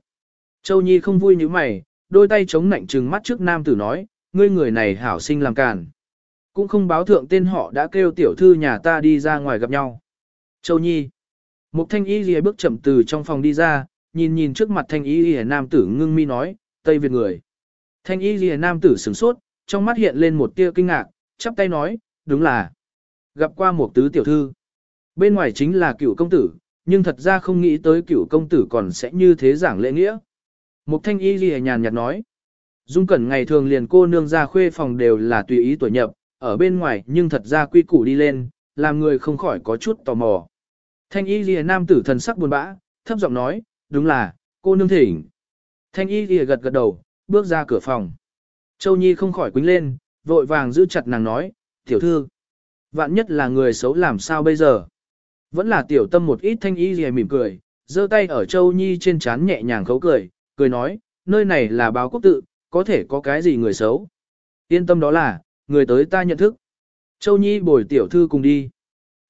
Châu Nhi không vui như mày, đôi tay chống nạnh trừng mắt trước nam tử nói, ngươi người này hảo sinh làm càn. Cũng không báo thượng tên họ đã kêu tiểu thư nhà ta đi ra ngoài gặp nhau. Châu Nhi. Mục thanh y lìa bước chậm từ trong phòng đi ra, nhìn nhìn trước mặt thanh y lìa nam tử ngưng mi nói, Tây Việt người. Thanh y lìa nam tử sửng sốt, trong mắt hiện lên một tia kinh ngạc, chắp tay nói, đúng là. Gặp qua một tứ tiểu thư. Bên ngoài chính là cựu công tử, nhưng thật ra không nghĩ tới cựu công tử còn sẽ như thế giảng lễ nghĩa. Mục thanh y ghi nhàn nhạt nói. Dung cẩn ngày thường liền cô nương ra khuê phòng đều là tùy ý tuổi nhập, ở bên ngoài nhưng thật ra quy củ đi lên, làm người không khỏi có chút tò mò. Thanh y lìa nam tử thần sắc buồn bã, thấp giọng nói, đúng là, cô nương thỉnh. Thanh y lìa gật gật đầu, bước ra cửa phòng. Châu Nhi không khỏi quính lên, vội vàng giữ chặt nàng nói, tiểu thư. Vạn nhất là người xấu làm sao bây giờ? Vẫn là tiểu tâm một ít thanh y lìa mỉm cười, giơ tay ở Châu Nhi trên trán nhẹ nhàng khấu cười, cười nói, nơi này là báo quốc tự, có thể có cái gì người xấu. Yên tâm đó là, người tới ta nhận thức. Châu Nhi bồi tiểu thư cùng đi.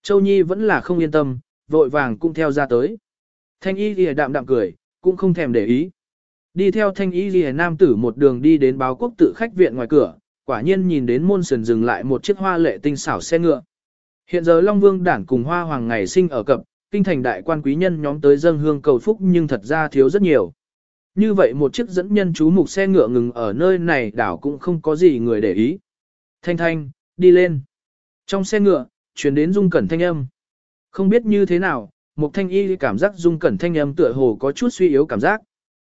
Châu Nhi vẫn là không yên tâm, vội vàng cũng theo ra tới. Thanh y lìa đạm đạm cười, cũng không thèm để ý. Đi theo thanh y lìa nam tử một đường đi đến báo quốc tự khách viện ngoài cửa, quả nhiên nhìn đến môn sườn dừng lại một chiếc hoa lệ tinh xảo xe ngựa. Hiện giờ Long Vương đảng cùng Hoa Hoàng ngày sinh ở cập, kinh thành đại quan quý nhân nhóm tới dân hương cầu phúc nhưng thật ra thiếu rất nhiều. Như vậy một chiếc dẫn nhân chú mục xe ngựa ngừng ở nơi này đảo cũng không có gì người để ý. Thanh thanh, đi lên. Trong xe ngựa, chuyển đến dung cẩn thanh âm. Không biết như thế nào, một thanh y cảm giác dung cẩn thanh âm tựa hồ có chút suy yếu cảm giác.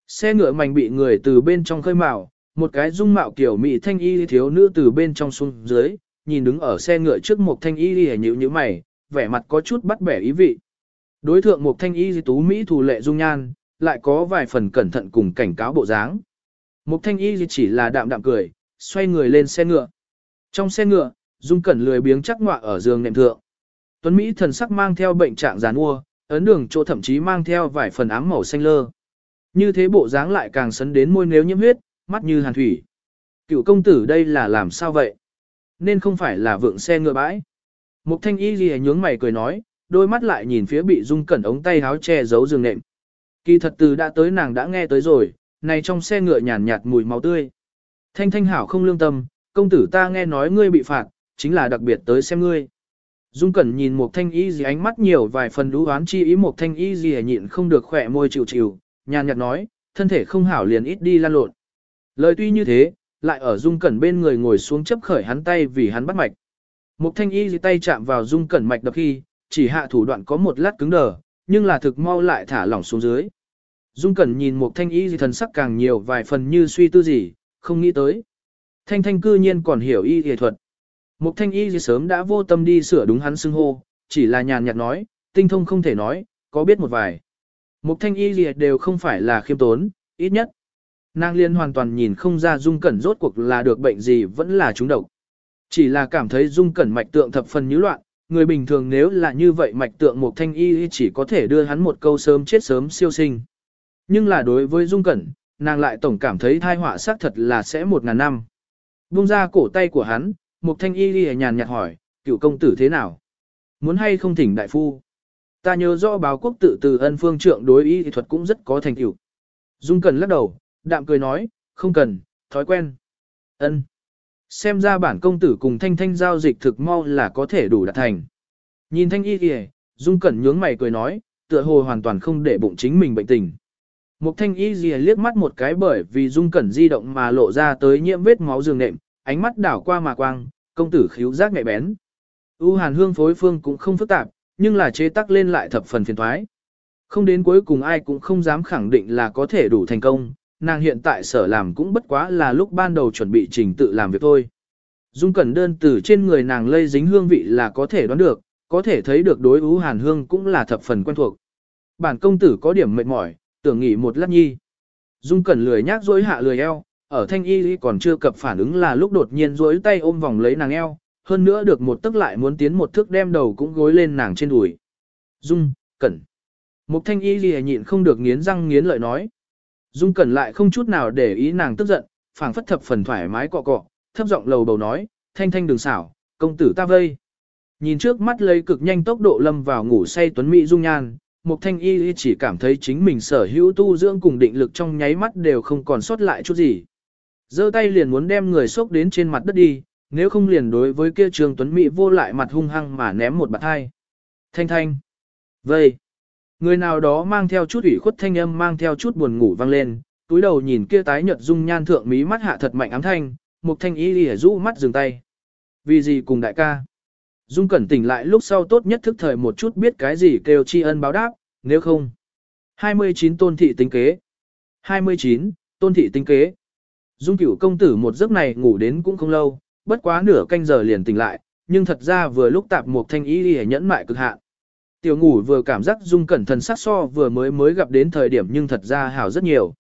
Xe ngựa mảnh bị người từ bên trong khơi mào một cái dung mạo kiểu mỹ thanh y thiếu nữ từ bên trong xuống dưới, nhìn đứng ở xe ngựa trước một thanh y hề nhịu như mày, vẻ mặt có chút bắt bẻ ý vị. Đối thượng một thanh y tú Mỹ thủ lệ dung nhan, lại có vài phần cẩn thận cùng cảnh cáo bộ dáng. Một thanh y chỉ là đạm đạm cười, xoay người lên xe ngựa. Trong xe ngựa, Dung Cẩn lười biếng chắc ngọa ở giường nệm thượng. Tuấn Mỹ thần sắc mang theo bệnh trạng giàn ua, ấn đường chỗ thậm chí mang theo vài phần ám màu xanh lơ. Như thế bộ dáng lại càng sấn đến môi nếu nhiễm huyết, mắt như hàn thủy. Cựu công tử đây là làm sao vậy? Nên không phải là vượng xe ngựa bãi. Mục thanh y ghi nhướng mày cười nói, đôi mắt lại nhìn phía bị dung cẩn ống tay háo che giấu giường nệm. Kỳ thật từ đã tới nàng đã nghe tới rồi, này trong xe ngựa nhàn nhạt mùi máu tươi. Thanh thanh hảo không lương tâm, công tử ta nghe nói ngươi bị phạt, chính là đặc biệt tới xem ngươi. Dung Cẩn nhìn một thanh y gì ánh mắt nhiều vài phần đú oán chi ý một thanh y gì nhịn không được khỏe môi chịu chịu, nhàn nhạt nói, thân thể không hảo liền ít đi lan lộn. Lời tuy như thế, lại ở Dung Cẩn bên người ngồi xuống chấp khởi hắn tay vì hắn bắt mạch. Một thanh y gì tay chạm vào Dung Cẩn mạch đập khi, chỉ hạ thủ đoạn có một lát cứng đờ, nhưng là thực mau lại thả lỏng xuống dưới. Dung Cẩn nhìn một thanh y gì thần sắc càng nhiều vài phần như suy tư gì, không nghĩ tới. Thanh thanh cư nhiên còn hiểu y y thuật. Một thanh y gì sớm đã vô tâm đi sửa đúng hắn xưng hô, chỉ là nhàn nhạt nói, tinh thông không thể nói, có biết một vài. Một thanh y gì đều không phải là khiêm tốn, ít nhất. Nàng liên hoàn toàn nhìn không ra dung cẩn rốt cuộc là được bệnh gì vẫn là trúng độc. Chỉ là cảm thấy dung cẩn mạch tượng thập phần như loạn, người bình thường nếu là như vậy mạch tượng một thanh y chỉ có thể đưa hắn một câu sớm chết sớm siêu sinh. Nhưng là đối với dung cẩn, nàng lại tổng cảm thấy thai họa xác thật là sẽ một ngàn năm. Bung ra cổ tay của hắn, một thanh y đi nhàn nhạt hỏi, cựu công tử thế nào? Muốn hay không thỉnh đại phu? Ta nhớ rõ báo quốc tự từ ân phương trượng đối y thì thuật cũng rất có thành tựu. Dung Cẩn lắc đầu, đạm cười nói, không cần, thói quen. ân Xem ra bản công tử cùng thanh thanh giao dịch thực mau là có thể đủ đạt thành. Nhìn thanh y kìa, Dung Cẩn nhướng mày cười nói, tựa hồ hoàn toàn không để bụng chính mình bệnh tình. Mục thanh y gì liếc mắt một cái bởi vì Dung Cẩn di động mà lộ ra tới nhiễm vết máu giường nệm, ánh mắt đảo qua mà quang, công tử khíu giác nhạy bén. U hàn hương phối phương cũng không phức tạp, nhưng là chế tác lên lại thập phần phiền thoái. Không đến cuối cùng ai cũng không dám khẳng định là có thể đủ thành công, nàng hiện tại sở làm cũng bất quá là lúc ban đầu chuẩn bị trình tự làm việc thôi. Dung Cẩn đơn từ trên người nàng lây dính hương vị là có thể đoán được, có thể thấy được đối ú hàn hương cũng là thập phần quen thuộc. Bản công tử có điểm mệt mỏi, tưởng nghỉ một lát nhi. Dung Cẩn lười nhác dối hạ lười eo, ở thanh y còn chưa cập phản ứng là lúc đột nhiên dối tay ôm vòng lấy nàng eo, hơn nữa được một tức lại muốn tiến một thước đem đầu cũng gối lên nàng trên đùi. Dung, Cẩn. Mục thanh y lìa nhịn không được nghiến răng nghiến lợi nói. Dung Cẩn lại không chút nào để ý nàng tức giận, phảng phất thập phần thoải mái cọ cọ, thấp giọng lầu bầu nói, thanh thanh đừng xảo, công tử ta vây. Nhìn trước mắt lấy cực nhanh tốc độ lâm vào ngủ say tuấn mỹ dung nhan, Mục Thanh Y chỉ cảm thấy chính mình sở hữu tu dưỡng cùng định lực trong nháy mắt đều không còn sót lại chút gì. giơ tay liền muốn đem người xốc đến trên mặt đất đi, nếu không liền đối với kia trường tuấn mỹ vô lại mặt hung hăng mà ném một bạt hai. Thanh thanh. Vây. Người nào đó mang theo chút ủy khuất thanh âm mang theo chút buồn ngủ vang lên, túi đầu nhìn kia tái nhợt dung nhan thượng mí mắt hạ thật mạnh ám thanh, Mục Thanh Y lìa rũ mắt dừng tay. Vì gì cùng đại ca? Dung Cẩn tỉnh lại lúc sau tốt nhất thức thời một chút biết cái gì kêu tri ân báo đáp, nếu không. 29 tôn thị tính kế. 29, tôn thị tính kế. Dung cửu công tử một giấc này ngủ đến cũng không lâu, bất quá nửa canh giờ liền tỉnh lại, nhưng thật ra vừa lúc tạp một thanh ý lìa nhẫn mại cực hạn. Tiểu ngủ vừa cảm giác Dung cẩn thần sắc so vừa mới mới gặp đến thời điểm nhưng thật ra hảo rất nhiều.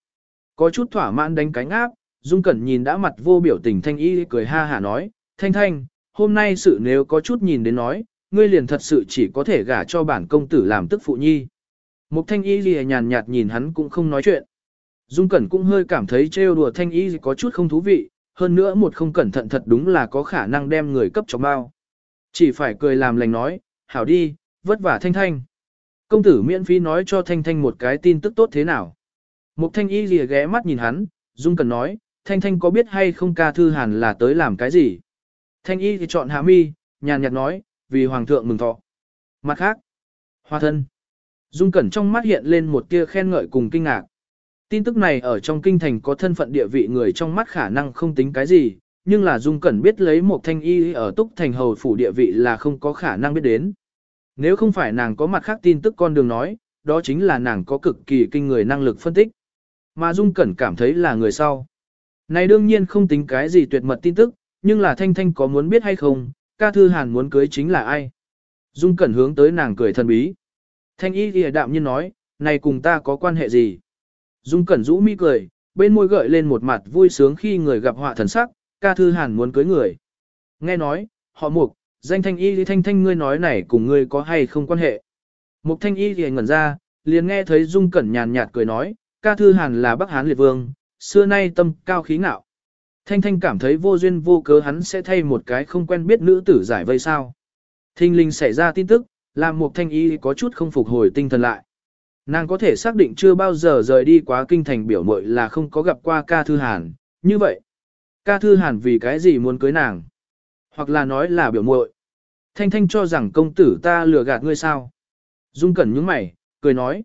Có chút thỏa mãn đánh cánh áp, Dung cẩn nhìn đã mặt vô biểu tình thanh y cười ha hả nói, thanh thanh, hôm nay sự nếu có chút nhìn đến nói, ngươi liền thật sự chỉ có thể gả cho bản công tử làm tức phụ nhi. Mục thanh y gì nhàn nhạt nhìn hắn cũng không nói chuyện. Dung Cẩn cũng hơi cảm thấy trêu đùa thanh y có chút không thú vị, hơn nữa một không cẩn thận thật đúng là có khả năng đem người cấp cho bao. Chỉ phải cười làm lành nói, hảo đi, vất vả thanh thanh. Công tử miễn phí nói cho thanh thanh một cái tin tức tốt thế nào. Mục thanh y lìa ghé mắt nhìn hắn, Dung Cẩn nói, thanh thanh có biết hay không ca thư hàn là tới làm cái gì. Thanh y thì chọn hạ mi, nhàn nhạt nói, vì hoàng thượng mừng thọ. Mặt khác, hoa thân. Dung Cẩn trong mắt hiện lên một tia khen ngợi cùng kinh ngạc. Tin tức này ở trong kinh thành có thân phận địa vị người trong mắt khả năng không tính cái gì, nhưng là Dung Cẩn biết lấy một thanh y ở túc thành hầu phủ địa vị là không có khả năng biết đến. Nếu không phải nàng có mặt khác tin tức con đường nói, đó chính là nàng có cực kỳ kinh người năng lực phân tích. Mà Dung Cẩn cảm thấy là người sau. Này đương nhiên không tính cái gì tuyệt mật tin tức, nhưng là Thanh Thanh có muốn biết hay không, ca thư hàn muốn cưới chính là ai. Dung Cẩn hướng tới nàng cười thần bí. Thanh y thì đạm nhiên nói, này cùng ta có quan hệ gì? Dung Cẩn rũ mi cười, bên môi gợi lên một mặt vui sướng khi người gặp họa thần sắc, ca thư hàn muốn cưới người. Nghe nói, họ mục, danh thanh y thanh thanh ngươi nói này cùng ngươi có hay không quan hệ. Mục thanh y thì ngẩn ra, liền nghe thấy Dung Cẩn nhàn nhạt cười nói, ca thư hàn là Bắc Hán liệt vương, xưa nay tâm cao khí ngạo. Thanh thanh cảm thấy vô duyên vô cớ hắn sẽ thay một cái không quen biết nữ tử giải vây sao. Thinh linh xảy ra tin tức, làm Mục thanh y có chút không phục hồi tinh thần lại. Nàng có thể xác định chưa bao giờ rời đi quá kinh thành biểu mội là không có gặp qua ca thư hàn, như vậy. Ca thư hàn vì cái gì muốn cưới nàng? Hoặc là nói là biểu muội. Thanh Thanh cho rằng công tử ta lừa gạt ngươi sao? Dung Cẩn nhướng mày, cười nói.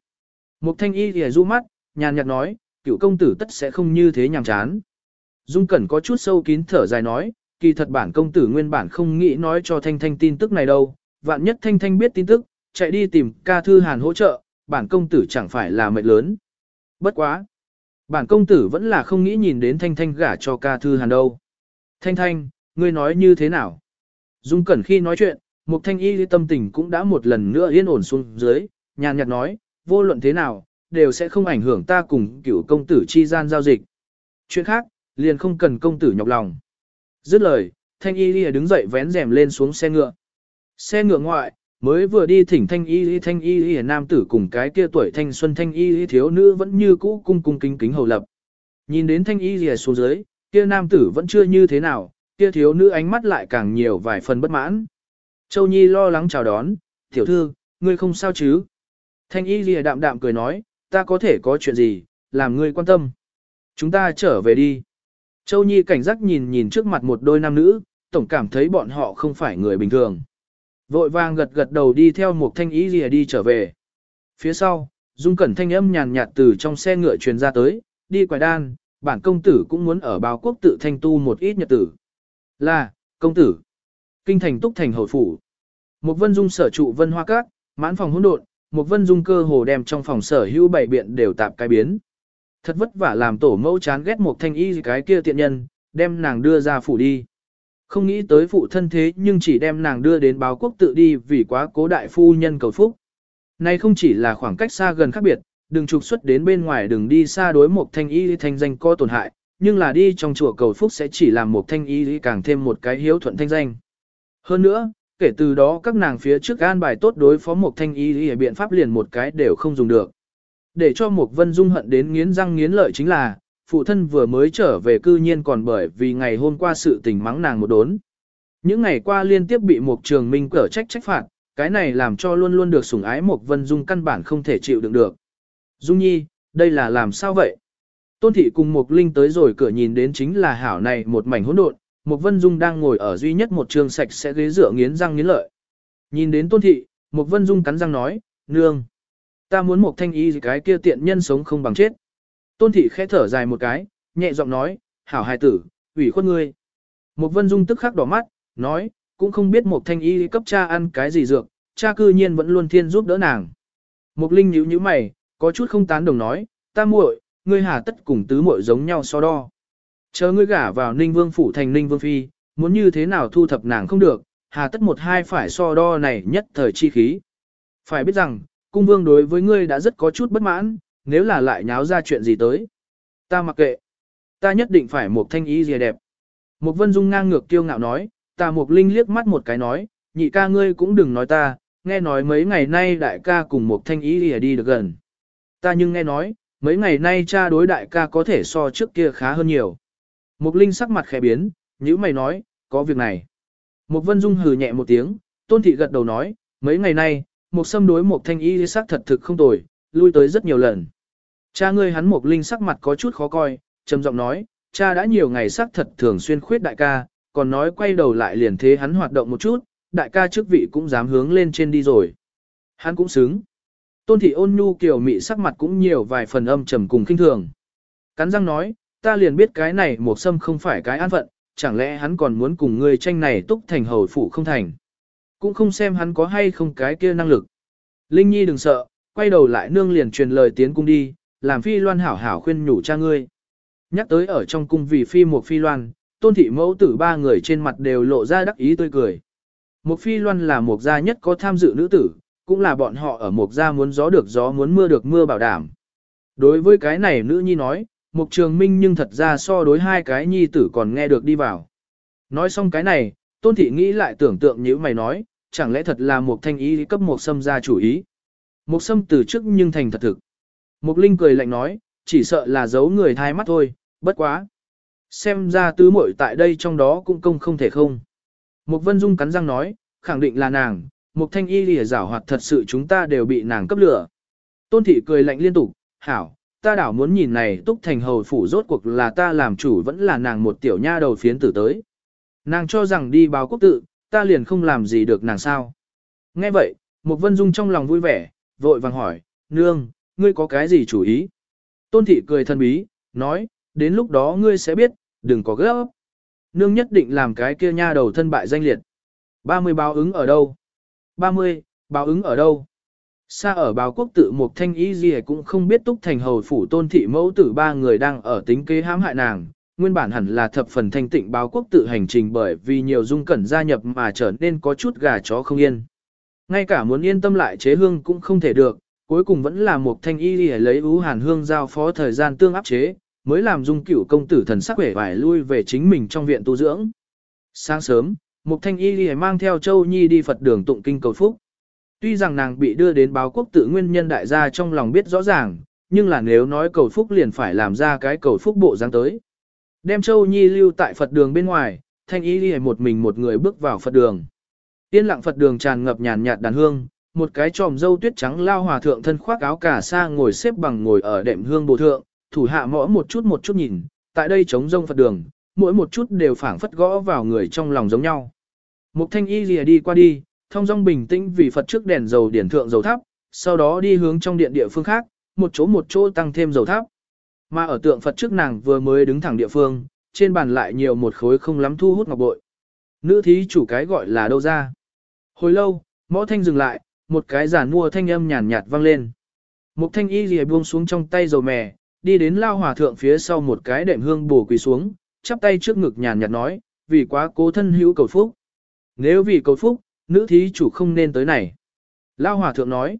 Mục Thanh Y thì du mắt, nhàn nhạt nói, cựu công tử tất sẽ không như thế nhàm chán. Dung Cẩn có chút sâu kín thở dài nói, kỳ thật bản công tử nguyên bản không nghĩ nói cho Thanh Thanh tin tức này đâu, vạn nhất Thanh Thanh biết tin tức, chạy đi tìm ca thư hàn hỗ trợ, bản công tử chẳng phải là mệnh lớn. Bất quá. Bản công tử vẫn là không nghĩ nhìn đến Thanh Thanh gả cho ca thư hàn đâu. Thanh Thanh, ngươi nói như thế nào? Dung Cẩn khi nói chuyện, Mục thanh y tâm tình cũng đã một lần nữa yên ổn xuống dưới, nhàn nhạt nói, vô luận thế nào, đều sẽ không ảnh hưởng ta cùng cựu công tử chi gian giao dịch. Chuyện khác, liền không cần công tử nhọc lòng. Dứt lời, thanh y đứng dậy vén rèm lên xuống xe ngựa. Xe ngựa ngoại, mới vừa đi thỉnh thanh y thanh y nam tử cùng cái kia tuổi thanh xuân thanh y thiếu nữ vẫn như cũ cung cung kính kính hầu lập. Nhìn đến thanh y xuống dưới, kia nam tử vẫn chưa như thế nào, kia thiếu nữ ánh mắt lại càng nhiều vài phần bất mãn. Châu Nhi lo lắng chào đón, tiểu thư, ngươi không sao chứ? Thanh y lìa đạm đạm cười nói, ta có thể có chuyện gì, làm ngươi quan tâm. Chúng ta trở về đi. Châu Nhi cảnh giác nhìn nhìn trước mặt một đôi nam nữ, tổng cảm thấy bọn họ không phải người bình thường. Vội vàng gật gật đầu đi theo một thanh y lìa đi trở về. Phía sau, dung cẩn thanh âm nhàn nhạt từ trong xe ngựa truyền ra tới, đi quài đan, bản công tử cũng muốn ở báo quốc tự thanh tu một ít nhật tử. Là, công tử. Kinh thành túc thành hồi phủ. Một vân dung sở trụ vân hoa cát, mãn phòng hỗn độn, một vân dung cơ hồ đem trong phòng sở hữu bảy biện đều tạp cái biến. Thật vất vả làm tổ mẫu chán ghét một thanh y cái kia tiện nhân, đem nàng đưa ra phủ đi. Không nghĩ tới phụ thân thế nhưng chỉ đem nàng đưa đến báo quốc tự đi vì quá cố đại phu nhân cầu phúc. Này không chỉ là khoảng cách xa gần khác biệt, đừng trục xuất đến bên ngoài đừng đi xa đối một thanh y thanh danh co tổn hại, nhưng là đi trong chùa cầu phúc sẽ chỉ làm một thanh y càng thêm một cái hiếu thuận thanh danh. Hơn nữa, kể từ đó các nàng phía trước an bài tốt đối phó một thanh y lý biện pháp liền một cái đều không dùng được. Để cho một vân dung hận đến nghiến răng nghiến lợi chính là, phụ thân vừa mới trở về cư nhiên còn bởi vì ngày hôm qua sự tình mắng nàng một đốn. Những ngày qua liên tiếp bị một trường minh cở trách trách phạt, cái này làm cho luôn luôn được sủng ái một vân dung căn bản không thể chịu đựng được. Dung nhi, đây là làm sao vậy? Tôn thị cùng Mục linh tới rồi cửa nhìn đến chính là hảo này một mảnh hỗn độn, Mục vân dung đang ngồi ở duy nhất một trường sạch sẽ ghế dựa nghiến răng nghiến lợi. Nhìn đến tôn thị, Mục vân dung cắn răng nói, nương. Ta muốn Mục thanh y cái kia tiện nhân sống không bằng chết. Tôn thị khẽ thở dài một cái, nhẹ giọng nói, hảo hài tử, ủy khuất ngươi. Mục vân dung tức khắc đỏ mắt, nói, cũng không biết Mục thanh y cấp cha ăn cái gì dược, cha cư nhiên vẫn luôn thiên giúp đỡ nàng. Mục linh nhíu nhíu mày, có chút không tán đồng nói, ta muội, ngươi hà tất cùng tứ muội giống nhau so đo. Chờ ngươi gả vào Ninh Vương phủ thành Ninh Vương phi, muốn như thế nào thu thập nàng không được, hà tất một hai phải so đo này nhất thời chi khí. Phải biết rằng, cung vương đối với ngươi đã rất có chút bất mãn, nếu là lại nháo ra chuyện gì tới. Ta mặc kệ. Ta nhất định phải một thanh ý gì đẹp. Một vân dung ngang ngược kiêu ngạo nói, ta một linh liếc mắt một cái nói, nhị ca ngươi cũng đừng nói ta, nghe nói mấy ngày nay đại ca cùng một thanh ý gì đi được gần. Ta nhưng nghe nói, mấy ngày nay cha đối đại ca có thể so trước kia khá hơn nhiều. Mục linh sắc mặt khẽ biến, nhữ mày nói, có việc này. Mục vân dung hừ nhẹ một tiếng, tôn thị gật đầu nói, mấy ngày nay, Mục xâm đối Mục thanh y sắc thật thực không tồi, lui tới rất nhiều lần. Cha ngươi hắn Mục linh sắc mặt có chút khó coi, trầm giọng nói, cha đã nhiều ngày sắc thật thường xuyên khuyết đại ca, còn nói quay đầu lại liền thế hắn hoạt động một chút, đại ca chức vị cũng dám hướng lên trên đi rồi. Hắn cũng xứng. Tôn thị ôn nhu kiểu mị sắc mặt cũng nhiều vài phần âm trầm cùng kinh thường. Cắn răng nói, ta liền biết cái này một sâm không phải cái an phận, chẳng lẽ hắn còn muốn cùng ngươi tranh này túc thành hầu phủ không thành. Cũng không xem hắn có hay không cái kia năng lực. Linh Nhi đừng sợ, quay đầu lại nương liền truyền lời tiến cung đi, làm phi loan hảo hảo khuyên nhủ cha ngươi. Nhắc tới ở trong cung vì phi một phi loan, tôn thị mẫu tử ba người trên mặt đều lộ ra đắc ý tươi cười. Một phi loan là một gia nhất có tham dự nữ tử, cũng là bọn họ ở Mộc gia muốn gió được gió muốn mưa được mưa bảo đảm. Đối với cái này nữ nhi nói, Mộc trường minh nhưng thật ra so đối hai cái nhi tử còn nghe được đi vào. Nói xong cái này, tôn thị nghĩ lại tưởng tượng như mày nói, chẳng lẽ thật là một thanh ý cấp một sâm ra chủ ý. Một sâm từ trước nhưng thành thật thực. Một linh cười lạnh nói, chỉ sợ là giấu người thai mắt thôi, bất quá. Xem ra tứ muội tại đây trong đó cũng công không thể không. Một vân dung cắn răng nói, khẳng định là nàng, một thanh y lìa rảo hoạt thật sự chúng ta đều bị nàng cấp lửa. Tôn thị cười lạnh liên tục, hảo, ta đảo muốn nhìn này túc thành hầu phủ rốt cuộc là ta làm chủ vẫn là nàng một tiểu nha đầu phiến tử tới. Nàng cho rằng đi báo quốc tự, ta liền không làm gì được nàng sao. Nghe vậy, một vân dung trong lòng vui vẻ, vội vàng hỏi, nương, ngươi có cái gì chủ ý? Tôn thị cười thân bí, nói, đến lúc đó ngươi sẽ biết, đừng có gấp. Nương nhất định làm cái kia nha đầu thân bại danh liệt. 30 báo ứng ở đâu? 30, báo ứng ở đâu? Xa ở báo quốc tự một thanh ý gì cũng không biết túc thành hầu phủ tôn thị mẫu tử ba người đang ở tính kế hãm hại nàng. Nguyên bản hẳn là thập phần thanh tịnh báo quốc tự hành trình bởi vì nhiều dung cẩn gia nhập mà trở nên có chút gà chó không yên. Ngay cả muốn yên tâm lại chế hương cũng không thể được, cuối cùng vẫn là một thanh y lấy ú hàn hương giao phó thời gian tương áp chế, mới làm dung cửu công tử thần sắc vẻ vải lui về chính mình trong viện tu dưỡng. Sáng sớm, một thanh y mang theo châu nhi đi Phật đường tụng kinh cầu phúc. Tuy rằng nàng bị đưa đến báo quốc tự nguyên nhân đại gia trong lòng biết rõ ràng, nhưng là nếu nói cầu phúc liền phải làm ra cái cầu phúc bộ dáng tới. Đem châu nhi lưu tại Phật đường bên ngoài, thanh y một mình một người bước vào Phật đường. Tiên lặng Phật đường tràn ngập nhàn nhạt đàn hương, một cái tròm dâu tuyết trắng lao hòa thượng thân khoác áo cà sa ngồi xếp bằng ngồi ở đệm hương bồ thượng, thủ hạ mõ một chút một chút nhìn, tại đây trống rông Phật đường, mỗi một chút đều phảng phất gõ vào người trong lòng giống nhau. Mục thanh y lìa đi qua đi, thông dong bình tĩnh vì Phật trước đèn dầu điển thượng dầu thắp, sau đó đi hướng trong điện địa phương khác, một chỗ một chỗ tăng thêm dầu thắp. Mà ở tượng Phật trước nàng vừa mới đứng thẳng địa phương, trên bàn lại nhiều một khối không lắm thu hút ngọc bội. Nữ thí chủ cái gọi là đâu ra. Hồi lâu, mõ thanh dừng lại, một cái giản mua thanh âm nhàn nhạt vang lên. Mục thanh y lìa buông xuống trong tay dầu mè, đi đến lao hòa thượng phía sau một cái đệm hương bổ quỳ xuống, chắp tay trước ngực nhàn nhạt nói, vì quá cố thân hữu cầu phúc. Nếu vì cầu phúc, nữ thí chủ không nên tới này. Lao hòa thượng nói,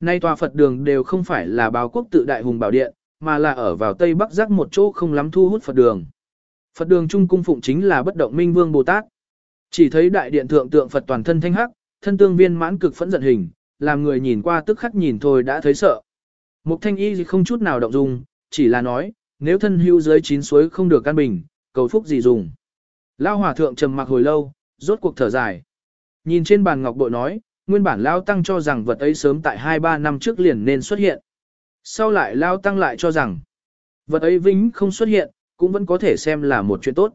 nay tòa Phật đường đều không phải là báo quốc tự đại hùng bảo điện, mà là ở vào Tây Bắc giác một chỗ không lắm thu hút Phật đường. Phật đường trung cung phụng chính là bất động minh vương Bồ Tát. Chỉ thấy đại điện thượng tượng Phật toàn thân thanh hắc, thân tương viên mãn cực phẫn giận hình, làm người nhìn qua tức khắc nhìn thôi đã thấy sợ. Mục thanh y không chút nào động dung, chỉ là nói, nếu thân hưu dưới chín suối không được căn bình, cầu phúc gì dùng. Lao hòa thượng trầm mặc hồi lâu, rốt cuộc thở dài. Nhìn trên bàn ngọc bội nói, nguyên bản Lao Tăng cho rằng vật ấy sớm tại 2-3 năm trước liền nên xuất hiện. Sau lại Lao Tăng lại cho rằng, vật ấy vĩnh không xuất hiện, cũng vẫn có thể xem là một chuyện tốt.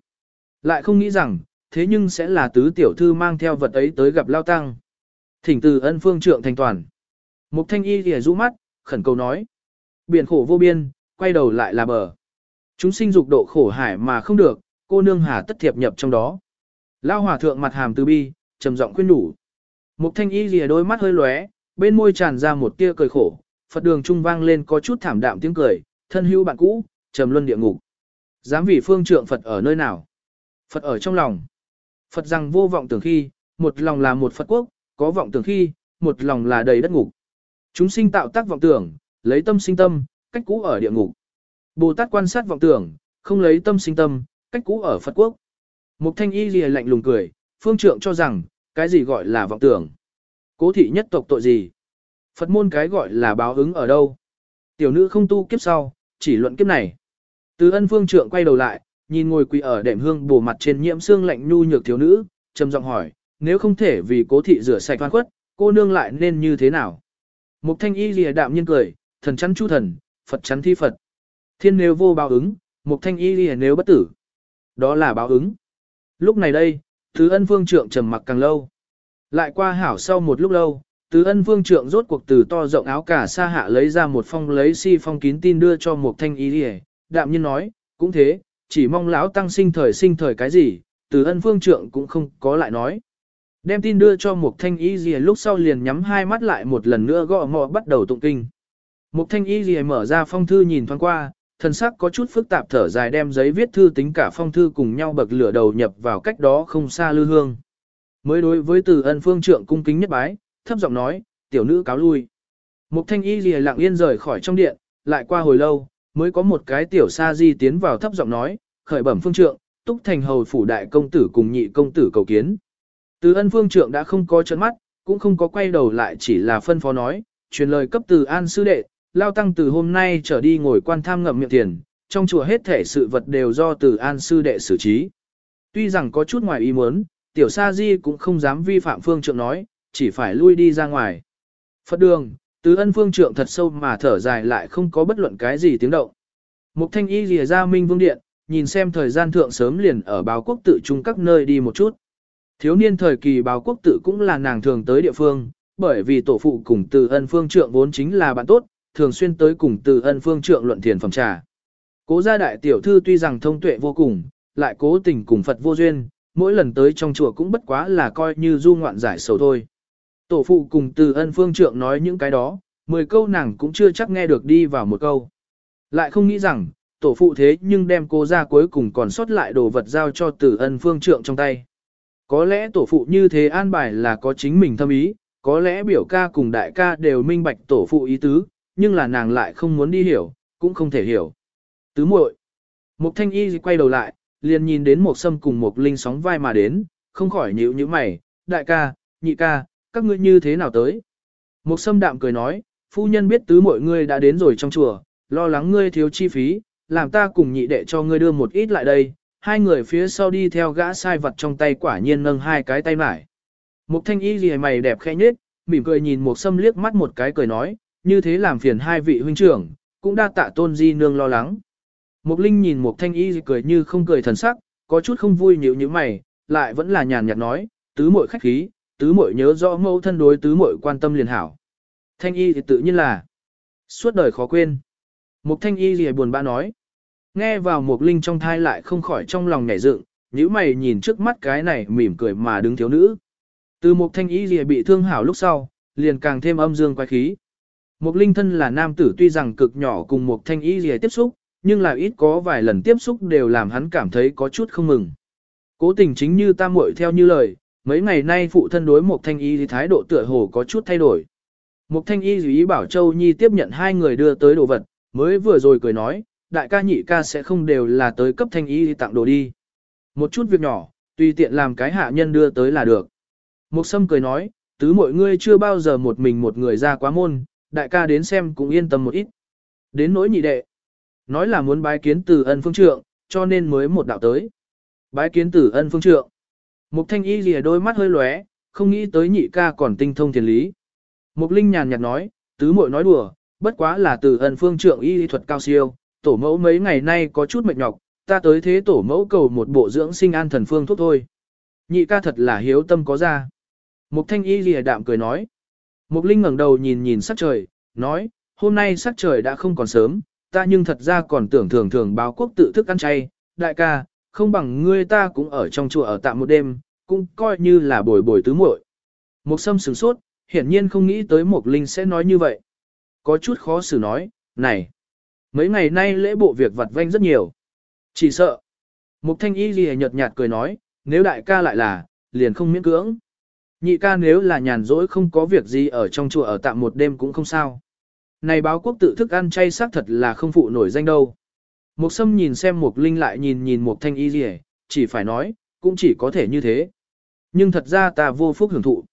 Lại không nghĩ rằng, thế nhưng sẽ là tứ tiểu thư mang theo vật ấy tới gặp Lao Tăng. Thỉnh từ ân phương trượng thành toàn. Mục thanh y thì rũ mắt, khẩn cầu nói. Biển khổ vô biên, quay đầu lại là bờ. Chúng sinh dục độ khổ hải mà không được, cô nương hà tất thiệp nhập trong đó. Lao hòa thượng mặt hàm từ bi, trầm giọng khuyên đủ. Mục thanh y lìa đôi mắt hơi lóe, bên môi tràn ra một tia cười khổ, Phật đường trung vang lên có chút thảm đạm tiếng cười, thân hữu bạn cũ, trầm luân địa ngục. Dám vì phương trượng Phật ở nơi nào? Phật ở trong lòng. Phật rằng vô vọng tưởng khi, một lòng là một Phật quốc, có vọng tưởng khi, một lòng là đầy đất ngục. Chúng sinh tạo tác vọng tưởng, lấy tâm sinh tâm, cách cũ ở địa ngục. Bồ Tát quan sát vọng tưởng, không lấy tâm sinh tâm, cách cũ ở Phật quốc. Mục thanh y lìa lạnh lùng cười, phương trượng cho rằng, cái gì gọi là vọng tưởng. Cố thị nhất tộc tội gì? Phật môn cái gọi là báo ứng ở đâu? Tiểu nữ không tu kiếp sau, chỉ luận kiếp này. Từ ân phương trượng quay đầu lại, nhìn ngồi quỳ ở đệm hương bổ mặt trên nhiễm xương lạnh nhu nhược thiếu nữ, trầm giọng hỏi, nếu không thể vì cố thị rửa sạch oan khuất, cô nương lại nên như thế nào? Mục thanh y lìa đạm nhiên cười, thần chắn chu thần, Phật chắn thi Phật. Thiên nếu vô báo ứng, mục thanh y liền nếu bất tử. Đó là báo ứng. Lúc này đây, tứ ân phương trượng trầm mặc càng lâu. Lại qua hảo sau một lúc lâu, tứ ân phương trượng rốt cuộc từ to rộng áo cả sa hạ lấy ra một phong lấy si phong kín tin đưa cho mục thanh y liền. đạm nhiên nói, cũng thế, chỉ mong lão tăng sinh thời sinh thời cái gì, tứ ân phương trượng cũng không có lại nói. Đem tin đưa cho Mục Thanh Y Dì lúc sau liền nhắm hai mắt lại một lần nữa gõ mò bắt đầu tụng kinh. Mục Thanh Y Dì mở ra phong thư nhìn thoáng qua, thần sắc có chút phức tạp thở dài đem giấy viết thư tính cả phong thư cùng nhau bậc lửa đầu nhập vào cách đó không xa lư hương. Mới đối với từ ân phương trượng cung kính nhất bái, thấp giọng nói, tiểu nữ cáo lui. Mục Thanh Y Lìa lặng yên rời khỏi trong điện, lại qua hồi lâu, mới có một cái tiểu sa di tiến vào thấp giọng nói, khởi bẩm phương trượng, túc thành hầu phủ đại công tử cùng nhị công tử cầu kiến. Từ ân phương trượng đã không có chấn mắt, cũng không có quay đầu lại chỉ là phân phó nói, truyền lời cấp từ an sư đệ, lao tăng từ hôm nay trở đi ngồi quan tham ngậm miệng tiền, trong chùa hết thể sự vật đều do từ an sư đệ xử trí. Tuy rằng có chút ngoài ý muốn, tiểu sa di cũng không dám vi phạm phương trượng nói, chỉ phải lui đi ra ngoài. Phật đường, từ ân phương trượng thật sâu mà thở dài lại không có bất luận cái gì tiếng động. Mục thanh y lìa ra minh vương điện, nhìn xem thời gian thượng sớm liền ở báo quốc tự trung các nơi đi một chút. Thiếu niên thời kỳ báo quốc tự cũng là nàng thường tới địa phương, bởi vì tổ phụ cùng từ ân phương trượng vốn chính là bạn tốt, thường xuyên tới cùng từ ân phương trượng luận thiền phẩm trà. Cố gia đại tiểu thư tuy rằng thông tuệ vô cùng, lại cố tình cùng Phật vô duyên, mỗi lần tới trong chùa cũng bất quá là coi như du ngoạn giải sầu thôi. Tổ phụ cùng từ ân phương trượng nói những cái đó, mười câu nàng cũng chưa chắc nghe được đi vào một câu. Lại không nghĩ rằng, tổ phụ thế nhưng đem cố gia cuối cùng còn sót lại đồ vật giao cho từ ân phương trượng trong tay. Có lẽ tổ phụ như thế an bài là có chính mình thâm ý, có lẽ biểu ca cùng đại ca đều minh bạch tổ phụ ý tứ, nhưng là nàng lại không muốn đi hiểu, cũng không thể hiểu. Tứ muội. Mục thanh y quay đầu lại, liền nhìn đến một sâm cùng một linh sóng vai mà đến, không khỏi nhíu như mày, đại ca, nhị ca, các ngươi như thế nào tới? Một sâm đạm cười nói, phu nhân biết tứ muội ngươi đã đến rồi trong chùa, lo lắng ngươi thiếu chi phí, làm ta cùng nhị đệ cho ngươi đưa một ít lại đây, hai người phía sau đi theo gã sai vật trong tay quả nhiên nâng hai cái tay mải. Mục thanh y gì mày đẹp khẽ nhết, mỉm cười nhìn một sâm liếc mắt một cái cười nói, như thế làm phiền hai vị huynh trưởng, cũng đa tạ tôn di nương lo lắng. Mục linh nhìn một thanh y cười như không cười thần sắc, có chút không vui nhíu như mày, lại vẫn là nhàn nhạt nói, tứ muội khách khí, tứ muội nhớ rõ mẫu thân đối tứ muội quan tâm liền hảo. Thanh y thì tự nhiên là suốt đời khó quên. Mục thanh y gì buồn bã nói. Nghe vào mục linh trong thai lại không khỏi trong lòng nhảy dựng, nhíu mày nhìn trước mắt cái này mỉm cười mà đứng thiếu nữ. Từ một thanh ý gì bị thương hảo lúc sau, liền càng thêm âm dương quái khí. Mục linh thân là nam tử tuy rằng cực nhỏ cùng một thanh y gì tiếp xúc, nhưng là ít có vài lần tiếp xúc đều làm hắn cảm thấy có chút không mừng. Cố tình chính như ta muội theo như lời, mấy ngày nay phụ thân đối một thanh y thì thái độ tựa hồ có chút thay đổi. Một thanh y ý bảo Châu Nhi tiếp nhận hai người đưa tới đồ vật, mới vừa rồi cười nói, đại ca nhị ca sẽ không đều là tới cấp thanh y tặng đồ đi. Một chút việc nhỏ, tùy tiện làm cái hạ nhân đưa tới là được. Mục sâm cười nói, tứ mọi ngươi chưa bao giờ một mình một người ra quá môn, đại ca đến xem cũng yên tâm một ít. Đến nỗi nhị đệ, nói là muốn bái kiến từ ân phương trượng, cho nên mới một đạo tới. Bái kiến tử ân phương trượng. Mục thanh y lìa đôi mắt hơi lóe, không nghĩ tới nhị ca còn tinh thông thiền lý. Mục linh nhàn nhạt nói, tứ muội nói đùa, bất quá là tử ân phương trượng y lý thuật cao siêu, tổ mẫu mấy ngày nay có chút mệt nhọc, ta tới thế tổ mẫu cầu một bộ dưỡng sinh an thần phương thuốc thôi. Nhị ca thật là hiếu tâm có ra. Mục thanh y lìa đạm cười nói. Mục linh ngẩng đầu nhìn nhìn sắc trời, nói, hôm nay sắc trời đã không còn sớm, ta nhưng thật ra còn tưởng thường thường báo quốc tự thức ăn chay, đại ca, không bằng ngươi ta cũng ở trong chùa ở tạm một đêm, cũng coi như là bồi bồi tứ muội. Mục sâm sửng sốt, hiển nhiên không nghĩ tới Mục Linh sẽ nói như vậy. Có chút khó xử nói, này, mấy ngày nay lễ bộ việc vặt vanh rất nhiều. Chỉ sợ. Mục thanh y lìa nhợt nhạt cười nói, nếu đại ca lại là, liền không miễn cưỡng. Nhị ca nếu là nhàn rỗi không có việc gì ở trong chùa ở tạm một đêm cũng không sao. Này báo quốc tự thức ăn chay xác thật là không phụ nổi danh đâu. Mục sâm nhìn xem mục linh lại nhìn nhìn mục thanh y gì chỉ phải nói, cũng chỉ có thể như thế. Nhưng thật ra ta vô phúc hưởng thụ.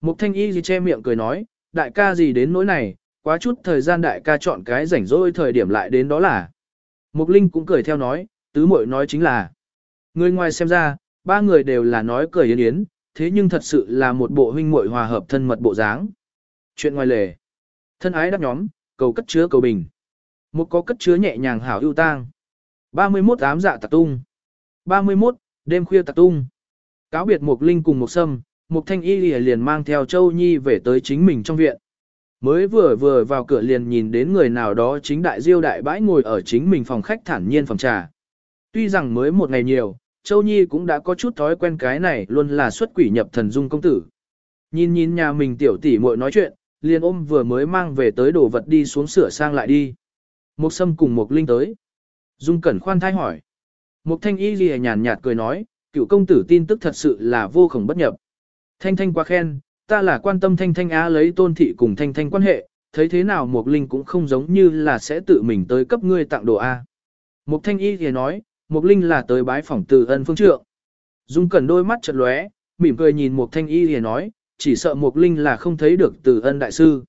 Mục thanh y gì che miệng cười nói, đại ca gì đến nỗi này, quá chút thời gian đại ca chọn cái rảnh rỗi thời điểm lại đến đó là. Mục linh cũng cười theo nói, tứ muội nói chính là. Người ngoài xem ra, ba người đều là nói cười yến yến, thế nhưng thật sự là một bộ huynh muội hòa hợp thân mật bộ dáng. Chuyện ngoài lề. Thân ái đáp nhóm, cầu cất chứa cầu bình. Một có cất chứa nhẹ nhàng hảo ưu tang. 31 ám dạ tạc tung. 31, đêm khuya tạc tung. Cáo biệt Mục Linh cùng Mục Sâm, Mục Thanh Y liền mang theo Châu Nhi về tới chính mình trong viện. Mới vừa vừa vào cửa liền nhìn đến người nào đó chính đại diêu đại bãi ngồi ở chính mình phòng khách thản nhiên phòng trà. Tuy rằng mới một ngày nhiều, Châu Nhi cũng đã có chút thói quen cái này luôn là xuất quỷ nhập thần dung công tử. Nhìn nhìn nhà mình tiểu tỷ muội nói chuyện, liền ôm vừa mới mang về tới đồ vật đi xuống sửa sang lại đi. Mục Sâm cùng Mục Linh tới. Dung Cẩn khoan thai hỏi. Mục Thanh Y lìa nhàn nhạt cười nói, cựu công tử tin tức thật sự là vô khổng bất nhập. Thanh Thanh quá khen, ta là quan tâm Thanh Thanh Á lấy tôn thị cùng Thanh Thanh quan hệ, thấy thế nào Mục Linh cũng không giống như là sẽ tự mình tới cấp ngươi tặng đồ A. Mục Thanh Y lìa nói, Mục Linh là tới bái phỏng từ ân phương trượng. Dung Cẩn đôi mắt chật lóe, mỉm cười nhìn Mục Thanh Y liền nói, chỉ sợ Mục Linh là không thấy được từ ân đại sư.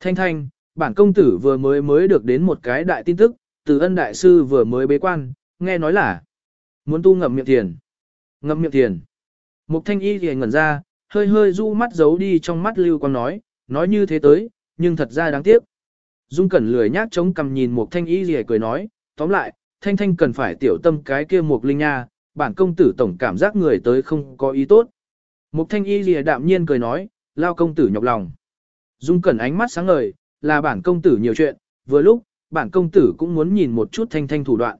Thanh Thanh, bản công tử vừa mới mới được đến một cái đại tin tức, từ ân đại sư vừa mới bế quan, nghe nói là muốn tu ngậm miệng tiền. Ngậm miệng tiền. Mục thanh y liền ngẩn ra, hơi hơi du mắt giấu đi trong mắt lưu quan nói, nói như thế tới, nhưng thật ra đáng tiếc. Dung cẩn lười nhác chống cầm nhìn mục thanh y liền cười nói, tóm lại, thanh thanh cần phải tiểu tâm cái kia mục linh nha, bản công tử tổng cảm giác người tới không có ý tốt. Mục thanh y lìa đạm nhiên cười nói, lao công tử nhọc lòng. Dung cẩn ánh mắt sáng ngời, là bản công tử nhiều chuyện, vừa lúc, bản công tử cũng muốn nhìn một chút thanh thanh thủ đoạn.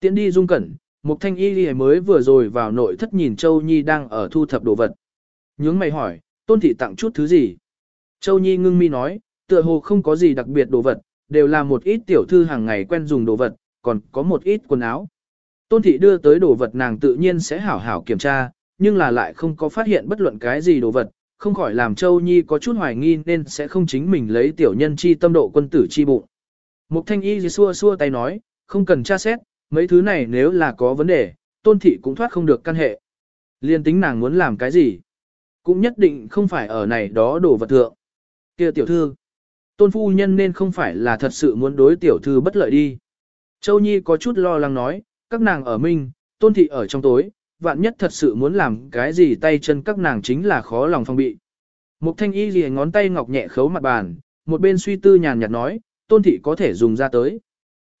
Tiến đi dung cẩn, một thanh y lìa mới vừa rồi vào nội thất nhìn Châu Nhi đang ở thu thập đồ vật. Nhướng mày hỏi, tôn thị tặng chút thứ gì? Châu Nhi ngưng mi nói, tựa hồ không có gì đặc biệt đồ vật, đều là một ít tiểu thư hàng ngày quen dùng đồ vật, còn có một ít quần áo. Tôn thị đưa tới đồ vật nàng tự nhiên sẽ hảo hảo kiểm tra, nhưng là lại không có phát hiện bất luận cái gì đồ vật, không khỏi làm Châu Nhi có chút hoài nghi nên sẽ không chính mình lấy tiểu nhân chi tâm độ quân tử chi bụng. Mục thanh y xua xua tay nói, không cần tra xét, mấy thứ này nếu là có vấn đề, tôn thị cũng thoát không được căn hệ. Liên tính nàng muốn làm cái gì, cũng nhất định không phải ở này đó đổ vật thượng. kia tiểu thư, tôn phu nhân nên không phải là thật sự muốn đối tiểu thư bất lợi đi. Châu Nhi có chút lo lắng nói, các nàng ở minh, tôn thị ở trong tối, vạn nhất thật sự muốn làm cái gì tay chân các nàng chính là khó lòng phong bị. Mục thanh y lìa ngón tay ngọc nhẹ khấu mặt bàn, một bên suy tư nhàn nhạt nói, tôn thị có thể dùng ra tới.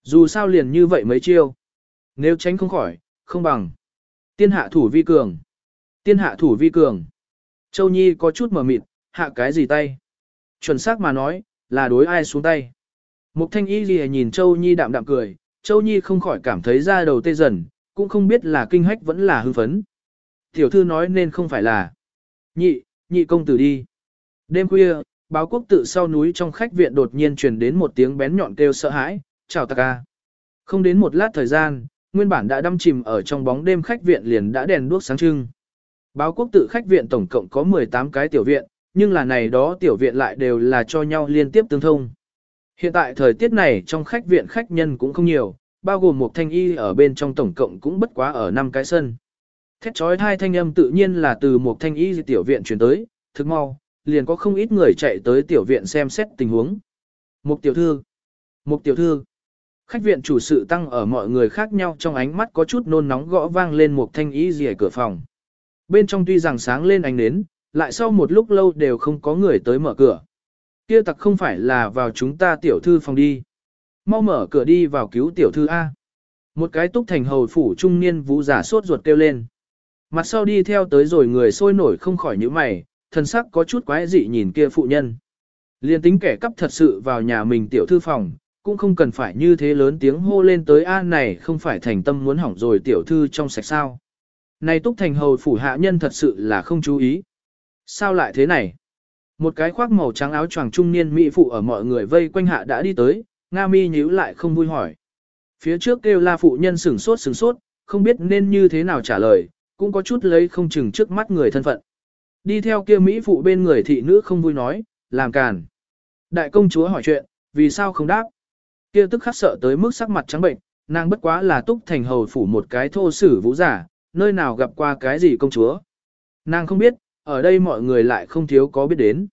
Dù sao liền như vậy mấy chiêu. Nếu tránh không khỏi, không bằng. Tiên hạ thủ vi cường. Tiên hạ thủ vi cường. Châu Nhi có chút mở mịt, hạ cái gì tay? Chuẩn xác mà nói, là đối ai xuống tay. Mục thanh y lìa nhìn Châu Nhi đạm đạm cười, Châu Nhi không khỏi cảm thấy da đầu tê dần, cũng không biết là kinh hách vẫn là hư phấn. Tiểu thư nói nên không phải là. Nhị, nhị công tử đi. Đêm khuya, Báo quốc tự sau núi trong khách viện đột nhiên truyền đến một tiếng bén nhọn kêu sợ hãi, chào ta ca. Không đến một lát thời gian, nguyên bản đã đâm chìm ở trong bóng đêm khách viện liền đã đèn đuốc sáng trưng. Báo quốc tự khách viện tổng cộng có 18 cái tiểu viện, nhưng là này đó tiểu viện lại đều là cho nhau liên tiếp tương thông. Hiện tại thời tiết này trong khách viện khách nhân cũng không nhiều, bao gồm một thanh y ở bên trong tổng cộng cũng bất quá ở năm cái sân. Thét trói hai thanh âm tự nhiên là từ một thanh y tiểu viện chuyển tới, thực mau, liền có không ít người chạy tới tiểu viện xem xét tình huống. Một tiểu thư, một tiểu thư, khách viện chủ sự tăng ở mọi người khác nhau trong ánh mắt có chút nôn nóng gõ vang lên một thanh y rìa cửa phòng. Bên trong tuy rằng sáng lên ánh nến, lại sau một lúc lâu đều không có người tới mở cửa. Kia tặc không phải là vào chúng ta tiểu thư phòng đi. Mau mở cửa đi vào cứu tiểu thư A. Một cái túc thành hầu phủ trung niên vũ giả sốt ruột kêu lên. Mặt sau đi theo tới rồi người sôi nổi không khỏi những mày, thần sắc có chút quái dị nhìn kia phụ nhân. Liên tính kẻ cắp thật sự vào nhà mình tiểu thư phòng, cũng không cần phải như thế lớn tiếng hô lên tới A này không phải thành tâm muốn hỏng rồi tiểu thư trong sạch sao. Này túc thành hầu phủ hạ nhân thật sự là không chú ý. Sao lại thế này? Một cái khoác màu trắng áo choàng trung niên mỹ phụ ở mọi người vây quanh hạ đã đi tới, Nga mi nhíu lại không vui hỏi. Phía trước kêu la phụ nhân sửng sốt sửng sốt, không biết nên như thế nào trả lời, cũng có chút lấy không chừng trước mắt người thân phận. Đi theo kia Mỹ phụ bên người thị nữ không vui nói, làm càn. Đại công chúa hỏi chuyện, vì sao không đáp? Kia tức khắc sợ tới mức sắc mặt trắng bệnh, nàng bất quá là túc thành hầu phủ một cái thô sử vũ giả, nơi nào gặp qua cái gì công chúa. Nàng không biết, ở đây mọi người lại không thiếu có biết đến.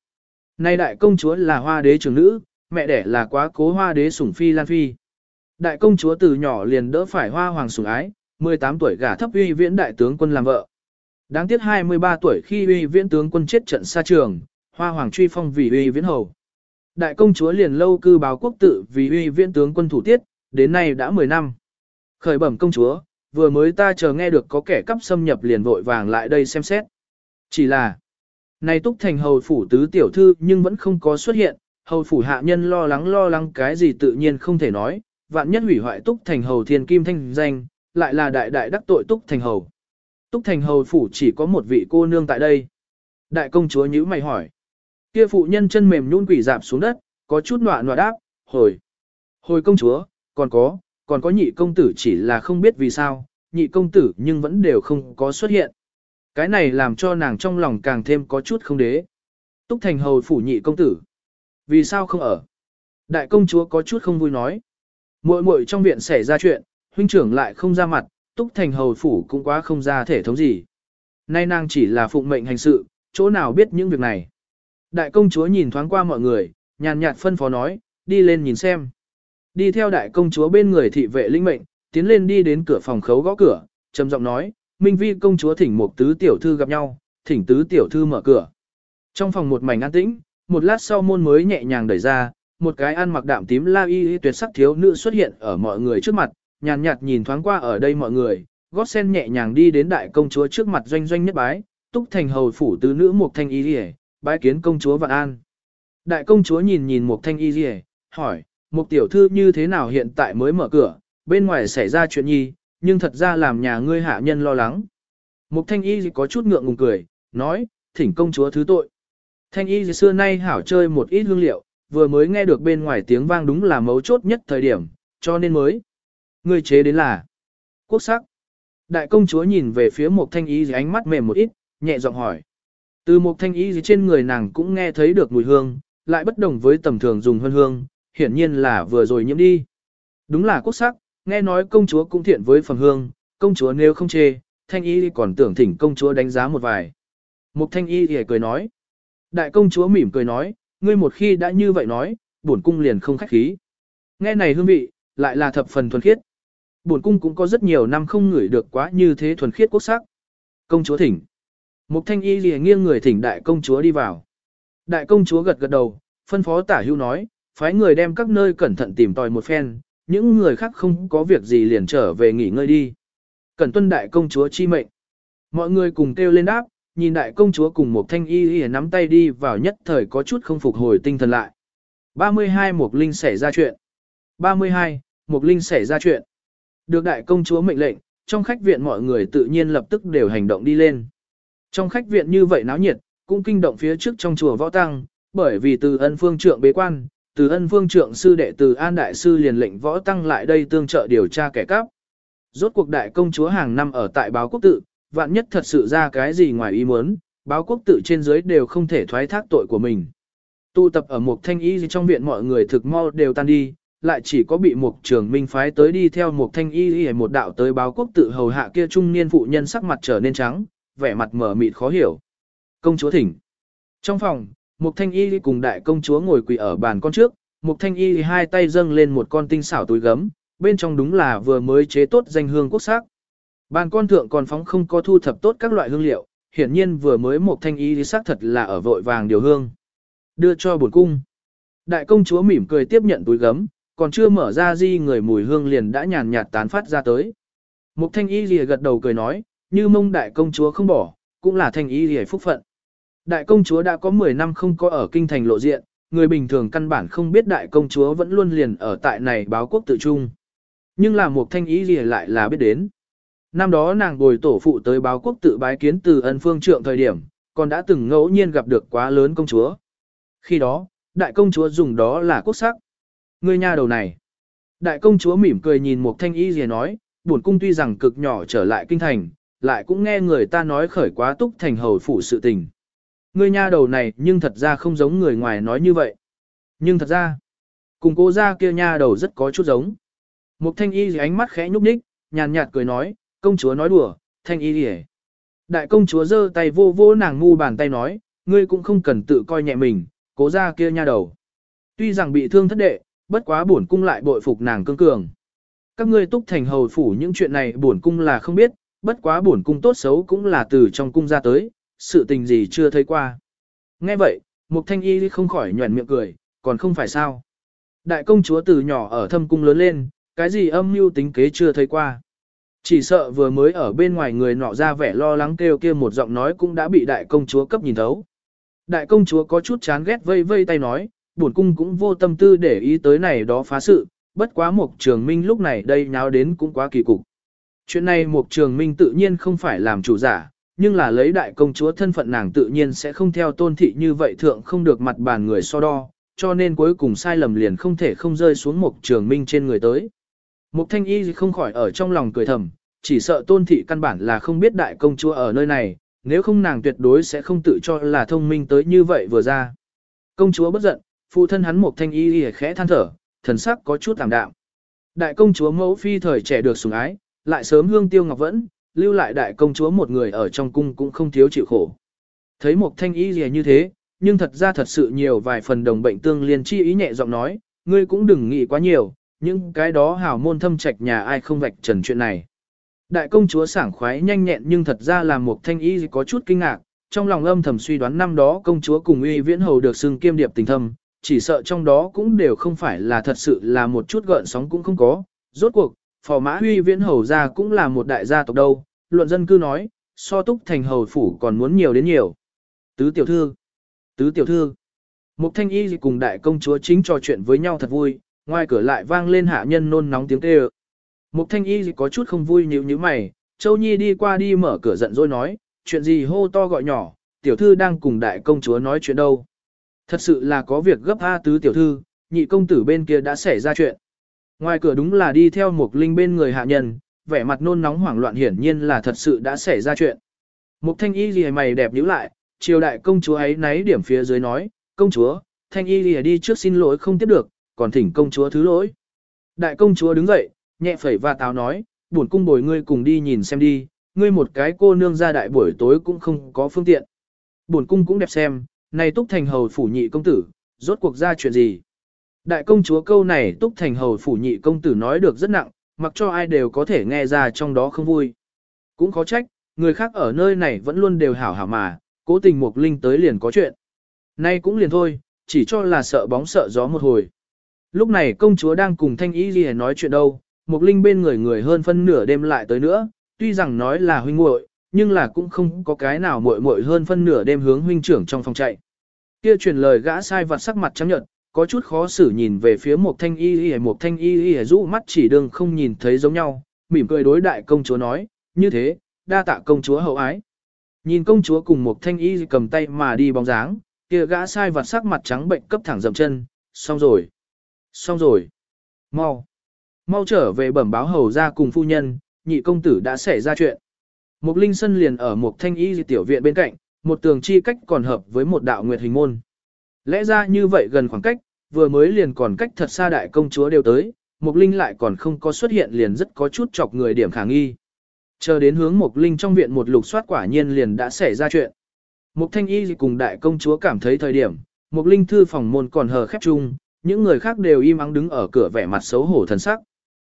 Nay đại công chúa là hoa đế trưởng nữ, mẹ đẻ là quá cố hoa đế sủng phi lan phi. Đại công chúa từ nhỏ liền đỡ phải hoa hoàng sủng ái, 18 tuổi gả thấp uy viễn đại tướng quân làm vợ. Đáng tiếc 23 tuổi khi uy viễn tướng quân chết trận xa trường, hoa hoàng truy phong vì uy viễn hầu. Đại công chúa liền lâu cư báo quốc tự vì uy viễn tướng quân thủ tiết, đến nay đã 10 năm. Khởi bẩm công chúa, vừa mới ta chờ nghe được có kẻ cắp xâm nhập liền vội vàng lại đây xem xét. Chỉ là, này túc thành hầu phủ tứ tiểu thư nhưng vẫn không có xuất hiện, hầu phủ hạ nhân lo lắng lo lắng cái gì tự nhiên không thể nói, vạn nhất hủy hoại túc thành hầu thiên kim thanh danh, lại là đại đại đắc tội túc thành hầu. Túc thành hầu phủ chỉ có một vị cô nương tại đây. Đại công chúa nhữ mày hỏi. Kia phụ nhân chân mềm nhún quỷ dạp xuống đất, có chút nọa nọa đáp, hồi. Hồi công chúa, còn có, còn có nhị công tử chỉ là không biết vì sao, nhị công tử nhưng vẫn đều không có xuất hiện. Cái này làm cho nàng trong lòng càng thêm có chút không đế. Túc thành hầu phủ nhị công tử. Vì sao không ở? Đại công chúa có chút không vui nói. Muội muội trong viện xảy ra chuyện, huynh trưởng lại không ra mặt, túc thành hầu phủ cũng quá không ra thể thống gì. Nay nàng chỉ là phụng mệnh hành sự, chỗ nào biết những việc này. Đại công chúa nhìn thoáng qua mọi người, nhàn nhạt phân phó nói, đi lên nhìn xem. Đi theo đại công chúa bên người thị vệ linh mệnh, tiến lên đi đến cửa phòng khấu gõ cửa, trầm giọng nói, Minh Vi công chúa thỉnh một tứ tiểu thư gặp nhau, thỉnh tứ tiểu thư mở cửa. Trong phòng một mảnh an tĩnh, một lát sau môn mới nhẹ nhàng đẩy ra, một cái ăn mặc đạm tím la y tuyệt sắc thiếu nữ xuất hiện ở mọi người trước mặt, nhàn nhạt nhìn thoáng qua ở đây mọi người, gót sen nhẹ nhàng đi đến đại công chúa trước mặt doanh doanh nhất bái, túc thành hầu phủ tứ nữ một thanh y liề, bái kiến công chúa vạn an. Đại công chúa nhìn nhìn một thanh y liề, hỏi, một tiểu thư như thế nào hiện tại mới mở cửa, bên ngoài xảy ra chuyện nhi, nhưng thật ra làm nhà ngươi hạ nhân lo lắng. Mục thanh y có chút ngượng ngùng cười, nói, thỉnh công chúa thứ tội. Thanh y xưa nay hảo chơi một ít hương liệu, vừa mới nghe được bên ngoài tiếng vang đúng là mấu chốt nhất thời điểm, cho nên mới. Ngươi chế đến là quốc sắc. Đại công chúa nhìn về phía một thanh y ánh mắt mềm một ít, nhẹ giọng hỏi. Từ một thanh y trên người nàng cũng nghe thấy được mùi hương, lại bất đồng với tầm thường dùng hương hương, hiển nhiên là vừa rồi nhiễm đi. Đúng là quốc sắc, nghe nói công chúa cũng thiện với phẩm hương, công chúa nếu không chê, thanh y còn tưởng thỉnh công chúa đánh giá một vài. Mục thanh y thì cười nói. Đại công chúa mỉm cười nói, ngươi một khi đã như vậy nói, bổn cung liền không khách khí. Nghe này hương vị, lại là thập phần thuần khiết. Bổn cung cũng có rất nhiều năm không ngửi được quá như thế thuần khiết quốc sắc. Công chúa thỉnh. Mục thanh y lìa nghiêng người thỉnh đại công chúa đi vào. Đại công chúa gật gật đầu, phân phó tả hưu nói, phái người đem các nơi cẩn thận tìm tòi một phen, những người khác không có việc gì liền trở về nghỉ ngơi đi. Cẩn tuân đại công chúa chi mệnh. Mọi người cùng kêu lên đáp, nhìn đại công chúa cùng một thanh y y nắm tay đi vào nhất thời có chút không phục hồi tinh thần lại. 32 Mục Linh xảy ra chuyện. 32. Mục Linh xảy ra chuyện. Được đại công chúa mệnh lệnh, trong khách viện mọi người tự nhiên lập tức đều hành động đi lên. Trong khách viện như vậy náo nhiệt, cũng kinh động phía trước trong chùa võ tăng, Bởi vì từ ân phương trượng bế quan, từ ân phương trượng sư đệ từ an đại sư liền lệnh võ tăng lại đây tương trợ điều tra kẻ cắp. Rốt cuộc đại công chúa hàng năm ở tại báo quốc tự, vạn nhất thật sự ra cái gì ngoài ý muốn, báo quốc tự trên dưới đều không thể thoái thác tội của mình. Tụ tập ở một thanh y trong viện mọi người thực mau đều tan đi, lại chỉ có bị một trường minh phái tới đi theo một thanh y y một đạo tới báo quốc tự hầu hạ kia trung niên phụ nhân sắc mặt trở nên trắng, vẻ mặt mở mịt khó hiểu. Công chúa thỉnh. Trong phòng, một thanh y cùng đại công chúa ngồi quỳ ở bàn con trước, một thanh y hai tay dâng lên một con tinh xảo túi gấm, bên trong đúng là vừa mới chế tốt danh hương quốc sắc. Bàn con thượng còn phóng không có thu thập tốt các loại hương liệu, hiển nhiên vừa mới một thanh y sắc thật là ở vội vàng điều hương. Đưa cho bổn cung. Đại công chúa mỉm cười tiếp nhận túi gấm, còn chưa mở ra di người mùi hương liền đã nhàn nhạt tán phát ra tới. Mục thanh y lìa gật đầu cười nói, như mông đại công chúa không bỏ, cũng là thanh y lìa phúc phận. Đại công chúa đã có 10 năm không có ở kinh thành lộ diện, người bình thường căn bản không biết đại công chúa vẫn luôn liền ở tại này báo quốc tự trung. Nhưng là một thanh ý gì lại là biết đến. Năm đó nàng bồi tổ phụ tới báo quốc tự bái kiến từ ân phương trượng thời điểm, còn đã từng ngẫu nhiên gặp được quá lớn công chúa. Khi đó, đại công chúa dùng đó là quốc sắc. Người nhà đầu này. Đại công chúa mỉm cười nhìn một thanh y gì nói, buồn cung tuy rằng cực nhỏ trở lại kinh thành, lại cũng nghe người ta nói khởi quá túc thành hầu phủ sự tình. Ngươi nha đầu này nhưng thật ra không giống người ngoài nói như vậy. Nhưng thật ra, cùng cô ra kia nha đầu rất có chút giống. Một thanh y ánh mắt khẽ nhúc nhích, nhàn nhạt cười nói, công chúa nói đùa, thanh y hề. Đại công chúa giơ tay vô vô nàng ngu bàn tay nói, ngươi cũng không cần tự coi nhẹ mình, cố ra kia nha đầu. Tuy rằng bị thương thất đệ, bất quá bổn cung lại bội phục nàng cương cường. Các ngươi túc thành hầu phủ những chuyện này bổn cung là không biết, bất quá bổn cung tốt xấu cũng là từ trong cung ra tới, sự tình gì chưa thấy qua. Nghe vậy, Mục Thanh Y không khỏi nhuẩn miệng cười, còn không phải sao. Đại công chúa từ nhỏ ở thâm cung lớn lên, cái gì âm mưu tính kế chưa thấy qua. Chỉ sợ vừa mới ở bên ngoài người nọ ra vẻ lo lắng kêu kia một giọng nói cũng đã bị đại công chúa cấp nhìn thấu. Đại công chúa có chút chán ghét vây vây tay nói, bổn cung cũng vô tâm tư để ý tới này đó phá sự, bất quá Mục Trường Minh lúc này đây nháo đến cũng quá kỳ cục. Chuyện này Mục Trường Minh tự nhiên không phải làm chủ giả, nhưng là lấy đại công chúa thân phận nàng tự nhiên sẽ không theo tôn thị như vậy thượng không được mặt bàn người so đo, cho nên cuối cùng sai lầm liền không thể không rơi xuống một Trường Minh trên người tới. Mục Thanh Y không khỏi ở trong lòng cười thầm, chỉ sợ tôn thị căn bản là không biết đại công chúa ở nơi này, nếu không nàng tuyệt đối sẽ không tự cho là thông minh tới như vậy vừa ra. Công chúa bất giận, phụ thân hắn một thanh y y khẽ than thở, thần sắc có chút tạm đạm. Đại công chúa mẫu phi thời trẻ được sủng ái, lại sớm hương tiêu ngọc vẫn, lưu lại đại công chúa một người ở trong cung cũng không thiếu chịu khổ. Thấy một thanh y gì như thế, nhưng thật ra thật sự nhiều vài phần đồng bệnh tương liên chi ý nhẹ giọng nói, ngươi cũng đừng nghĩ quá nhiều, nhưng cái đó hảo môn thâm trạch nhà ai không vạch trần chuyện này. Đại công chúa sảng khoái nhanh nhẹn nhưng thật ra là một thanh y có chút kinh ngạc, trong lòng âm thầm suy đoán năm đó công chúa cùng uy viễn hầu được xưng kiêm điệp tình thâm, chỉ sợ trong đó cũng đều không phải là thật sự là một chút gợn sóng cũng không có. Rốt cuộc, phò mã huy viễn hầu gia cũng là một đại gia tộc đâu, luận dân cư nói, so túc thành hầu phủ còn muốn nhiều đến nhiều. Tứ tiểu thư, tứ tiểu thư, một thanh y cùng đại công chúa chính trò chuyện với nhau thật vui, ngoài cửa lại vang lên hạ nhân nôn nóng tiếng kêu. Mục thanh y có chút không vui nhíu như mày, Châu Nhi đi qua đi mở cửa giận dỗi nói, chuyện gì hô to gọi nhỏ, tiểu thư đang cùng đại công chúa nói chuyện đâu. Thật sự là có việc gấp A tứ tiểu thư, nhị công tử bên kia đã xảy ra chuyện. Ngoài cửa đúng là đi theo một linh bên người hạ nhân, vẻ mặt nôn nóng hoảng loạn hiển nhiên là thật sự đã xảy ra chuyện. Mục thanh y gì mày đẹp nhíu lại, triều đại công chúa ấy náy điểm phía dưới nói, công chúa, thanh y gì đi trước xin lỗi không tiếp được, còn thỉnh công chúa thứ lỗi. Đại công chúa đứng dậy, nhẹ phẩy và táo nói, buồn cung bồi ngươi cùng đi nhìn xem đi, ngươi một cái cô nương ra đại buổi tối cũng không có phương tiện. Buồn cung cũng đẹp xem, này túc thành hầu phủ nhị công tử, rốt cuộc ra chuyện gì? Đại công chúa câu này túc thành hầu phủ nhị công tử nói được rất nặng, mặc cho ai đều có thể nghe ra trong đó không vui. Cũng khó trách, người khác ở nơi này vẫn luôn đều hảo hảo mà, cố tình Mục linh tới liền có chuyện. Nay cũng liền thôi, chỉ cho là sợ bóng sợ gió một hồi. Lúc này công chúa đang cùng thanh y Ghi nói chuyện đâu, Mục linh bên người người hơn phân nửa đêm lại tới nữa, tuy rằng nói là huynh muội, nhưng là cũng không có cái nào muội muội hơn phân nửa đêm hướng huynh trưởng trong phòng chạy. Kia truyền lời gã sai vặt sắc mặt trắng nhợt, có chút khó xử nhìn về phía một thanh y y một thanh y y rũ mắt chỉ đường không nhìn thấy giống nhau, mỉm cười đối đại công chúa nói, như thế, đa tạ công chúa hậu ái. Nhìn công chúa cùng một thanh y cầm tay mà đi bóng dáng, kia gã sai vặt sắc mặt trắng bệnh cấp thẳng dậm chân, xong rồi, xong rồi, mau, mau trở về bẩm báo hầu ra cùng phu nhân, nhị công tử đã xảy ra chuyện. Một linh sân liền ở một thanh y tiểu viện bên cạnh, một tường chi cách còn hợp với một đạo nguyệt hình môn. Lẽ ra như vậy gần khoảng cách, vừa mới liền còn cách thật xa đại công chúa đều tới, Mục Linh lại còn không có xuất hiện liền rất có chút chọc người điểm khả nghi. Chờ đến hướng Mục Linh trong viện một lục soát quả nhiên liền đã xảy ra chuyện. Mục Thanh Y cùng đại công chúa cảm thấy thời điểm, Mục Linh thư phòng môn còn hờ khép chung, những người khác đều im ắng đứng ở cửa vẻ mặt xấu hổ thần sắc.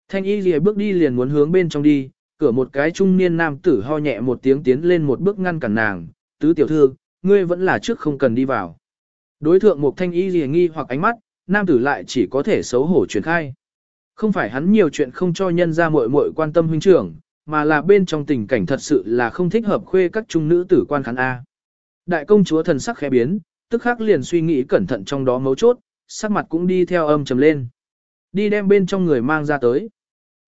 Thanh Y lìa bước đi liền muốn hướng bên trong đi, cửa một cái trung niên nam tử ho nhẹ một tiếng tiến lên một bước ngăn cản nàng, tứ tiểu thư, ngươi vẫn là trước không cần đi vào. Đối thượng một Thanh Y lìa nghi hoặc ánh mắt, nam tử lại chỉ có thể xấu hổ truyền khai. Không phải hắn nhiều chuyện không cho nhân ra muội muội quan tâm huynh trưởng, mà là bên trong tình cảnh thật sự là không thích hợp khuê các trung nữ tử quan khán A. Đại công chúa thần sắc khẽ biến, tức khắc liền suy nghĩ cẩn thận trong đó mấu chốt, sắc mặt cũng đi theo âm trầm lên. Đi đem bên trong người mang ra tới.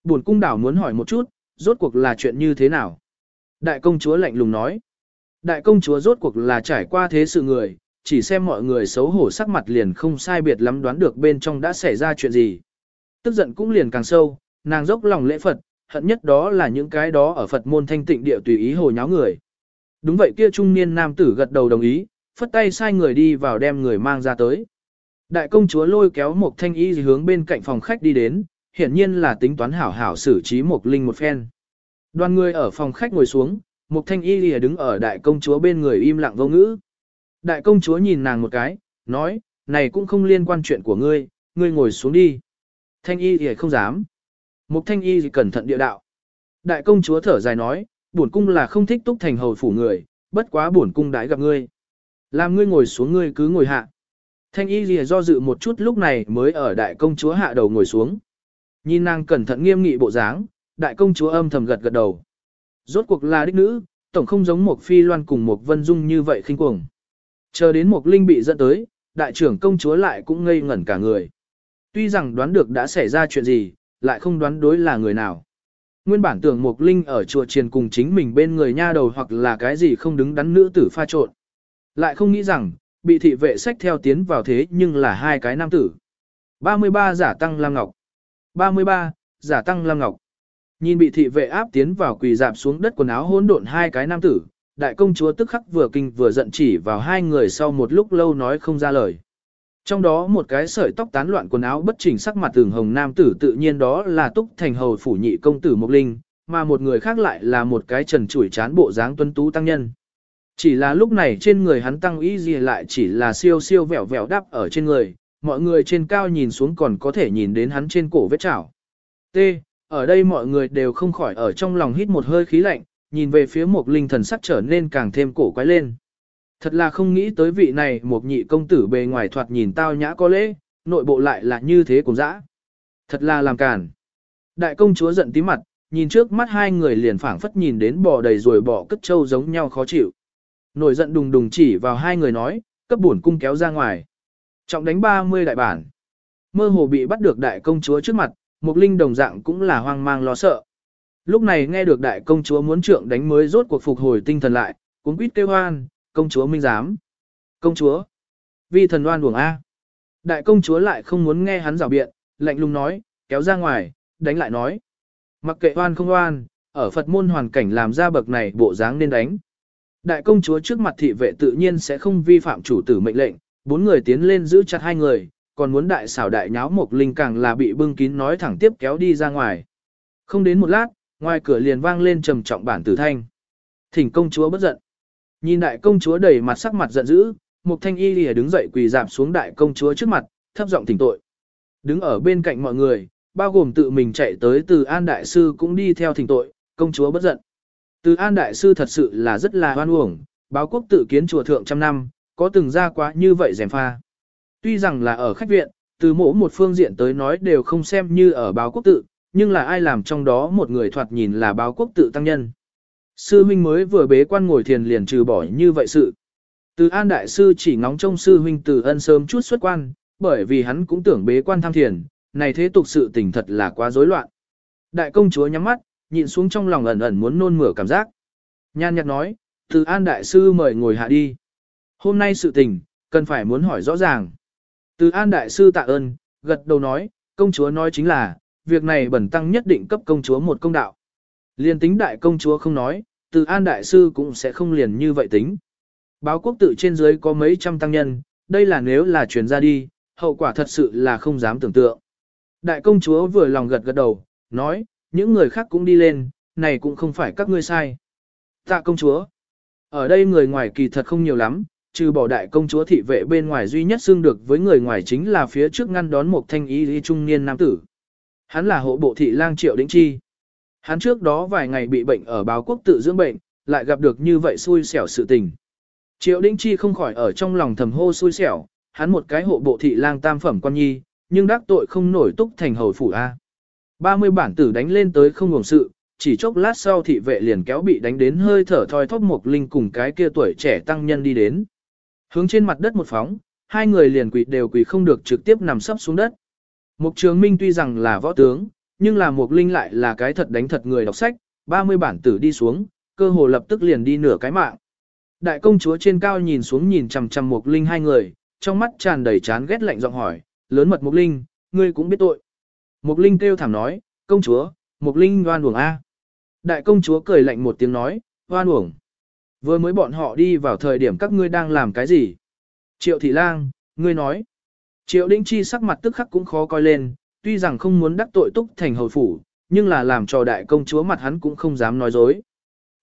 Buồn cung đảo muốn hỏi một chút, rốt cuộc là chuyện như thế nào? Đại công chúa lạnh lùng nói. Đại công chúa rốt cuộc là trải qua thế sự người, chỉ xem mọi người xấu hổ sắc mặt liền không sai biệt lắm đoán được bên trong đã xảy ra chuyện gì. Tức giận cũng liền càng sâu, nàng dốc lòng lễ Phật, hận nhất đó là những cái đó ở Phật môn thanh tịnh địa tùy ý hồ nháo người. Đúng vậy kia trung niên nam tử gật đầu đồng ý, phất tay sai người đi vào đem người mang ra tới. Đại công chúa lôi kéo một thanh y hướng bên cạnh phòng khách đi đến, hiển nhiên là tính toán hảo hảo xử trí một linh một phen. Đoàn người ở phòng khách ngồi xuống, một thanh y lìa đứng ở đại công chúa bên người im lặng vô ngữ. Đại công chúa nhìn nàng một cái, nói, này cũng không liên quan chuyện của ngươi, ngươi ngồi xuống đi. Thanh y thì không dám. Mục thanh y thì cẩn thận địa đạo. Đại công chúa thở dài nói, bổn cung là không thích túc thành hầu phủ người, bất quá bổn cung đãi gặp ngươi. Làm ngươi ngồi xuống ngươi cứ ngồi hạ. Thanh y thì do dự một chút lúc này mới ở đại công chúa hạ đầu ngồi xuống. Nhìn nàng cẩn thận nghiêm nghị bộ dáng, đại công chúa âm thầm gật gật đầu. Rốt cuộc là đích nữ, tổng không giống một phi loan cùng một vân dung như vậy khinh cuồng. Chờ đến Mộc linh bị dẫn tới, đại trưởng công chúa lại cũng ngây ngẩn cả người. Tuy rằng đoán được đã xảy ra chuyện gì, lại không đoán đối là người nào. Nguyên bản tưởng Mục Linh ở chùa triền cùng chính mình bên người nha đầu hoặc là cái gì không đứng đắn nữ tử pha trộn. Lại không nghĩ rằng, bị thị vệ sách theo tiến vào thế nhưng là hai cái nam tử. 33 giả tăng Lam Ngọc. 33, giả tăng Lam Ngọc. Nhìn bị thị vệ áp tiến vào quỳ dạp xuống đất quần áo hỗn độn hai cái nam tử, đại công chúa tức khắc vừa kinh vừa giận chỉ vào hai người sau một lúc lâu nói không ra lời. Trong đó một cái sợi tóc tán loạn quần áo bất chỉnh sắc mặt tường hồng nam tử tự nhiên đó là túc thành hầu phủ nhị công tử Mộc Linh, mà một người khác lại là một cái trần chủi chán bộ dáng tuấn tú tăng nhân. Chỉ là lúc này trên người hắn tăng ý gì lại chỉ là siêu siêu vẹo vẹo đắp ở trên người, mọi người trên cao nhìn xuống còn có thể nhìn đến hắn trên cổ vết chảo. T. Ở đây mọi người đều không khỏi ở trong lòng hít một hơi khí lạnh, nhìn về phía một Linh thần sắc trở nên càng thêm cổ quái lên. Thật là không nghĩ tới vị này một nhị công tử bề ngoài thoạt nhìn tao nhã có lễ, nội bộ lại là như thế cùng dã. Thật là làm càn. Đại công chúa giận tí mặt, nhìn trước mắt hai người liền phảng phất nhìn đến bò đầy rồi bò cất trâu giống nhau khó chịu. Nổi giận đùng đùng chỉ vào hai người nói, cấp bổn cung kéo ra ngoài. Trọng đánh 30 đại bản. Mơ hồ bị bắt được đại công chúa trước mặt, một linh đồng dạng cũng là hoang mang lo sợ. Lúc này nghe được đại công chúa muốn trượng đánh mới rốt cuộc phục hồi tinh thần lại, cuốn quýt kêu hoan, công chúa minh giám. Công chúa, vi thần đoan buồng A. Đại công chúa lại không muốn nghe hắn rào biện, lạnh lùng nói, kéo ra ngoài, đánh lại nói. Mặc kệ oan không oan, ở Phật môn hoàn cảnh làm ra bậc này bộ dáng nên đánh. Đại công chúa trước mặt thị vệ tự nhiên sẽ không vi phạm chủ tử mệnh lệnh, bốn người tiến lên giữ chặt hai người, còn muốn đại xảo đại nháo một linh càng là bị bưng kín nói thẳng tiếp kéo đi ra ngoài. Không đến một lát, ngoài cửa liền vang lên trầm trọng bản tử thanh. Thỉnh công chúa bất giận. Nhìn đại công chúa đầy mặt sắc mặt giận dữ, Mục Thanh Y lìa đứng dậy quỳ dạp xuống đại công chúa trước mặt, thấp giọng thỉnh tội. Đứng ở bên cạnh mọi người, bao gồm tự mình chạy tới từ An Đại Sư cũng đi theo thỉnh tội, công chúa bất giận. Từ An Đại Sư thật sự là rất là hoan uổng, báo quốc tự kiến chùa thượng trăm năm, có từng ra quá như vậy rèm pha. Tuy rằng là ở khách viện, từ mỗi một phương diện tới nói đều không xem như ở báo quốc tự, nhưng là ai làm trong đó một người thoạt nhìn là báo quốc tự tăng nhân. Sư huynh mới vừa bế quan ngồi thiền liền trừ bỏ như vậy sự. Từ An Đại Sư chỉ ngóng trông sư huynh từ ân sớm chút xuất quan, bởi vì hắn cũng tưởng bế quan tham thiền, này thế tục sự tình thật là quá rối loạn. Đại công chúa nhắm mắt, nhịn xuống trong lòng ẩn ẩn muốn nôn mửa cảm giác. Nhan nhạt nói, từ An Đại Sư mời ngồi hạ đi. Hôm nay sự tình, Cần phải muốn hỏi rõ ràng. Từ An Đại Sư tạ ơn, gật đầu nói, công chúa nói chính là, việc này bẩn tăng nhất định cấp công chúa một công đạo. Liên tính đại công chúa không nói, từ An Đại Sư cũng sẽ không liền như vậy tính. Báo quốc tự trên dưới có mấy trăm tăng nhân, đây là nếu là truyền ra đi, hậu quả thật sự là không dám tưởng tượng. Đại công chúa vừa lòng gật gật đầu, nói, những người khác cũng đi lên, này cũng không phải các ngươi sai. Tạ công chúa, ở đây người ngoài kỳ thật không nhiều lắm, trừ bỏ đại công chúa thị vệ bên ngoài duy nhất xưng được với người ngoài chính là phía trước ngăn đón một thanh y trung niên nam tử. Hắn là hộ bộ thị lang triệu đĩnh chi. Hắn trước đó vài ngày bị bệnh ở báo quốc tự dưỡng bệnh, lại gặp được như vậy xui xẻo sự tình. Triệu đĩnh chi không khỏi ở trong lòng thầm hô xui xẻo, hắn một cái hộ bộ thị lang tam phẩm quan nhi, nhưng đắc tội không nổi túc thành hầu phủ A. 30 bản tử đánh lên tới không ngủng sự, chỉ chốc lát sau thị vệ liền kéo bị đánh đến hơi thở thoi thóp một linh cùng cái kia tuổi trẻ tăng nhân đi đến. Hướng trên mặt đất một phóng, hai người liền quỳ đều quỳ không được trực tiếp nằm sấp xuống đất. Mục trường minh tuy rằng là võ tướng, nhưng là Mục linh lại là cái thật đánh thật người đọc sách, 30 bản tử đi xuống, cơ hồ lập tức liền đi nửa cái mạng. Đại công chúa trên cao nhìn xuống nhìn chằm chằm Mục linh hai người, trong mắt tràn đầy chán ghét lạnh giọng hỏi, lớn mật Mục Linh, ngươi cũng biết tội. Mục Linh kêu thảm nói, công chúa, Mục Linh oan uổng A. Đại công chúa cười lạnh một tiếng nói, oan uổng. Vừa mới bọn họ đi vào thời điểm các ngươi đang làm cái gì? Triệu thị lang, ngươi nói. Triệu Đĩnh Chi sắc mặt tức khắc cũng khó coi lên, tuy rằng không muốn đắc tội túc thành hầu phủ, nhưng là làm cho đại công chúa mặt hắn cũng không dám nói dối.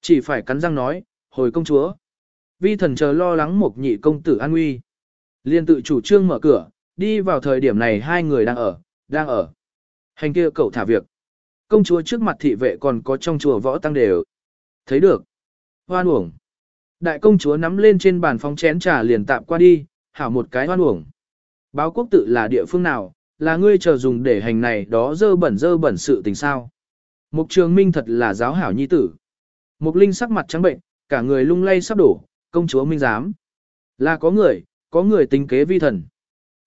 Chỉ phải cắn răng nói, hồi công chúa. Vi thần chờ lo lắng một nhị công tử an nguy. Liên tự chủ trương mở cửa, đi vào thời điểm này hai người đang ở, đang ở. Hành kia cậu thả việc. Công chúa trước mặt thị vệ còn có trong chùa võ tăng đều. Thấy được. Hoan uổng. Đại công chúa nắm lên trên bàn phóng chén trà liền tạm qua đi, hảo một cái hoan uổng. Báo quốc tự là địa phương nào, là ngươi chờ dùng để hành này đó dơ bẩn dơ bẩn sự tình sao. Mục trường minh thật là giáo hảo nhi tử. Mục linh sắc mặt trắng bệnh, cả người lung lay sắp đổ, công chúa minh giám. Là có người, có người tính kế vi thần.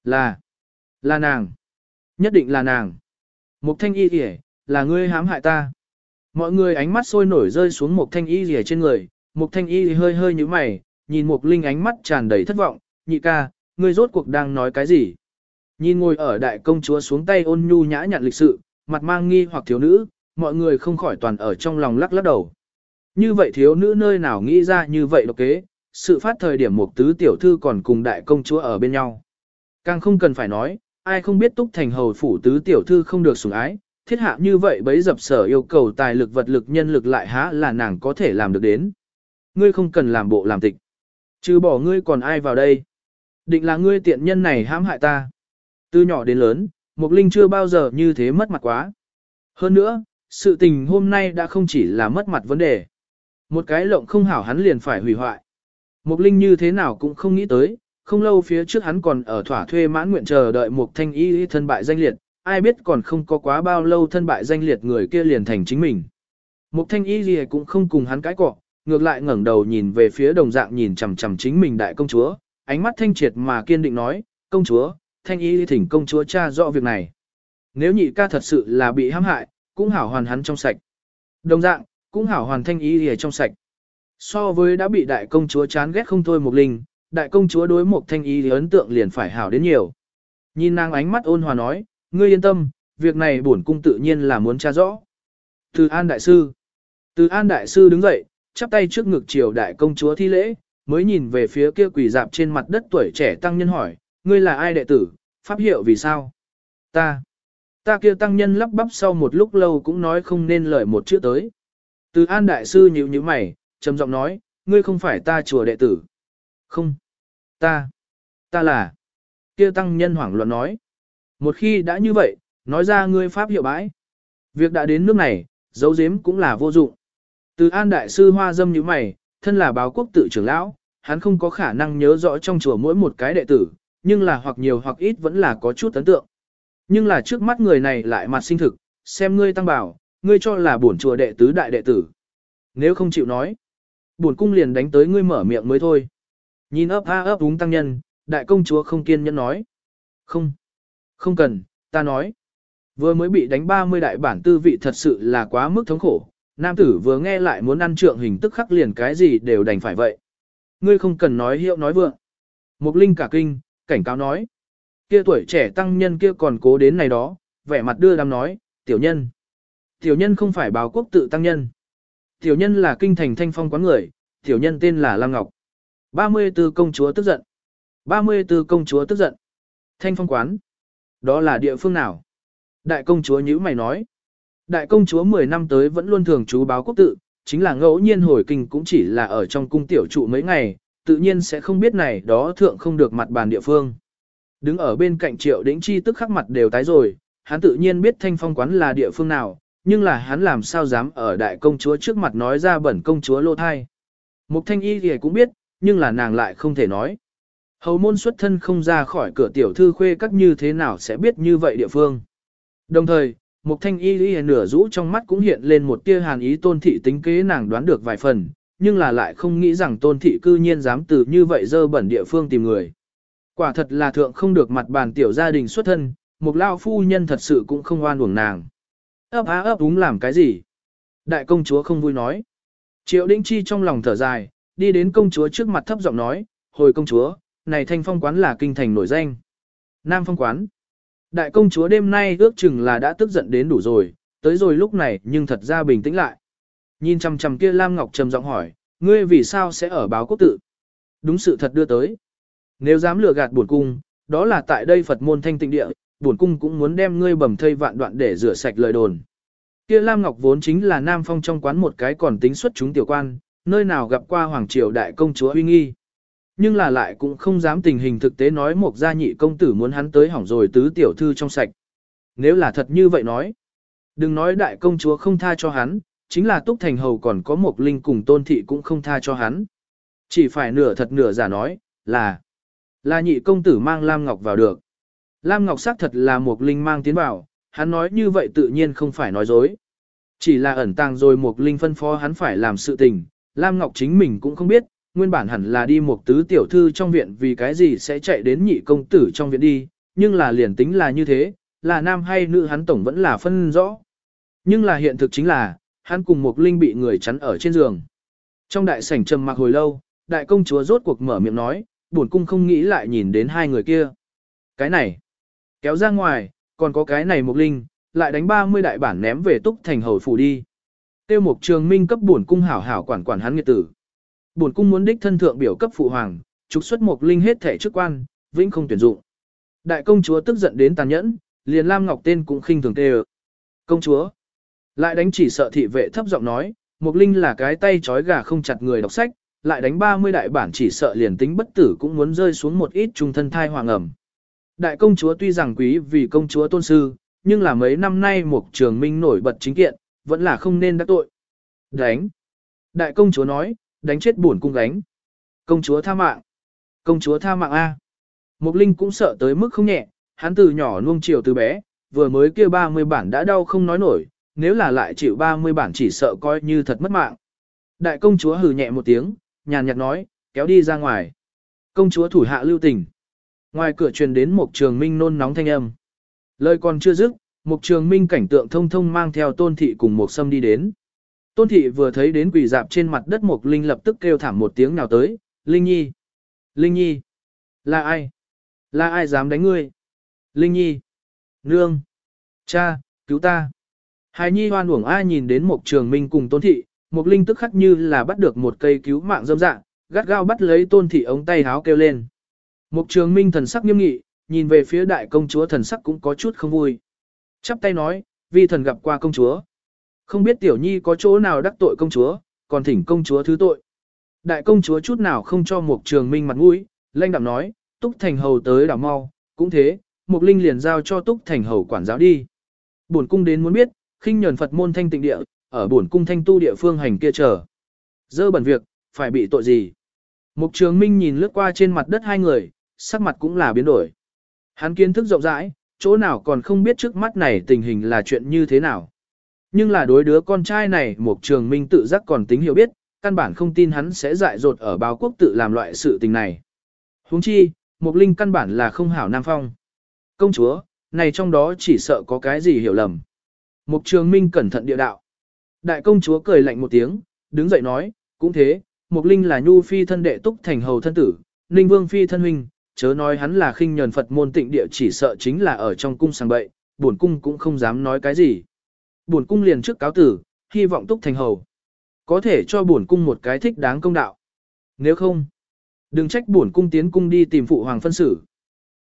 Là, là nàng. Nhất định là nàng. Mục thanh y kìa, là ngươi hãm hại ta. Mọi người ánh mắt sôi nổi rơi xuống Mục thanh y kìa trên người, Mục thanh y hơi hơi như mày, nhìn Mục linh ánh mắt tràn đầy thất vọng, nhị ca, ngươi rốt cuộc đang nói cái gì? Nhìn ngồi ở đại công chúa xuống tay ôn nhu nhã nhặn lịch sự, mặt mang nghi hoặc thiếu nữ, mọi người không khỏi toàn ở trong lòng lắc lắc đầu. Như vậy thiếu nữ nơi nào nghĩ ra như vậy độc kế, sự phát thời điểm một tứ tiểu thư còn cùng đại công chúa ở bên nhau. Càng không cần phải nói, ai không biết túc thành hầu phủ tứ tiểu thư không được sủng ái, thiết hạ như vậy bấy dập sở yêu cầu tài lực vật lực nhân lực lại há là nàng có thể làm được đến. Ngươi không cần làm bộ làm tịch. Chứ bỏ ngươi còn ai vào đây. Định là ngươi tiện nhân này hãm hại ta. Từ nhỏ đến lớn, Mục Linh chưa bao giờ như thế mất mặt quá. Hơn nữa, sự tình hôm nay đã không chỉ là mất mặt vấn đề. Một cái lộng không hảo hắn liền phải hủy hoại. Mục Linh như thế nào cũng không nghĩ tới, không lâu phía trước hắn còn ở thỏa thuê mãn nguyện chờ đợi mục thanh y thân bại danh liệt, ai biết còn không có quá bao lâu thân bại danh liệt người kia liền thành chính mình. mục thanh y gì cũng không cùng hắn cãi cọ, ngược lại ngẩng đầu nhìn về phía đồng dạng nhìn chằm chằm chính mình đại công chúa, ánh mắt thanh triệt mà kiên định nói, công chúa, thanh y thỉnh công chúa tra rõ việc này. Nếu nhị ca thật sự là bị hãm hại, cũng hảo hoàn hắn trong sạch. Đồng dạng, cũng hảo hoàn thanh y ở trong sạch. So với đã bị đại công chúa chán ghét không thôi một linh, đại công chúa đối một thanh y thì ấn tượng liền phải hảo đến nhiều. Nhìn nàng ánh mắt ôn hòa nói, ngươi yên tâm, việc này bổn cung tự nhiên là muốn tra rõ. Từ An Đại Sư Từ An Đại Sư đứng dậy, chắp tay trước ngực triều đại công chúa thi lễ, mới nhìn về phía kia quỳ dạp trên mặt đất tuổi trẻ tăng nhân hỏi, ngươi là ai đệ tử, pháp hiệu vì sao? Ta. Ta kia tăng nhân lắp bắp sau một lúc lâu cũng nói không nên lời một chữ tới. Từ An Đại Sư nhíu nhíu mày, trầm giọng nói, ngươi không phải ta chùa đệ tử. Không. Ta. Ta là. Kia tăng nhân hoảng loạn nói. Một khi đã như vậy, nói ra ngươi pháp hiệu bãi. Việc đã đến nước này, dấu giếm cũng là vô dụng. Từ an đại sư hoa dâm như mày, thân là báo quốc tự trưởng lão, hắn không có khả năng nhớ rõ trong chùa mỗi một cái đệ tử, nhưng là hoặc nhiều hoặc ít vẫn là có chút ấn tượng. Nhưng là trước mắt người này lại mặt sinh thực, xem ngươi tăng bảo, ngươi cho là bổn chùa đệ tứ đại đệ tử. Nếu không chịu nói, bổn cung liền đánh tới ngươi mở miệng mới thôi. Nhìn ấp a ấp đúng tăng nhân, đại công chúa không kiên nhẫn nói. Không, không cần, ta nói. Vừa mới bị đánh 30 đại bản tư vị thật sự là quá mức thống khổ, nam tử vừa nghe lại muốn ăn trượng hình tức khắc liền cái gì đều đành phải vậy. Ngươi không cần nói hiệu nói vượng. Mục Linh cả kinh, cảnh cáo nói. Kia tuổi trẻ tăng nhân kia còn cố đến này đó, vẻ mặt đưa đám nói, tiểu nhân. Tiểu nhân không phải báo quốc tự tăng nhân. Tiểu nhân là kinh thành thanh phong quán người, tiểu nhân tên là Lam Ngọc. 34 công chúa tức giận. 34 công chúa tức giận. Thanh phong quán. Đó là địa phương nào? Đại công chúa nhữ mày nói. Đại công chúa 10 năm tới vẫn luôn thường trú báo quốc tự, chính là ngẫu nhiên hồi kinh cũng chỉ là ở trong cung tiểu trụ mấy ngày, tự nhiên sẽ không biết này đó thượng không được mặt bàn địa phương. Đứng ở bên cạnh triệu đĩnh chi tức khắc mặt đều tái rồi, hắn tự nhiên biết thanh phong quán là địa phương nào, nhưng là hắn làm sao dám ở đại công chúa trước mặt nói ra bẩn công chúa lô thai. Mục thanh y thì cũng biết, nhưng là nàng lại không thể nói. Hầu môn xuất thân không ra khỏi cửa tiểu thư khuê các như thế nào sẽ biết như vậy địa phương. Đồng thời, Mục thanh y y nửa rũ trong mắt cũng hiện lên một tia hàn ý tôn thị tính kế nàng đoán được vài phần, nhưng là lại không nghĩ rằng tôn thị cư nhiên dám từ như vậy dơ bẩn địa phương tìm người. Quả thật là thượng không được mặt bàn tiểu gia đình xuất thân, một lao phu nhân thật sự cũng không oan uổng nàng. Ấp á ấp đúng làm cái gì? Đại công chúa không vui nói. Triệu Đĩnh Chi trong lòng thở dài, đi đến công chúa trước mặt thấp giọng nói, hồi công chúa, này thanh phong quán là kinh thành nổi danh. Nam phong quán. Đại công chúa đêm nay ước chừng là đã tức giận đến đủ rồi, tới rồi lúc này nhưng thật ra bình tĩnh lại. Nhìn chằm chằm kia Lam Ngọc trầm giọng hỏi, ngươi vì sao sẽ ở báo quốc tự? Đúng sự thật đưa tới. Nếu dám lừa gạt buồn cung, đó là tại đây Phật môn thanh tịnh địa, buồn cung cũng muốn đem ngươi bầm thây vạn đoạn để rửa sạch lời đồn. Kia Lam Ngọc vốn chính là Nam Phong trong quán một cái còn tính xuất chúng tiểu quan, nơi nào gặp qua Hoàng Triều Đại Công Chúa uy nghi. Nhưng là lại cũng không dám tình hình thực tế nói một gia nhị công tử muốn hắn tới hỏng rồi tứ tiểu thư trong sạch. Nếu là thật như vậy nói, đừng nói Đại Công Chúa không tha cho hắn, chính là Túc Thành Hầu còn có một linh cùng tôn thị cũng không tha cho hắn. Chỉ phải nửa thật nửa giả nói, là, là nhị công tử mang Lam Ngọc vào được. Lam Ngọc xác thật là một linh mang tiến vào, hắn nói như vậy tự nhiên không phải nói dối. Chỉ là ẩn tàng rồi một linh phân phó hắn phải làm sự tình, Lam Ngọc chính mình cũng không biết, nguyên bản hẳn là đi một tứ tiểu thư trong viện vì cái gì sẽ chạy đến nhị công tử trong viện đi, nhưng là liền tính là như thế, là nam hay nữ hắn tổng vẫn là phân rõ. Nhưng là hiện thực chính là, hắn cùng một linh bị người chắn ở trên giường. Trong đại sảnh trầm mặc hồi lâu, đại công chúa rốt cuộc mở miệng nói, buồn cung không nghĩ lại nhìn đến hai người kia. Cái này, kéo ra ngoài, còn có cái này một linh, lại đánh 30 đại bản ném về túc thành hầu phủ đi. Tiêu mục trường minh cấp buồn cung hảo hảo quản quản hắn nghiệt tử. Bổn cung muốn đích thân thượng biểu cấp phụ hoàng, trục xuất Mộc linh hết thể chức quan, vĩnh không tuyển dụng. Đại công chúa tức giận đến tàn nhẫn, liền Lam Ngọc tên cũng khinh thường tê Công chúa, lại đánh chỉ sợ thị vệ thấp giọng nói, Mục Linh là cái tay trói gà không chặt người đọc sách, lại đánh 30 đại bản chỉ sợ liền tính bất tử cũng muốn rơi xuống một ít trung thân thai hoàng ẩm. Đại công chúa tuy rằng quý vì công chúa tôn sư, nhưng là mấy năm nay Mục Trường Minh nổi bật chính kiện, vẫn là không nên đắc tội. Đánh. Đại công chúa nói, đánh chết buồn cung đánh. Công chúa tha mạng. Công chúa tha mạng A. Mục Linh cũng sợ tới mức không nhẹ, hắn từ nhỏ nuông chiều từ bé, vừa mới kia 30 bản đã đau không nói nổi, nếu là lại chịu 30 bản chỉ sợ coi như thật mất mạng. Đại công chúa hừ nhẹ một tiếng, nhàn nhạt nói, kéo đi ra ngoài. Công chúa thủ hạ lưu tình. Ngoài cửa truyền đến một trường minh nôn nóng thanh âm. Lời còn chưa dứt, một trường minh cảnh tượng thông thông mang theo tôn thị cùng một sâm đi đến. Tôn thị vừa thấy đến quỷ dạp trên mặt đất Mộc linh lập tức kêu thảm một tiếng nào tới, Linh Nhi. Linh Nhi. Là ai? Là ai dám đánh ngươi? Linh Nhi. Nương. Cha, cứu ta. Hài nhi hoan uổng ai nhìn đến Mộc trường minh cùng tôn thị, Mộc linh tức khắc như là bắt được một cây cứu mạng dâm dạng, gắt gao bắt lấy tôn thị ống tay háo kêu lên. Mộc trường minh thần sắc nghiêm nghị, nhìn về phía đại công chúa thần sắc cũng có chút không vui. Chắp tay nói, vì thần gặp qua công chúa. Không biết tiểu nhi có chỗ nào đắc tội công chúa, còn thỉnh công chúa thứ tội. Đại công chúa chút nào không cho một trường minh mặt mũi, lanh đạm nói, túc thành hầu tới đảo mau, cũng thế, mục linh liền giao cho túc thành hầu quản giáo đi. Bổn cung đến muốn biết, khinh nhờn Phật môn thanh tịnh địa, ở bổn cung thanh tu địa phương hành kia chờ. Dơ bẩn việc, phải bị tội gì? Mục trường minh nhìn lướt qua trên mặt đất hai người, sắc mặt cũng là biến đổi. Hắn kiến thức rộng rãi, chỗ nào còn không biết trước mắt này tình hình là chuyện như thế nào. Nhưng là đối đứa con trai này mục trường minh tự giác còn tính hiểu biết, căn bản không tin hắn sẽ dại dột ở báo quốc tự làm loại sự tình này. huống chi, mục linh căn bản là không hảo nam phong. Công chúa, này trong đó chỉ sợ có cái gì hiểu lầm. Mục trường minh cẩn thận địa đạo. Đại công chúa cười lạnh một tiếng, đứng dậy nói, cũng thế, Mục Linh là nhu phi thân đệ túc thành hầu thân tử, Ninh Vương Phi thân huynh, chớ nói hắn là khinh nhờn Phật môn tịnh địa chỉ sợ chính là ở trong cung sang bậy, buồn cung cũng không dám nói cái gì. Buồn cung liền trước cáo tử, hy vọng túc thành hầu. Có thể cho buồn cung một cái thích đáng công đạo. Nếu không, đừng trách buồn cung tiến cung đi tìm phụ hoàng phân xử.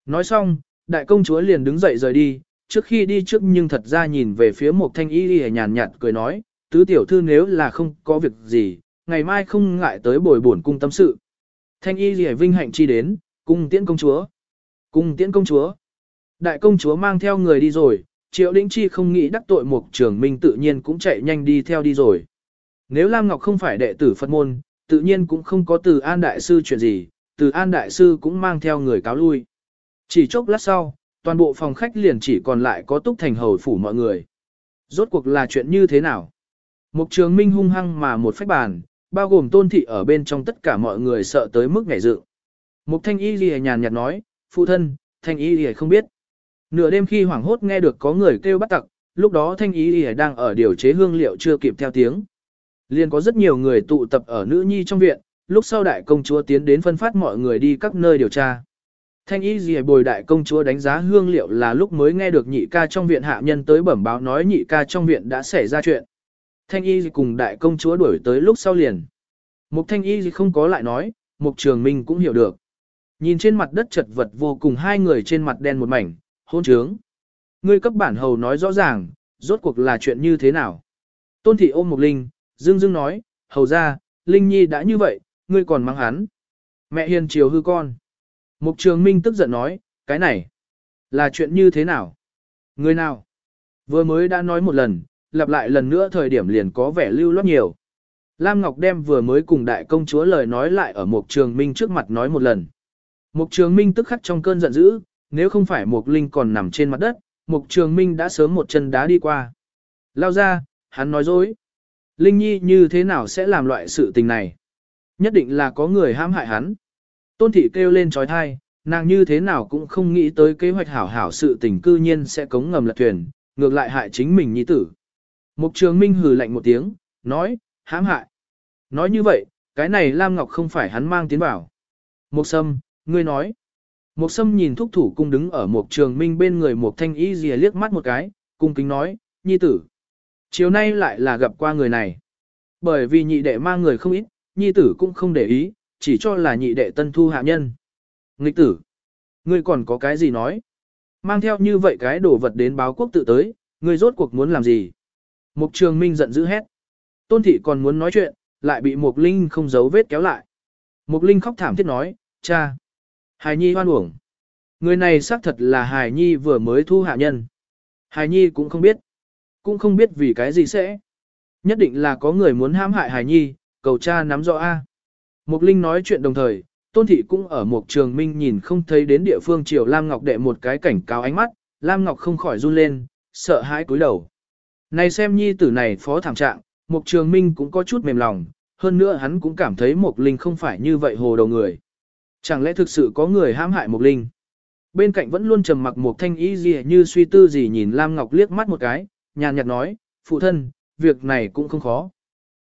Nói xong, đại công chúa liền đứng dậy rời đi, trước khi đi trước nhưng thật ra nhìn về phía một thanh y y nhàn nhạt cười nói, tứ tiểu thư nếu là không có việc gì, ngày mai không ngại tới bồi buồn cung tâm sự. Thanh y y vinh hạnh chi đến, cung tiễn công chúa. Cung tiễn công chúa. Đại công chúa mang theo người đi rồi, triệu đĩnh chi không nghĩ đắc tội Mục Trường minh tự nhiên cũng chạy nhanh đi theo đi rồi. Nếu Lam Ngọc không phải đệ tử Phật môn, tự nhiên cũng không có từ An Đại Sư chuyện gì, từ An Đại Sư cũng mang theo người cáo lui. Chỉ chốc lát sau, toàn bộ phòng khách liền chỉ còn lại có túc thành hầu phủ mọi người. Rốt cuộc là chuyện như thế nào? Mục trường minh hung hăng mà một phách bàn, bao gồm tôn thị ở bên trong tất cả mọi người sợ tới mức ngảy dự. Mục thanh y lìa nhàn nhạt nói, phụ thân, thanh y lìa không biết. Nửa đêm khi hoảng hốt nghe được có người kêu bắt tặc, lúc đó thanh y lìa đang ở điều chế hương liệu chưa kịp theo tiếng. Liền có rất nhiều người tụ tập ở nữ nhi trong viện, lúc sau đại công chúa tiến đến phân phát mọi người đi các nơi điều tra. Thanh y gì bồi đại công chúa đánh giá hương liệu là lúc mới nghe được nhị ca trong viện hạ nhân tới bẩm báo nói nhị ca trong viện đã xảy ra chuyện. Thanh y cùng đại công chúa đuổi tới lúc sau liền. Mục thanh y không có lại nói, mục trường minh cũng hiểu được. Nhìn trên mặt đất chật vật vô cùng hai người trên mặt đen một mảnh, hôn trướng. Ngươi cấp bản hầu nói rõ ràng, rốt cuộc là chuyện như thế nào. Tôn thị ôm một linh, dương dương nói, hầu ra, linh nhi đã như vậy, ngươi còn mang hắn. Mẹ hiền chiều hư con. Mục trường minh tức giận nói, cái này, là chuyện như thế nào? Người nào? Vừa mới đã nói một lần, lặp lại lần nữa thời điểm liền có vẻ lưu loát nhiều. Lam Ngọc đem vừa mới cùng đại công chúa lời nói lại ở Mục Trường Minh trước mặt nói một lần. Mục Trường Minh tức khắc trong cơn giận dữ, nếu không phải Mục Linh còn nằm trên mặt đất, Mục Trường Minh đã sớm một chân đá đi qua. Lao ra, hắn nói dối. Linh Nhi như thế nào sẽ làm loại sự tình này? Nhất định là có người hãm hại hắn. Tôn thị kêu lên trói thai, nàng như thế nào cũng không nghĩ tới kế hoạch hảo hảo sự tình cư nhiên sẽ cống ngầm lật thuyền, ngược lại hại chính mình nhi tử. Mục trường minh hừ lạnh một tiếng, nói, hãm hại. Nói như vậy, cái này Lam Ngọc không phải hắn mang tiến bảo. Mục sâm, ngươi nói. Mục sâm nhìn thúc thủ cung đứng ở mục trường minh bên người mục thanh y dìa liếc mắt một cái, cung kính nói, nhi tử. Chiều nay lại là gặp qua người này. Bởi vì nhị đệ mang người không ít, nhi tử cũng không để ý, chỉ cho là nhị đệ tân thu hạ nhân. Nghịch tử, ngươi còn có cái gì nói? Mang theo như vậy cái đồ vật đến báo quốc tự tới, ngươi rốt cuộc muốn làm gì? Mục trường minh giận dữ hét. Tôn thị còn muốn nói chuyện, lại bị Mục Linh không giấu vết kéo lại. Mục Linh khóc thảm thiết nói, cha, Hải Nhi hoan uổng. Người này xác thật là Hải Nhi vừa mới thu hạ nhân. Hải Nhi cũng không biết. Cũng không biết vì cái gì sẽ. Nhất định là có người muốn hãm hại Hải Nhi, cầu cha nắm rõ A. Mục Linh nói chuyện đồng thời, Tôn Thị cũng ở một trường minh nhìn không thấy đến địa phương Triều Lam Ngọc đệ một cái cảnh cáo ánh mắt, Lam Ngọc không khỏi run lên, sợ hãi cúi đầu. Này xem nhi tử này phó thảm trạng, Mục Trường Minh cũng có chút mềm lòng, hơn nữa hắn cũng cảm thấy Mục Linh không phải như vậy hồ đầu người. Chẳng lẽ thực sự có người hãm hại Mục Linh? Bên cạnh vẫn luôn trầm mặc Mục Thanh Y gì như suy tư gì nhìn Lam Ngọc liếc mắt một cái, nhàn nhạt nói, phụ thân, việc này cũng không khó.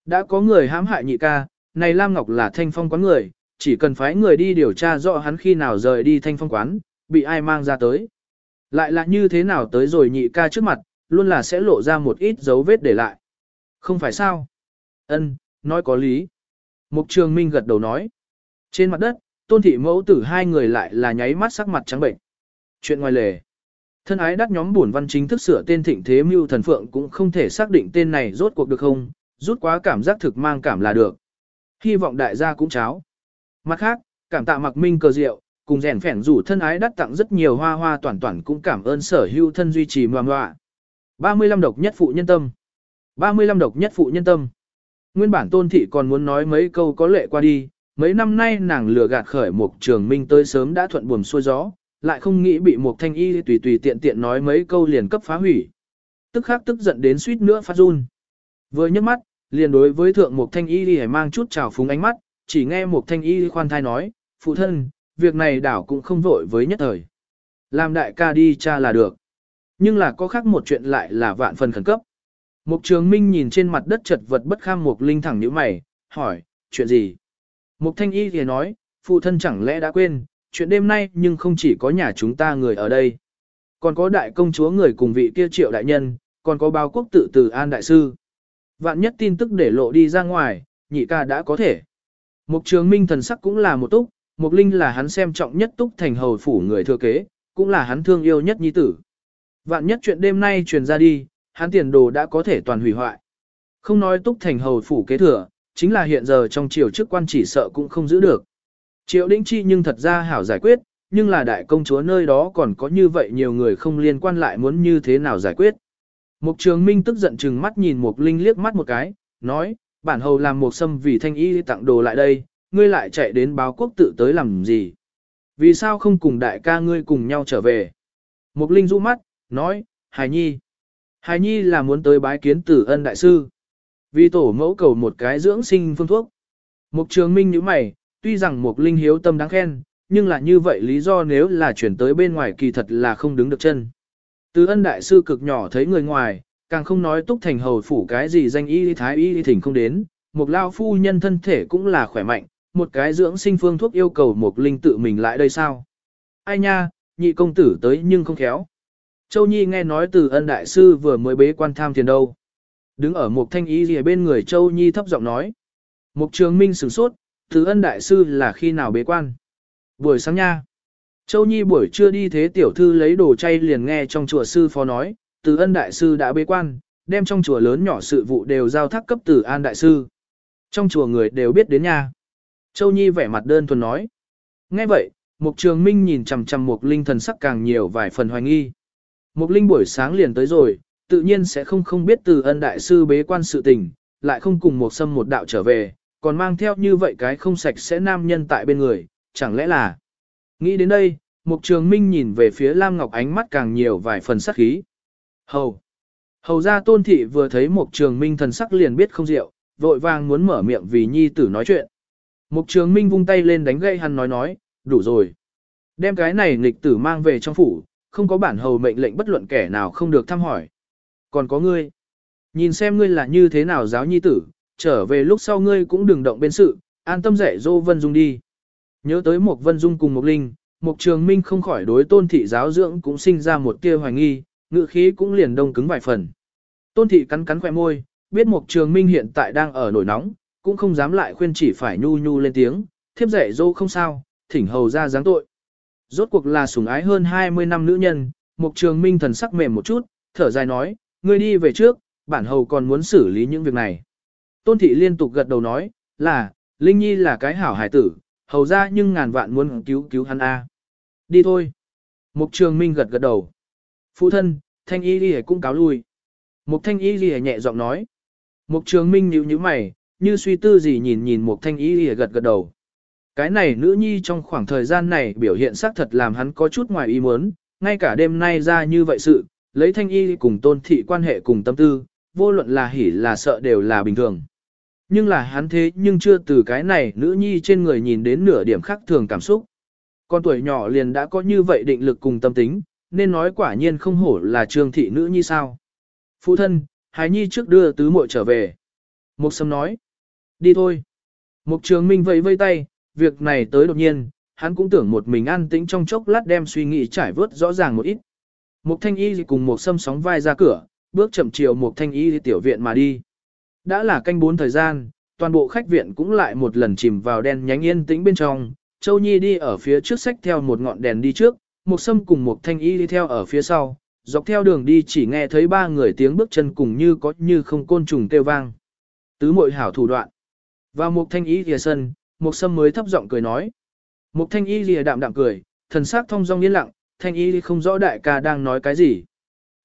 Đã có người hãm hại nhị ca, này Lam Ngọc là thanh phong quán người, chỉ cần phái người đi điều tra rõ hắn khi nào rời đi thanh phong quán, bị ai mang ra tới. Lại là như thế nào tới rồi nhị ca trước mặt, luôn là sẽ lộ ra một ít dấu vết để lại. Không phải sao? Ân, nói có lý. Mục trường minh gật đầu nói. Trên mặt đất, tôn thị mẫu tử hai người lại là nháy mắt sắc mặt trắng bệnh. Chuyện ngoài lề. Thân ái đắt nhóm buồn văn chính thức sửa tên thịnh thế mưu thần phượng cũng không thể xác định tên này rốt cuộc được không, rút quá cảm giác thực mang cảm là được. Hy vọng đại gia cũng cháo. Mặt khác, cảm tạ mặc minh cờ rượu, cùng rèn phẻn rủ thân ái đắt tặng rất nhiều hoa hoa toàn toàn cũng cảm ơn sở hữu thân duy trì mòa mòa. 35 độc nhất phụ nhân tâm. 35 độc nhất phụ nhân tâm. Nguyên bản tôn thị còn muốn nói mấy câu có lệ qua đi, mấy năm nay nàng lừa gạt khởi một trường minh tới sớm đã thuận buồm xuôi gió, lại không nghĩ bị một thanh y tùy tùy tiện tiện nói mấy câu liền cấp phá hủy. Tức khắc tức giận đến suýt nữa phát run. Vừa nhấc mắt, liền đối với thượng một thanh y đi mang chút trào phúng ánh mắt, chỉ nghe một thanh y khoan thai nói, phụ thân, việc này đảo cũng không vội với nhất thời. Làm đại ca đi cha là được. Nhưng là có khác một chuyện lại là vạn phần khẩn cấp. Mục trường minh nhìn trên mặt đất chật vật bất kham mục linh thẳng như mày, hỏi, chuyện gì? Mục thanh y thì nói, phụ thân chẳng lẽ đã quên, chuyện đêm nay nhưng không chỉ có nhà chúng ta người ở đây. Còn có đại công chúa người cùng vị kia triệu đại nhân, còn có bao quốc tự từ an đại sư. Vạn nhất tin tức để lộ đi ra ngoài, nhị ca đã có thể. Mục trường minh thần sắc cũng là một túc, mục linh là hắn xem trọng nhất túc thành hầu phủ người thừa kế, cũng là hắn thương yêu nhất nhi tử. Vạn nhất chuyện đêm nay truyền ra đi, hắn tiền đồ đã có thể toàn hủy hoại. Không nói túc thành hầu phủ kế thừa, chính là hiện giờ trong triều chức quan chỉ sợ cũng không giữ được. Triệu Đĩnh Chi nhưng thật ra hảo giải quyết, nhưng là đại công chúa nơi đó còn có như vậy nhiều người không liên quan lại muốn như thế nào giải quyết. Mục trường minh tức giận chừng mắt nhìn Mục Linh liếc mắt một cái, nói, bản hầu làm một sâm vì thanh y tặng đồ lại đây, ngươi lại chạy đến báo quốc tự tới làm gì? Vì sao không cùng đại ca ngươi cùng nhau trở về? Mục Linh rũ mắt, nói, Hải Nhi. Hải Nhi là muốn tới bái kiến tử ân đại sư. Vì tổ mẫu cầu một cái dưỡng sinh phương thuốc. Mục trường minh như mày, tuy rằng Mục Linh hiếu tâm đáng khen, nhưng là như vậy lý do nếu là chuyển tới bên ngoài kỳ thật là không đứng được chân. Từ ân đại sư cực nhỏ thấy người ngoài, càng không nói túc thành hầu phủ cái gì danh y thái y thỉnh không đến, mục lao phu nhân thân thể cũng là khỏe mạnh, một cái dưỡng sinh phương thuốc yêu cầu mục linh tự mình lại đây sao. Ai nha, nhị công tử tới nhưng không khéo. Châu Nhi nghe nói từ ân đại sư vừa mới bế quan tham tiền đâu. Đứng ở một thanh y gì bên người Châu Nhi thấp giọng nói. Mục trường minh sửng sốt, từ ân đại sư là khi nào bế quan. Buổi sáng nha. Châu Nhi buổi trưa đi thế tiểu thư lấy đồ chay liền nghe trong chùa sư phó nói, từ ân đại sư đã bế quan, đem trong chùa lớn nhỏ sự vụ đều giao thác cấp từ an đại sư. Trong chùa người đều biết đến nha. Châu Nhi vẻ mặt đơn thuần nói. Nghe vậy, Mục Trường Minh nhìn chằm chằm Mục Linh thần sắc càng nhiều vài phần hoài nghi. Mục Linh buổi sáng liền tới rồi, tự nhiên sẽ không không biết từ ân đại sư bế quan sự tình, lại không cùng một sâm một đạo trở về, còn mang theo như vậy cái không sạch sẽ nam nhân tại bên người, chẳng lẽ là... Nghĩ đến đây, Mục Trường Minh nhìn về phía Lam Ngọc ánh mắt càng nhiều vài phần sắc khí. Hầu! Hầu ra tôn thị vừa thấy Mục Trường Minh thần sắc liền biết không rượu, vội vàng muốn mở miệng vì nhi tử nói chuyện. Mục Trường Minh vung tay lên đánh gậy hắn nói nói, đủ rồi. Đem cái này nghịch tử mang về trong phủ, không có bản hầu mệnh lệnh bất luận kẻ nào không được thăm hỏi. Còn có ngươi. Nhìn xem ngươi là như thế nào giáo nhi tử, trở về lúc sau ngươi cũng đừng động bên sự, an tâm dạy dô Vân Dung đi. Nhớ tới một Vân Dung cùng một Linh, một Trường Minh không khỏi đối tôn thị giáo dưỡng cũng sinh ra một tia hoài nghi, ngự khí cũng liền đông cứng vài phần. Tôn thị cắn cắn khỏe môi, biết một Trường Minh hiện tại đang ở nổi nóng, cũng không dám lại khuyên chỉ phải nhu nhu lên tiếng, thiếp dạy dô không sao, thỉnh hầu ra giáng tội. Rốt cuộc là sủng ái hơn 20 năm nữ nhân, Mục Trường Minh thần sắc mềm một chút, thở dài nói, ngươi đi về trước, bản hầu còn muốn xử lý những việc này. Tôn thị liên tục gật đầu nói, là, Linh Nhi là cái hảo hải tử, hầu ra nhưng ngàn vạn muốn cứu cứu hắn a. Đi thôi. Mục Trường Minh gật gật đầu. Phụ thân, Thanh Y đi cũng cáo lui. Mục Thanh Y đi nhẹ giọng nói. Mục Trường Minh nhíu nhíu mày, như suy tư gì nhìn nhìn Mục Thanh Y đi gật gật đầu. Cái này nữ nhi trong khoảng thời gian này biểu hiện xác thật làm hắn có chút ngoài ý muốn, ngay cả đêm nay ra như vậy sự, lấy Thanh Y cùng tôn thị quan hệ cùng tâm tư, vô luận là hỉ là sợ đều là bình thường. Nhưng là hắn thế nhưng chưa từ cái này nữ nhi trên người nhìn đến nửa điểm khác thường cảm xúc. Con tuổi nhỏ liền đã có như vậy định lực cùng tâm tính, nên nói quả nhiên không hổ là trương thị nữ nhi sao. Phụ thân, hái nhi trước đưa tứ muội trở về. Mục sâm nói. Đi thôi. Mục trường minh vẫy vây tay, việc này tới đột nhiên, hắn cũng tưởng một mình an tĩnh trong chốc lát đem suy nghĩ trải vớt rõ ràng một ít. Mục thanh y cùng một sâm sóng vai ra cửa, bước chậm chiều một thanh y tiểu viện mà đi. Đã là canh bốn thời gian, toàn bộ khách viện cũng lại một lần chìm vào đen nhánh yên tĩnh bên trong. Châu Nhi đi ở phía trước sách theo một ngọn đèn đi trước, một sâm cùng một thanh y đi theo ở phía sau, dọc theo đường đi chỉ nghe thấy ba người tiếng bước chân cùng như có như không côn trùng kêu vang. Tứ mội hảo thủ đoạn. Vào một thanh y lìa sân, một sâm mới thấp giọng cười nói. Một thanh y lìa đạm đạm cười, thần sắc thông dong yên lặng, thanh y không rõ đại ca đang nói cái gì.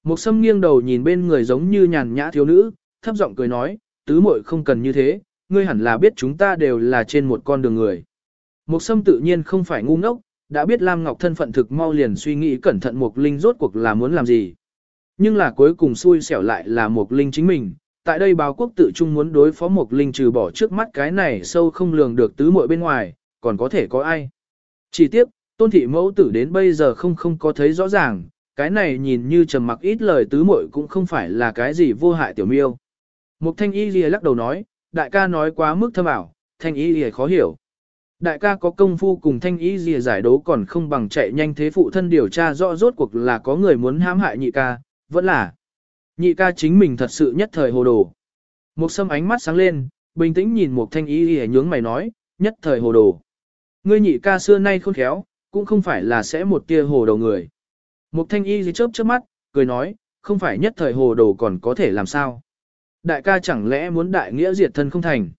Một sâm nghiêng đầu nhìn bên người giống như nhàn nhã thiếu nữ, thấp giọng cười nói, tứ muội không cần như thế, ngươi hẳn là biết chúng ta đều là trên một con đường người. Mục sâm tự nhiên không phải ngu ngốc, đã biết Lam Ngọc thân phận thực mau liền suy nghĩ cẩn thận Mục Linh rốt cuộc là muốn làm gì. Nhưng là cuối cùng xui xẻo lại là Mục Linh chính mình, tại đây báo quốc tự trung muốn đối phó Mục Linh trừ bỏ trước mắt cái này sâu không lường được tứ muội bên ngoài, còn có thể có ai. Chỉ tiếc, tôn thị mẫu tử đến bây giờ không không có thấy rõ ràng, cái này nhìn như trầm mặc ít lời tứ muội cũng không phải là cái gì vô hại tiểu miêu. Mục thanh y lìa lắc đầu nói, đại ca nói quá mức thâm ảo, thanh y lìa khó hiểu. Đại ca có công phu cùng thanh ý lìa giải đấu còn không bằng chạy nhanh thế phụ thân điều tra rõ rốt cuộc là có người muốn hãm hại nhị ca, vẫn là. Nhị ca chính mình thật sự nhất thời hồ đồ. Một sâm ánh mắt sáng lên, bình tĩnh nhìn một thanh ý lìa nhướng mày nói, nhất thời hồ đồ. Ngươi nhị ca xưa nay khôn khéo, cũng không phải là sẽ một tia hồ đồ người. Một thanh y gì chớp chớp mắt, cười nói, không phải nhất thời hồ đồ còn có thể làm sao. Đại ca chẳng lẽ muốn đại nghĩa diệt thân không thành.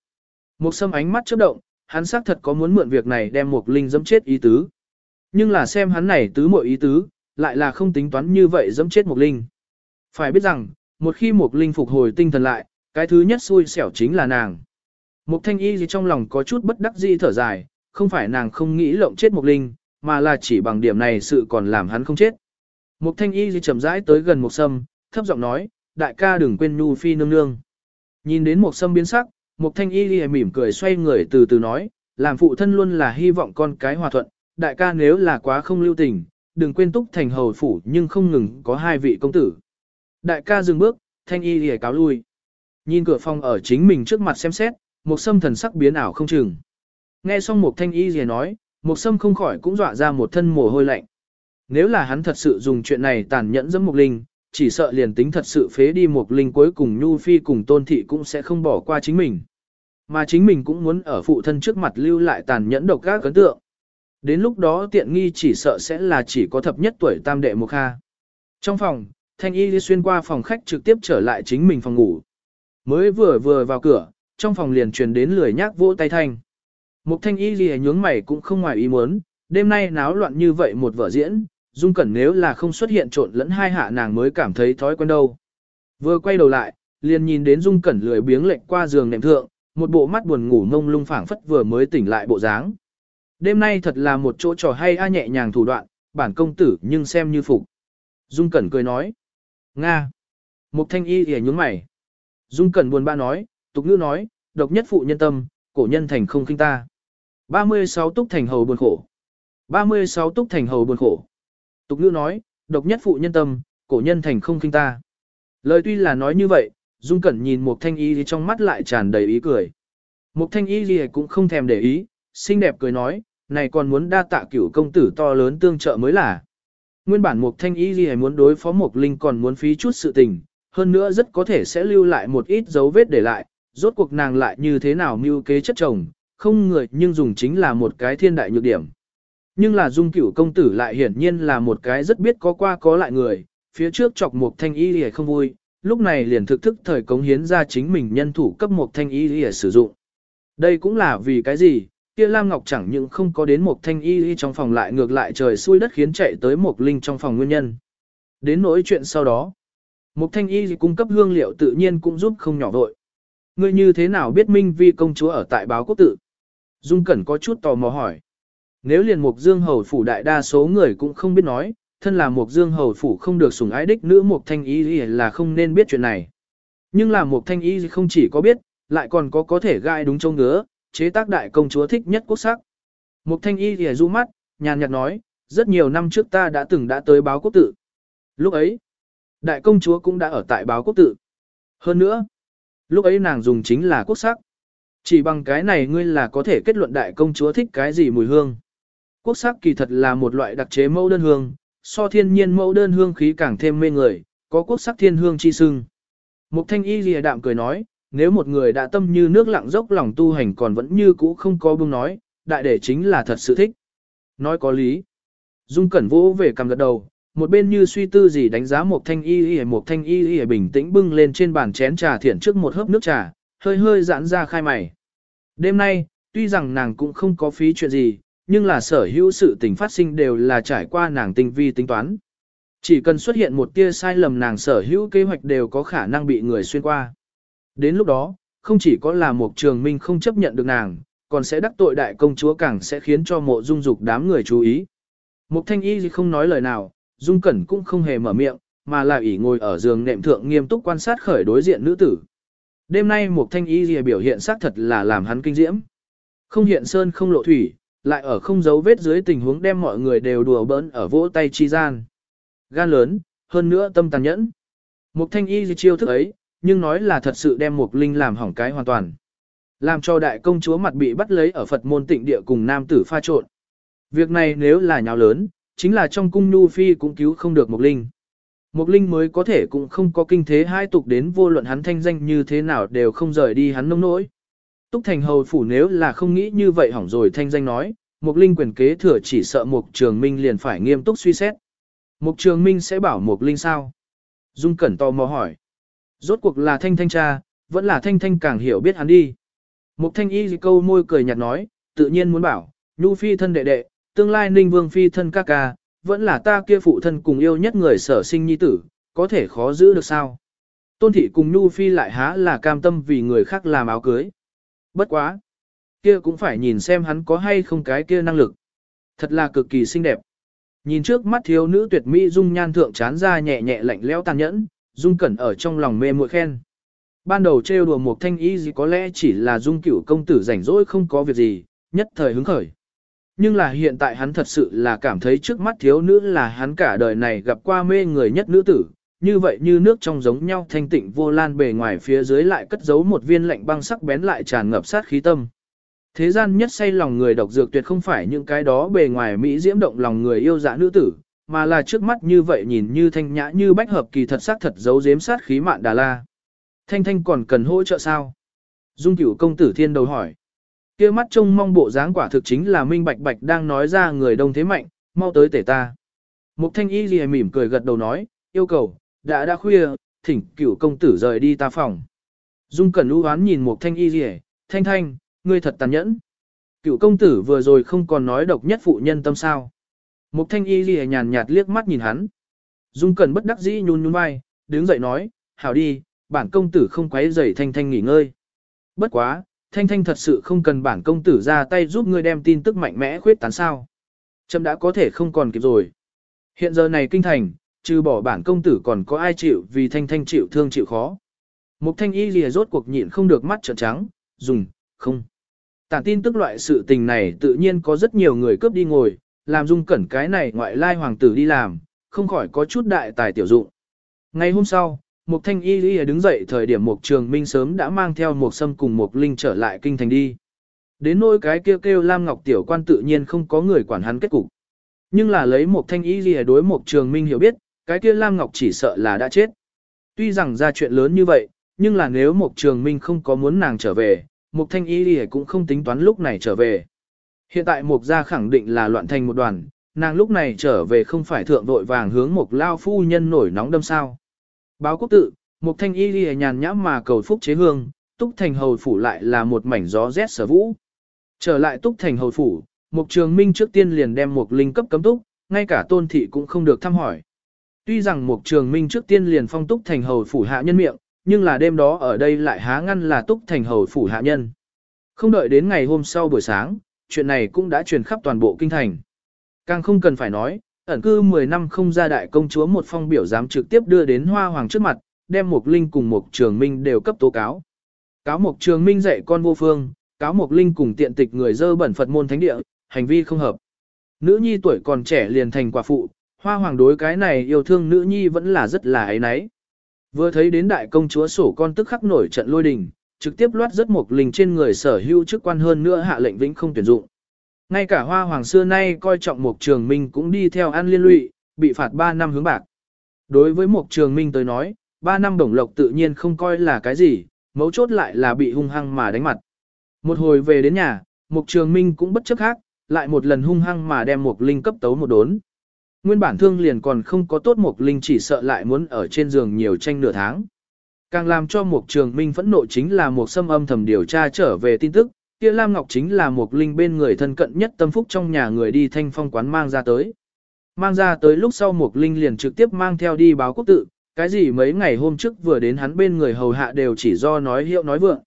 Một sâm ánh mắt chớp động, hắn xác thật có muốn mượn việc này đem một linh dẫm chết ý tứ. Nhưng là xem hắn này tứ mọi ý tứ, lại là không tính toán như vậy dẫm chết một linh. Phải biết rằng, một khi một linh phục hồi tinh thần lại, cái thứ nhất xui xẻo chính là nàng. Một thanh y gì trong lòng có chút bất đắc dĩ thở dài, không phải nàng không nghĩ lộng chết một linh, mà là chỉ bằng điểm này sự còn làm hắn không chết. Một thanh y thì chậm rãi tới gần một sâm, thấp giọng nói, đại ca đừng quên nhu phi nương nương. Nhìn đến một sâm biến sắc, một thanh y thì mỉm cười xoay người từ từ nói, làm phụ thân luôn là hy vọng con cái hòa thuận, đại ca nếu là quá không lưu tình, đừng quên túc thành hầu phủ nhưng không ngừng có hai vị công tử. Đại ca dừng bước, thanh y thì cáo lui. Nhìn cửa phòng ở chính mình trước mặt xem xét, một sâm thần sắc biến ảo không chừng. Nghe xong một thanh y lìa nói, Mục sâm không khỏi cũng dọa ra một thân mồ hôi lạnh. Nếu là hắn thật sự dùng chuyện này tàn nhẫn dẫm Mục linh, chỉ sợ liền tính thật sự phế đi Mục linh cuối cùng Nhu Phi cùng Tôn Thị cũng sẽ không bỏ qua chính mình. Mà chính mình cũng muốn ở phụ thân trước mặt lưu lại tàn nhẫn độc các ấn tượng. Đến lúc đó tiện nghi chỉ sợ sẽ là chỉ có thập nhất tuổi tam đệ Mục kha. Trong phòng, Thanh Y đi xuyên qua phòng khách trực tiếp trở lại chính mình phòng ngủ. Mới vừa vừa vào cửa, trong phòng liền truyền đến lười nhác vỗ tay thanh. Mục Thanh Y gì nhướng mày cũng không ngoài ý muốn, đêm nay náo loạn như vậy một vở diễn, Dung Cẩn nếu là không xuất hiện trộn lẫn hai hạ nàng mới cảm thấy thói quen đâu. Vừa quay đầu lại, liền nhìn đến Dung Cẩn lười biếng lệch qua giường nệm thượng, một bộ mắt buồn ngủ ngông lung phảng phất vừa mới tỉnh lại bộ dáng. Đêm nay thật là một chỗ trò hay a nhẹ nhàng thủ đoạn, bản công tử nhưng xem như phục. Dung Cẩn cười nói. Nga. Mục thanh y thì nhướng mày. Dung Cẩn buồn bã nói, tục ngữ nói, độc nhất phụ nhân tâm, cổ nhân thành không kinh ta. 36 túc thành hầu buồn khổ. 36 túc thành hầu buồn khổ. Tục ngữ nói, độc nhất phụ nhân tâm, cổ nhân thành không kinh ta. Lời tuy là nói như vậy, Dung Cẩn nhìn một thanh y thì trong mắt lại tràn đầy ý cười. Một thanh y gì cũng không thèm để ý, xinh đẹp cười nói, này còn muốn đa tạ cửu công tử to lớn tương trợ mới là. Nguyên bản một thanh y gì muốn đối phó một linh còn muốn phí chút sự tình, hơn nữa rất có thể sẽ lưu lại một ít dấu vết để lại, rốt cuộc nàng lại như thế nào mưu kế chất chồng, không người nhưng dùng chính là một cái thiên đại nhược điểm. Nhưng là dung cửu công tử lại hiển nhiên là một cái rất biết có qua có lại người, phía trước chọc một thanh y lìa không vui, lúc này liền thực thức thời cống hiến ra chính mình nhân thủ cấp một thanh y lìa sử dụng. Đây cũng là vì cái gì, kia Lam Ngọc chẳng những không có đến một thanh y y trong phòng lại ngược lại trời xui đất khiến chạy tới một linh trong phòng nguyên nhân. Đến nỗi chuyện sau đó, một thanh y cung cấp hương liệu tự nhiên cũng giúp không nhỏ vội. Ngươi như thế nào biết Minh Vi công chúa ở tại báo quốc tự? Dung Cẩn có chút tò mò hỏi. Nếu liền Mục Dương Hầu phủ đại đa số người cũng không biết nói, thân là Mục Dương Hầu phủ không được sủng ái đích nữ Mục Thanh Y là không nên biết chuyện này. Nhưng là Mục Thanh Y không chỉ có biết, lại còn có có thể gai đúng trông ngứa, chế tác đại công chúa thích nhất quốc sắc. Mục Thanh Y thì du mắt, nhàn nhạt nói, rất nhiều năm trước ta đã từng đã tới báo quốc tự. Lúc ấy, đại công chúa cũng đã ở tại báo quốc tự. Hơn nữa, lúc ấy nàng dùng chính là quốc sắc. Chỉ bằng cái này ngươi là có thể kết luận đại công chúa thích cái gì mùi hương. Quốc sắc kỳ thật là một loại đặc chế mẫu đơn hương, so thiên nhiên mẫu đơn hương khí càng thêm mê người, có quốc sắc thiên hương chi sưng. Mục thanh y lìa đạm cười nói, nếu một người đã tâm như nước lặng dốc lòng tu hành còn vẫn như cũ không có bưng nói, đại để chính là thật sự thích. Nói có lý. Dung cẩn vỗ về cầm gật đầu, một bên như suy tư gì đánh giá một thanh y y một thanh y y bình tĩnh bưng lên trên bàn chén trà thiển trước một hớp nước trà, hơi hơi giãn ra khai mày. Đêm nay, tuy rằng nàng cũng không có phí chuyện gì, nhưng là sở hữu sự tình phát sinh đều là trải qua nàng tinh vi tính toán. Chỉ cần xuất hiện một tia sai lầm nàng sở hữu kế hoạch đều có khả năng bị người xuyên qua. Đến lúc đó, không chỉ có là một trường minh không chấp nhận được nàng, còn sẽ đắc tội đại công chúa càng sẽ khiến cho mộ dung dục đám người chú ý. Mục thanh y không nói lời nào, dung cẩn cũng không hề mở miệng, mà là ỉ ngồi ở giường nệm thượng nghiêm túc quan sát khởi đối diện nữ tử. Đêm nay Mục thanh y biểu hiện xác thật là làm hắn kinh diễm. Không hiện sơn không lộ thủy, lại ở không giấu vết dưới tình huống đem mọi người đều đùa bỡn ở vỗ tay chi gian. Gan lớn, hơn nữa tâm tàn nhẫn. Mục thanh y chiêu thức ấy, nhưng nói là thật sự đem Mục Linh làm hỏng cái hoàn toàn. Làm cho đại công chúa mặt bị bắt lấy ở Phật môn tịnh địa cùng nam tử pha trộn. Việc này nếu là nhào lớn, chính là trong cung Nhu Phi cũng cứu không được một Linh. Mục Linh mới có thể cũng không có kinh thế hai tục đến vô luận hắn thanh danh như thế nào đều không rời đi hắn nông nỗi. Túc Thành Hầu Phủ nếu là không nghĩ như vậy hỏng rồi thanh danh nói, Mục Linh quyền kế thừa chỉ sợ Mục Trường Minh liền phải nghiêm túc suy xét. Mục Trường Minh sẽ bảo Mục Linh sao? Dung Cẩn tò mò hỏi. Rốt cuộc là thanh thanh cha, vẫn là thanh thanh càng hiểu biết hắn đi. Mục thanh y câu môi cười nhạt nói, tự nhiên muốn bảo, Nhu Phi thân đệ đệ, tương lai Ninh Vương Phi thân ca ca, vẫn là ta kia phụ thân cùng yêu nhất người sở sinh nhi tử, có thể khó giữ được sao? Tôn thị cùng Nhu Phi lại há là cam tâm vì người khác làm áo cưới. Bất quá. Kia cũng phải nhìn xem hắn có hay không cái kia năng lực. Thật là cực kỳ xinh đẹp. Nhìn trước mắt thiếu nữ tuyệt mỹ dung nhan thượng chán ra nhẹ nhẹ lạnh lẽo tàn nhẫn, dung cẩn ở trong lòng mê muội khen. Ban đầu trêu đùa một thanh ý gì có lẽ chỉ là dung cửu công tử rảnh rỗi không có việc gì, nhất thời hứng khởi. Nhưng là hiện tại hắn thật sự là cảm thấy trước mắt thiếu nữ là hắn cả đời này gặp qua mê người nhất nữ tử, như vậy như nước trong giống nhau thanh tịnh vô lan bề ngoài phía dưới lại cất giấu một viên lạnh băng sắc bén lại tràn ngập sát khí tâm. Thế gian nhất say lòng người độc dược tuyệt không phải những cái đó bề ngoài mỹ diễm động lòng người yêu dạ nữ tử, mà là trước mắt như vậy nhìn như thanh nhã như bách hợp kỳ thật sắc thật giấu giếm sát khí mạn đà la. Thanh thanh còn cần hỗ trợ sao? Dung cửu công tử thiên đầu hỏi kia mắt trông mong bộ dáng quả thực chính là minh bạch bạch đang nói ra người đông thế mạnh, mau tới tể ta. Mục thanh y gì mỉm cười gật đầu nói, yêu cầu, đã đã khuya, thỉnh cửu công tử rời đi ta phòng. Dung Cẩn lũ hoán nhìn mục thanh y rỉ, thanh thanh, ngươi thật tàn nhẫn. Cửu công tử vừa rồi không còn nói độc nhất phụ nhân tâm sao. mục thanh y rỉ nhàn nhạt liếc mắt nhìn hắn. Dung Cẩn bất đắc dĩ nhún nhún vai, đứng dậy nói, hảo đi, bản công tử không quấy rầy thanh thanh nghỉ ngơi. Bất quá, thanh thanh thật sự không cần bản công tử ra tay giúp ngươi đem tin tức mạnh mẽ khuyết tán sao. Chấm đã có thể không còn kịp rồi. Hiện giờ này kinh thành, trừ bỏ bản công tử còn có ai chịu vì thanh thanh chịu thương chịu khó. Mục thanh y lìa rốt cuộc nhịn không được mắt trợn trắng, dùng, không. Tản tin tức loại sự tình này tự nhiên có rất nhiều người cướp đi ngồi, làm dung cẩn cái này ngoại lai hoàng tử đi làm, không khỏi có chút đại tài tiểu dụng. Ngày hôm sau, Mục Thanh Y Lìa đứng dậy thời điểm Mục Trường Minh sớm đã mang theo Mục Sâm cùng Mục Linh trở lại kinh thành đi. Đến nỗi cái kêu kêu Lam Ngọc Tiểu quan tự nhiên không có người quản hắn kết cục. Nhưng là lấy Mục Thanh Y Lìa đối Mục Trường Minh hiểu biết, cái kia Lam Ngọc chỉ sợ là đã chết. Tuy rằng ra chuyện lớn như vậy, nhưng là nếu Mục Trường Minh không có muốn nàng trở về, Mục Thanh Y lìa cũng không tính toán lúc này trở về. Hiện tại Mục gia khẳng định là loạn thành một đoàn, nàng lúc này trở về không phải thượng vội vàng hướng Mục Lao phu nhân nổi nóng đâm sao. Báo quốc tự, một Thanh Y ghi nhàn nhãm mà cầu phúc chế hương, Túc Thành Hầu Phủ lại là một mảnh gió rét sở vũ. Trở lại Túc Thành Hầu Phủ, một Trường Minh trước tiên liền đem một Linh cấp cấm túc, ngay cả tôn thị cũng không được thăm hỏi. Tuy rằng một Trường Minh trước tiên liền phong túc thành hầu phủ hạ nhân miệng, nhưng là đêm đó ở đây lại há ngăn là túc thành hầu phủ hạ nhân. Không đợi đến ngày hôm sau buổi sáng, chuyện này cũng đã truyền khắp toàn bộ kinh thành. Càng không cần phải nói, ẩn cư 10 năm không ra đại công chúa một phong biểu dám trực tiếp đưa đến Hoa Hoàng trước mặt, đem Mục Linh cùng Mục Trường Minh đều cấp tố cáo. Cáo Mục Trường Minh dạy con vô phương, cáo Mục Linh cùng tiện tịch người dơ bẩn Phật môn thánh địa, hành vi không hợp. Nữ nhi tuổi còn trẻ liền thành quả phụ, hoa hoàng đối cái này yêu thương nữ nhi vẫn là rất là ấy nấy. Vừa thấy đến đại công chúa sổ con tức khắc nổi trận lôi đình, trực tiếp loát rất mục linh trên người sở hữu chức quan hơn nữa hạ lệnh vĩnh không tuyển dụng. Ngay cả hoa hoàng xưa nay coi trọng một trường minh cũng đi theo ăn liên lụy, bị phạt 3 năm hướng bạc. Đối với một trường minh tới nói, 3 năm đồng lộc tự nhiên không coi là cái gì, mấu chốt lại là bị hung hăng mà đánh mặt. Một hồi về đến nhà, một trường minh cũng bất chấp khác, lại một lần hung hăng mà đem một linh cấp tấu một đốn. Nguyên bản thương liền còn không có tốt một Linh chỉ sợ lại muốn ở trên giường nhiều tranh nửa tháng. Càng làm cho một Trường Minh phẫn nộ chính là một xâm âm thầm điều tra trở về tin tức, kia Lam Ngọc chính là một Linh bên người thân cận nhất tâm phúc trong nhà người đi thanh phong quán mang ra tới. Mang ra tới lúc sau một Linh liền trực tiếp mang theo đi báo quốc tự, cái gì mấy ngày hôm trước vừa đến hắn bên người hầu hạ đều chỉ do nói hiệu nói vượng.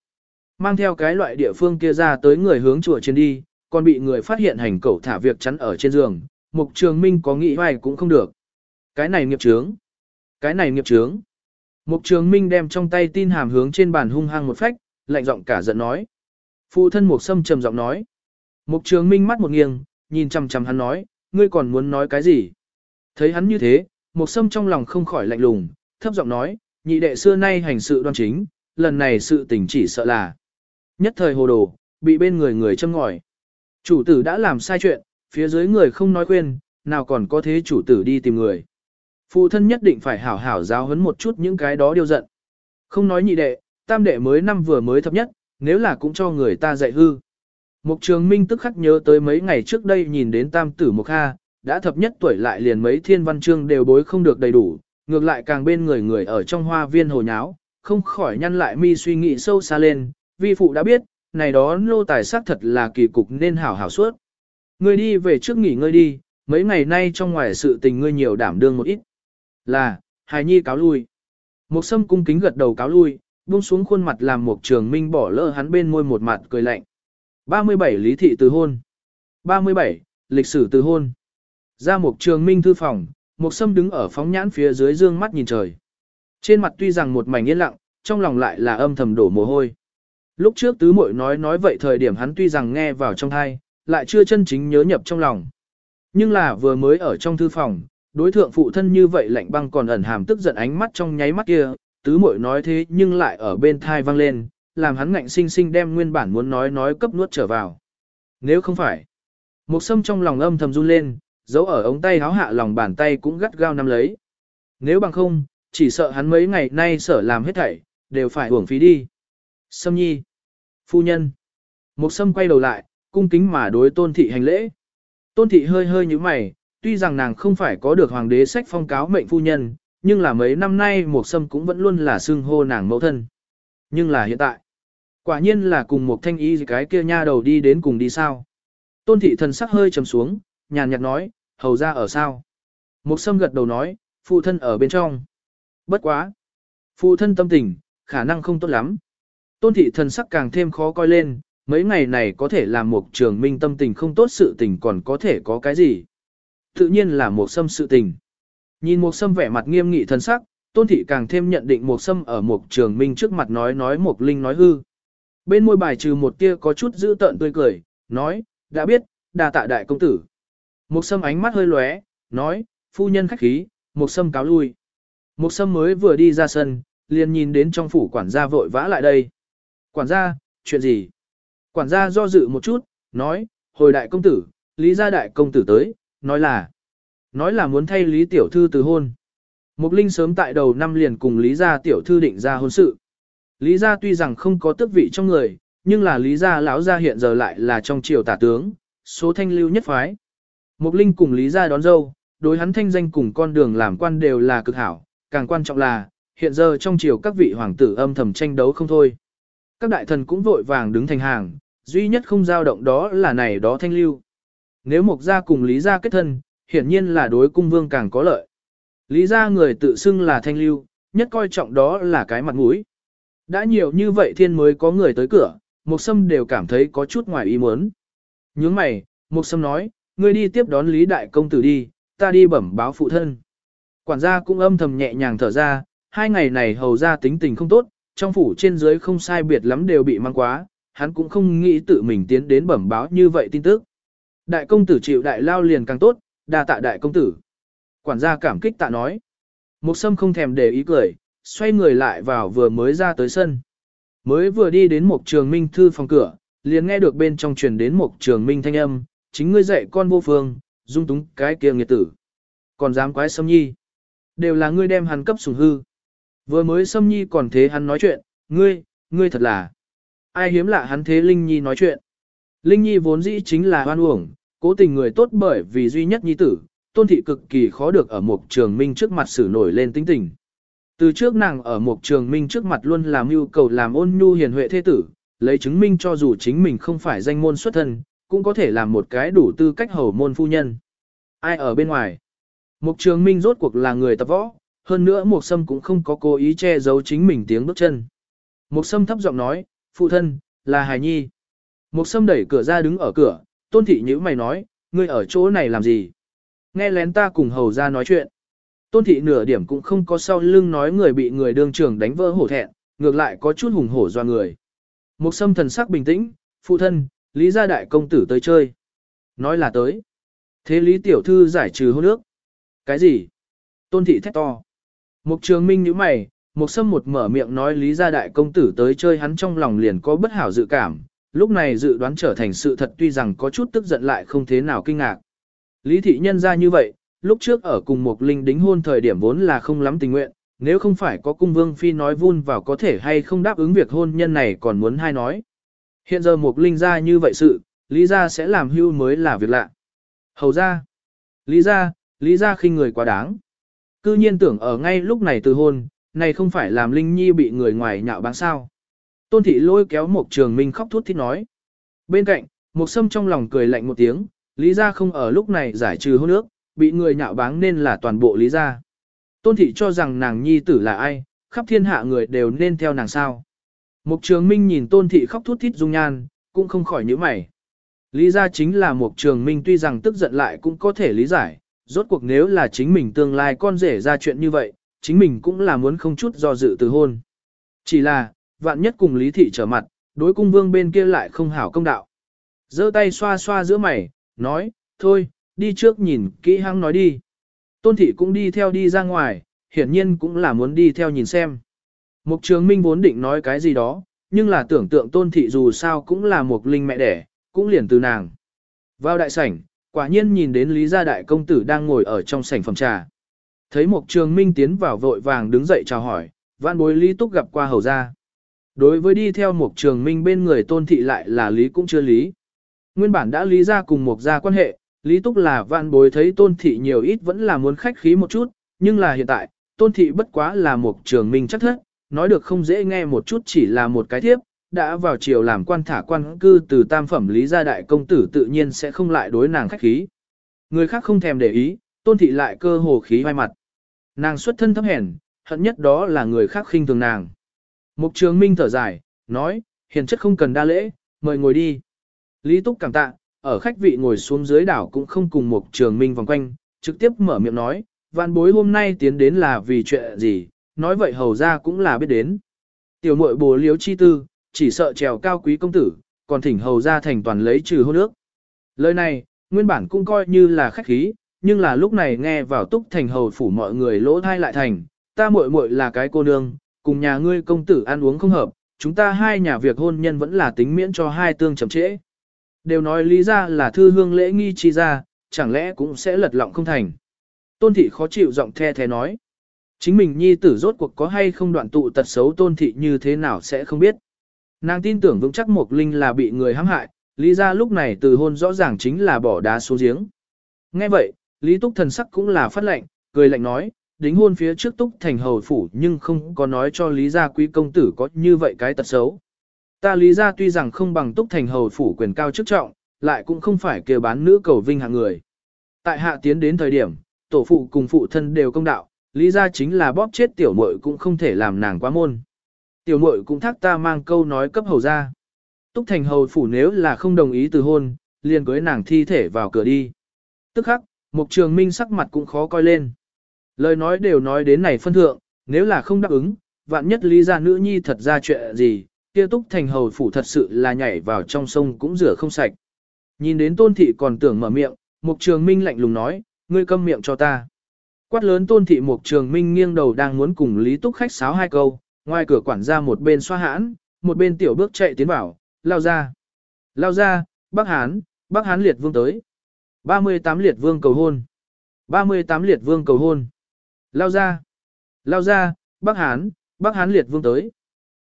Mang theo cái loại địa phương kia ra tới người hướng chùa trên đi, còn bị người phát hiện hành cẩu thả việc chắn ở trên giường, Mục Trường Minh có nghĩ hoài cũng không được. Cái này nghiệp trướng. Cái này nghiệp trướng. Mục Trường Minh đem trong tay tin hàm hướng trên bàn hung hăng một phách, lạnh giọng cả giận nói. Phụ thân Mục Sâm trầm giọng nói. Mục Trường Minh mắt một nghiêng, nhìn chằm chằm hắn nói, ngươi còn muốn nói cái gì? Thấy hắn như thế, Mục Sâm trong lòng không khỏi lạnh lùng, thấp giọng nói, nhị đệ xưa nay hành sự đoan chính, lần này sự tình chỉ sợ là. Nhất thời hồ đồ, bị bên người người châm ngòi. Chủ tử đã làm sai chuyện, phía dưới người không nói khuyên, nào còn có thế chủ tử đi tìm người. Phụ thân nhất định phải hảo hảo giáo huấn một chút những cái đó điều giận. Không nói nhị đệ, tam đệ mới năm vừa mới thấp nhất, nếu là cũng cho người ta dạy hư. Mục trường minh tức khắc nhớ tới mấy ngày trước đây nhìn đến tam tử Mục Kha, đã thập nhất tuổi lại liền mấy thiên văn chương đều bối không được đầy đủ, ngược lại càng bên người người ở trong hoa viên hồ nháo, không khỏi nhăn lại mi suy nghĩ sâu xa lên, vi phụ đã biết, này đó nô tài xác thật là kỳ cục nên hảo hảo suốt. Ngươi đi về trước nghỉ ngơi đi, mấy ngày nay trong ngoài sự tình ngươi nhiều đảm đương một ít. Là, hài nhi cáo lui. Một sâm cung kính gật đầu cáo lui, buông xuống khuôn mặt làm một trường minh bỏ lỡ hắn bên môi một mặt cười lạnh. 37 lý thị từ hôn. 37. Lịch sử từ hôn. Ra một trường minh thư phòng, một sâm đứng ở phóng nhãn phía dưới dương mắt nhìn trời. Trên mặt tuy rằng một mảnh yên lặng, trong lòng lại là âm thầm đổ mồ hôi. Lúc trước tứ muội nói nói vậy thời điểm hắn tuy rằng nghe vào trong thai, lại chưa chân chính nhớ nhập trong lòng. Nhưng là vừa mới ở trong thư phòng, đối thượng phụ thân như vậy lạnh băng còn ẩn hàm tức giận ánh mắt trong nháy mắt kia, tứ muội nói thế nhưng lại ở bên thai vang lên, làm hắn ngạnh sinh sinh đem nguyên bản muốn nói nói cấp nuốt trở vào. Nếu không phải, một sâm trong lòng âm thầm run lên, giấu ở ống tay háo hạ lòng bàn tay cũng gắt gao nắm lấy. Nếu bằng không, chỉ sợ hắn mấy ngày nay sở làm hết thảy, đều phải uổng phí đi. Sâm nhi, phu nhân, một sâm quay đầu lại, cung kính mà đối tôn thị hành lễ. Tôn thị hơi hơi như mày, tuy rằng nàng không phải có được hoàng đế sách phong cáo mệnh phu nhân, nhưng là mấy năm nay Mộc sâm cũng vẫn luôn là xưng hô nàng mẫu thân. Nhưng là hiện tại, quả nhiên là cùng một thanh y cái kia nha đầu đi đến cùng đi sao. Tôn thị thần sắc hơi trầm xuống, nhàn nhạt nói, hầu ra ở sao. Mộc sâm gật đầu nói, phụ thân ở bên trong. Bất quá. Phụ thân tâm tình, khả năng không tốt lắm. Tôn thị thần sắc càng thêm khó coi lên, mấy ngày này có thể làm một trường minh tâm tình không tốt sự tình còn có thể có cái gì. Tự nhiên là một sâm sự tình. Nhìn Mộc sâm vẻ mặt nghiêm nghị thần sắc, tôn thị càng thêm nhận định Mộc sâm ở Mộc trường minh trước mặt nói nói Mộc linh nói hư. Bên môi bài trừ một tia có chút giữ tợn tươi cười, nói, đã biết, đà tạ đại công tử. Mộc sâm ánh mắt hơi lóe, nói, phu nhân khách khí, Mộc sâm cáo lui. Mộc sâm mới vừa đi ra sân, liền nhìn đến trong phủ quản gia vội vã lại đây. Quản gia, chuyện gì? Quản gia do dự một chút, nói, hồi đại công tử, lý gia đại công tử tới, nói là, nói là muốn thay lý tiểu thư từ hôn. Mục Linh sớm tại đầu năm liền cùng lý gia tiểu thư định ra hôn sự. Lý gia tuy rằng không có tước vị trong người, nhưng là lý gia lão gia hiện giờ lại là trong triều tả tướng, số thanh lưu nhất phái. Mục Linh cùng lý gia đón dâu, đối hắn thanh danh cùng con đường làm quan đều là cực hảo, càng quan trọng là, hiện giờ trong triều các vị hoàng tử âm thầm tranh đấu không thôi. Các đại thần cũng vội vàng đứng thành hàng, duy nhất không dao động đó là này đó thanh lưu. Nếu Mục gia cùng Lý gia kết thân, hiển nhiên là đối cung vương càng có lợi. Lý gia người tự xưng là thanh lưu, nhất coi trọng đó là cái mặt mũi. Đã nhiều như vậy thiên mới có người tới cửa, Mộc Sâm đều cảm thấy có chút ngoài ý muốn. Nhướng mày, Mộc Sâm nói, ngươi đi tiếp đón Lý Đại Công Tử đi, ta đi bẩm báo phụ thân. Quản gia cũng âm thầm nhẹ nhàng thở ra, hai ngày này hầu ra tính tình không tốt, trong phủ trên dưới không sai biệt lắm đều bị mang quá, hắn cũng không nghĩ tự mình tiến đến bẩm báo như vậy tin tức. Đại công tử chịu đại lao liền càng tốt, đa tạ đại công tử. Quản gia cảm kích tạ nói. Mục sâm không thèm để ý cười, xoay người lại vào vừa mới ra tới sân. Mới vừa đi đến một trường minh thư phòng cửa, liền nghe được bên trong truyền đến một trường minh thanh âm, chính ngươi dạy con vô phương, dung túng cái kia nghiệt tử. Còn dám quái sâm nhi. Đều là ngươi đem hắn cấp sủng hư. Vừa mới sâm nhi còn thế hắn nói chuyện, ngươi, ngươi thật là. Ai hiếm lạ hắn thế Linh Nhi nói chuyện. Linh Nhi vốn dĩ chính là hoan uổng, cố tình người tốt bởi vì duy nhất nhi tử, tôn thị cực kỳ khó được ở một trường minh trước mặt xử nổi lên tính tình. Từ trước nàng ở một trường minh trước mặt luôn làm yêu cầu làm ôn nhu hiền huệ thế tử, lấy chứng minh cho dù chính mình không phải danh môn xuất thân, cũng có thể làm một cái đủ tư cách hầu môn phu nhân. Ai ở bên ngoài? Một trường minh rốt cuộc là người tập võ, hơn nữa một sâm cũng không có cố ý che giấu chính mình tiếng bước chân. Một sâm thấp giọng nói, phụ thân, là hài nhi. Một sâm đẩy cửa ra đứng ở cửa, tôn thị nhữ mày nói, ngươi ở chỗ này làm gì? Nghe lén ta cùng hầu ra nói chuyện. Tôn thị nửa điểm cũng không có sau lưng nói người bị người đương trưởng đánh vỡ hổ thẹn, ngược lại có chút hùng hổ doa người. Một sâm thần sắc bình tĩnh, phụ thân, lý gia đại công tử tới chơi. Nói là tới. Thế lý tiểu thư giải trừ hôn nước. Cái gì? Tôn thị thét to. Mục trường minh nhíu mày, một sâm một mở miệng nói lý gia đại công tử tới chơi hắn trong lòng liền có bất hảo dự cảm, lúc này dự đoán trở thành sự thật tuy rằng có chút tức giận lại không thế nào kinh ngạc. Lý thị nhân ra như vậy, lúc trước ở cùng một linh đính hôn thời điểm vốn là không lắm tình nguyện, nếu không phải có cung vương phi nói vun vào có thể hay không đáp ứng việc hôn nhân này còn muốn hay nói. Hiện giờ một linh ra như vậy sự, lý gia sẽ làm hưu mới là việc lạ. Hầu ra, lý gia, lý gia khinh người quá đáng. Cư nhiên tưởng ở ngay lúc này từ hôn, này không phải làm Linh Nhi bị người ngoài nhạo báng sao. Tôn thị lôi kéo một trường minh khóc thút thít nói. Bên cạnh, một sâm trong lòng cười lạnh một tiếng, lý gia không ở lúc này giải trừ hôn nước, bị người nhạo báng nên là toàn bộ lý gia. Tôn thị cho rằng nàng nhi tử là ai, khắp thiên hạ người đều nên theo nàng sao. Mục trường minh nhìn tôn thị khóc thút thít dung nhan, cũng không khỏi nhíu mày. Lý gia chính là mục trường minh tuy rằng tức giận lại cũng có thể lý giải, rốt cuộc nếu là chính mình tương lai con rể ra chuyện như vậy, chính mình cũng là muốn không chút do dự từ hôn. Chỉ là, vạn nhất cùng lý thị trở mặt, đối cung vương bên kia lại không hảo công đạo. giơ tay xoa xoa giữa mày, nói, thôi, đi trước nhìn kỹ hăng nói đi. Tôn thị cũng đi theo đi ra ngoài, hiển nhiên cũng là muốn đi theo nhìn xem. Mục trường minh vốn định nói cái gì đó, nhưng là tưởng tượng tôn thị dù sao cũng là một linh mẹ đẻ, cũng liền từ nàng. Vào đại sảnh, quả nhiên nhìn đến Lý gia đại công tử đang ngồi ở trong sảnh phòng trà. Thấy Mục Trường Minh tiến vào vội vàng đứng dậy chào hỏi, vạn bối Lý Túc gặp qua hầu gia. Đối với đi theo Mục Trường Minh bên người tôn thị lại là Lý cũng chưa Lý. Nguyên bản đã Lý ra cùng Mục gia quan hệ, Lý Túc là vạn bối thấy tôn thị nhiều ít vẫn là muốn khách khí một chút, nhưng là hiện tại, tôn thị bất quá là Mục Trường Minh chắc thất, nói được không dễ nghe một chút chỉ là một cái thiếp, đã vào chiều làm quan thả quan cư từ tam phẩm Lý gia đại công tử tự nhiên sẽ không lại đối nàng khách khí. Người khác không thèm để ý, tôn thị lại cơ hồ khí vai mặt. Nàng xuất thân thấp hèn, hận nhất đó là người khác khinh thường nàng. Mục trường minh thở dài, nói, hiền chất không cần đa lễ, mời ngồi đi. Lý Túc cảm tạ, ở khách vị ngồi xuống dưới đảo cũng không cùng mục trường minh vòng quanh, trực tiếp mở miệng nói, vạn bối hôm nay tiến đến là vì chuyện gì, nói vậy hầu ra cũng là biết đến. Tiểu muội bồ liếu chi tư, chỉ sợ trèo cao quý công tử, còn thỉnh hầu ra thành toàn lấy trừ hôn nước. Lời này, nguyên bản cũng coi như là khách khí, nhưng là lúc này nghe vào túc thành hầu phủ mọi người lỗ thai lại thành, ta muội muội là cái cô nương, cùng nhà ngươi công tử ăn uống không hợp, chúng ta hai nhà việc hôn nhân vẫn là tính miễn cho hai tương chậm trễ. Đều nói lý ra là thư hương lễ nghi chi ra, chẳng lẽ cũng sẽ lật lọng không thành. Tôn thị khó chịu giọng the thế nói. Chính mình nhi tử rốt cuộc có hay không đoạn tụ tật xấu tôn thị như thế nào sẽ không biết. Nàng tin tưởng vững chắc Mộc Linh là bị người hãm hại, lý ra lúc này từ hôn rõ ràng chính là bỏ đá xuống giếng. Nghe vậy, Lý Túc thần sắc cũng là phát lệnh, cười lạnh nói, đính hôn phía trước Túc thành hầu phủ nhưng không có nói cho Lý gia quý công tử có như vậy cái tật xấu. Ta Lý gia tuy rằng không bằng Túc thành hầu phủ quyền cao chức trọng, lại cũng không phải kêu bán nữ cầu vinh hạng người. Tại hạ tiến đến thời điểm, tổ phụ cùng phụ thân đều công đạo, Lý gia chính là bóp chết tiểu muội cũng không thể làm nàng quá môn. Tiểu muội cũng thắc ta mang câu nói cấp hầu ra. Túc thành hầu phủ nếu là không đồng ý từ hôn, liền cưới nàng thi thể vào cửa đi. Tức khắc, Mục trường minh sắc mặt cũng khó coi lên. Lời nói đều nói đến này phân thượng, nếu là không đáp ứng, vạn nhất lý gia nữ nhi thật ra chuyện gì, kia túc thành hầu phủ thật sự là nhảy vào trong sông cũng rửa không sạch. Nhìn đến tôn thị còn tưởng mở miệng, mục trường minh lạnh lùng nói, ngươi câm miệng cho ta. Quát lớn tôn thị mục trường minh nghiêng đầu đang muốn cùng lý túc khách sáo hai câu, ngoài cửa quản ra một bên xoa hãn, một bên tiểu bước chạy tiến vào, lao ra. Lao ra, bác hán, bác hán liệt vương tới. 38 liệt vương cầu hôn. 38 liệt vương cầu hôn. Lao ra. Lao ra, Bắc Hán, Bắc Hán liệt vương tới.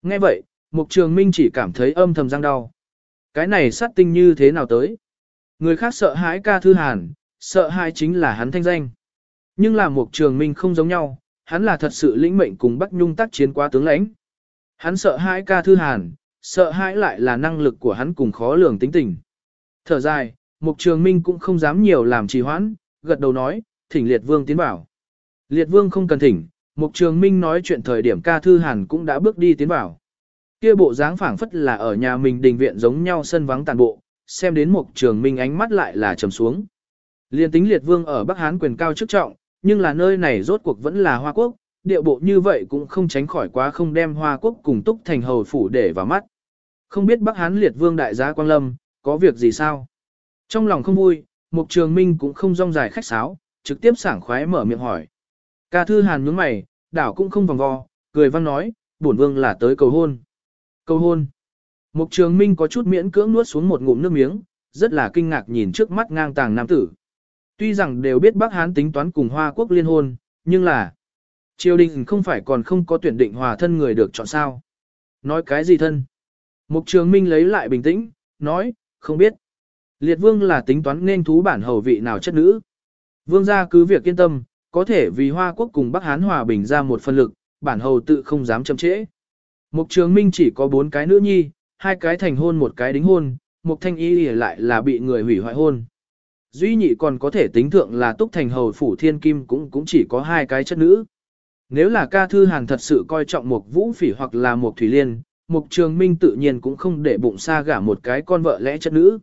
Nghe vậy, Mục Trường Minh chỉ cảm thấy âm thầm răng đau. Cái này sát tinh như thế nào tới? Người khác sợ hãi ca thư hàn, sợ hãi chính là hắn thanh danh. Nhưng là Mục Trường Minh không giống nhau, hắn là thật sự lĩnh mệnh cùng Bắc Nhung tác chiến qua tướng lãnh. Hắn sợ hãi ca thư hàn, sợ hãi lại là năng lực của hắn cùng khó lường tính tình. Thở dài, Mục Trường Minh cũng không dám nhiều làm trì hoãn, gật đầu nói, thỉnh Liệt Vương tiến vào. Liệt Vương không cần thỉnh, Mục Trường Minh nói chuyện thời điểm ca thư hàn cũng đã bước đi tiến vào. Kia bộ dáng phảng phất là ở nhà mình đình viện giống nhau sân vắng tàn bộ, xem đến Mục Trường Minh ánh mắt lại là trầm xuống. Liên tính Liệt Vương ở Bắc Hán quyền cao chức trọng, nhưng là nơi này rốt cuộc vẫn là Hoa Quốc, địa bộ như vậy cũng không tránh khỏi quá không đem Hoa Quốc cùng túc thành hầu phủ để vào mắt. Không biết Bắc Hán Liệt Vương đại gia Quang Lâm, có việc gì sao? Trong lòng không vui, Mục Trường Minh cũng không rong dài khách sáo, trực tiếp sảng khoái mở miệng hỏi. Ca thư hàn nhướng mày, đảo cũng không vòng vo, cười văn nói, bổn vương là tới cầu hôn. Cầu hôn. Mục trường minh có chút miễn cưỡng nuốt xuống một ngụm nước miếng, rất là kinh ngạc nhìn trước mắt ngang tàng nam tử. Tuy rằng đều biết Bắc Hán tính toán cùng Hoa Quốc liên hôn, nhưng là triều đình không phải còn không có tuyển định hòa thân người được chọn sao. Nói cái gì thân? Mục trường minh lấy lại bình tĩnh, nói, không biết. Liệt vương là tính toán nên thú bản hầu vị nào chất nữ. Vương gia cứ việc yên tâm, có thể vì Hoa Quốc cùng Bắc Hán hòa bình ra một phân lực, bản hầu tự không dám chậm trễ. Mục trường minh chỉ có bốn cái nữ nhi, hai cái thành hôn một cái đính hôn, mục thanh y lại là bị người hủy hoại hôn. Duy nhị còn có thể tính thượng là túc thành hầu phủ thiên kim cũng cũng chỉ có hai cái chất nữ. Nếu là ca thư hàng thật sự coi trọng mục vũ phỉ hoặc là mục thủy liên, mục trường minh tự nhiên cũng không để bụng xa gả một cái con vợ lẽ chất nữ.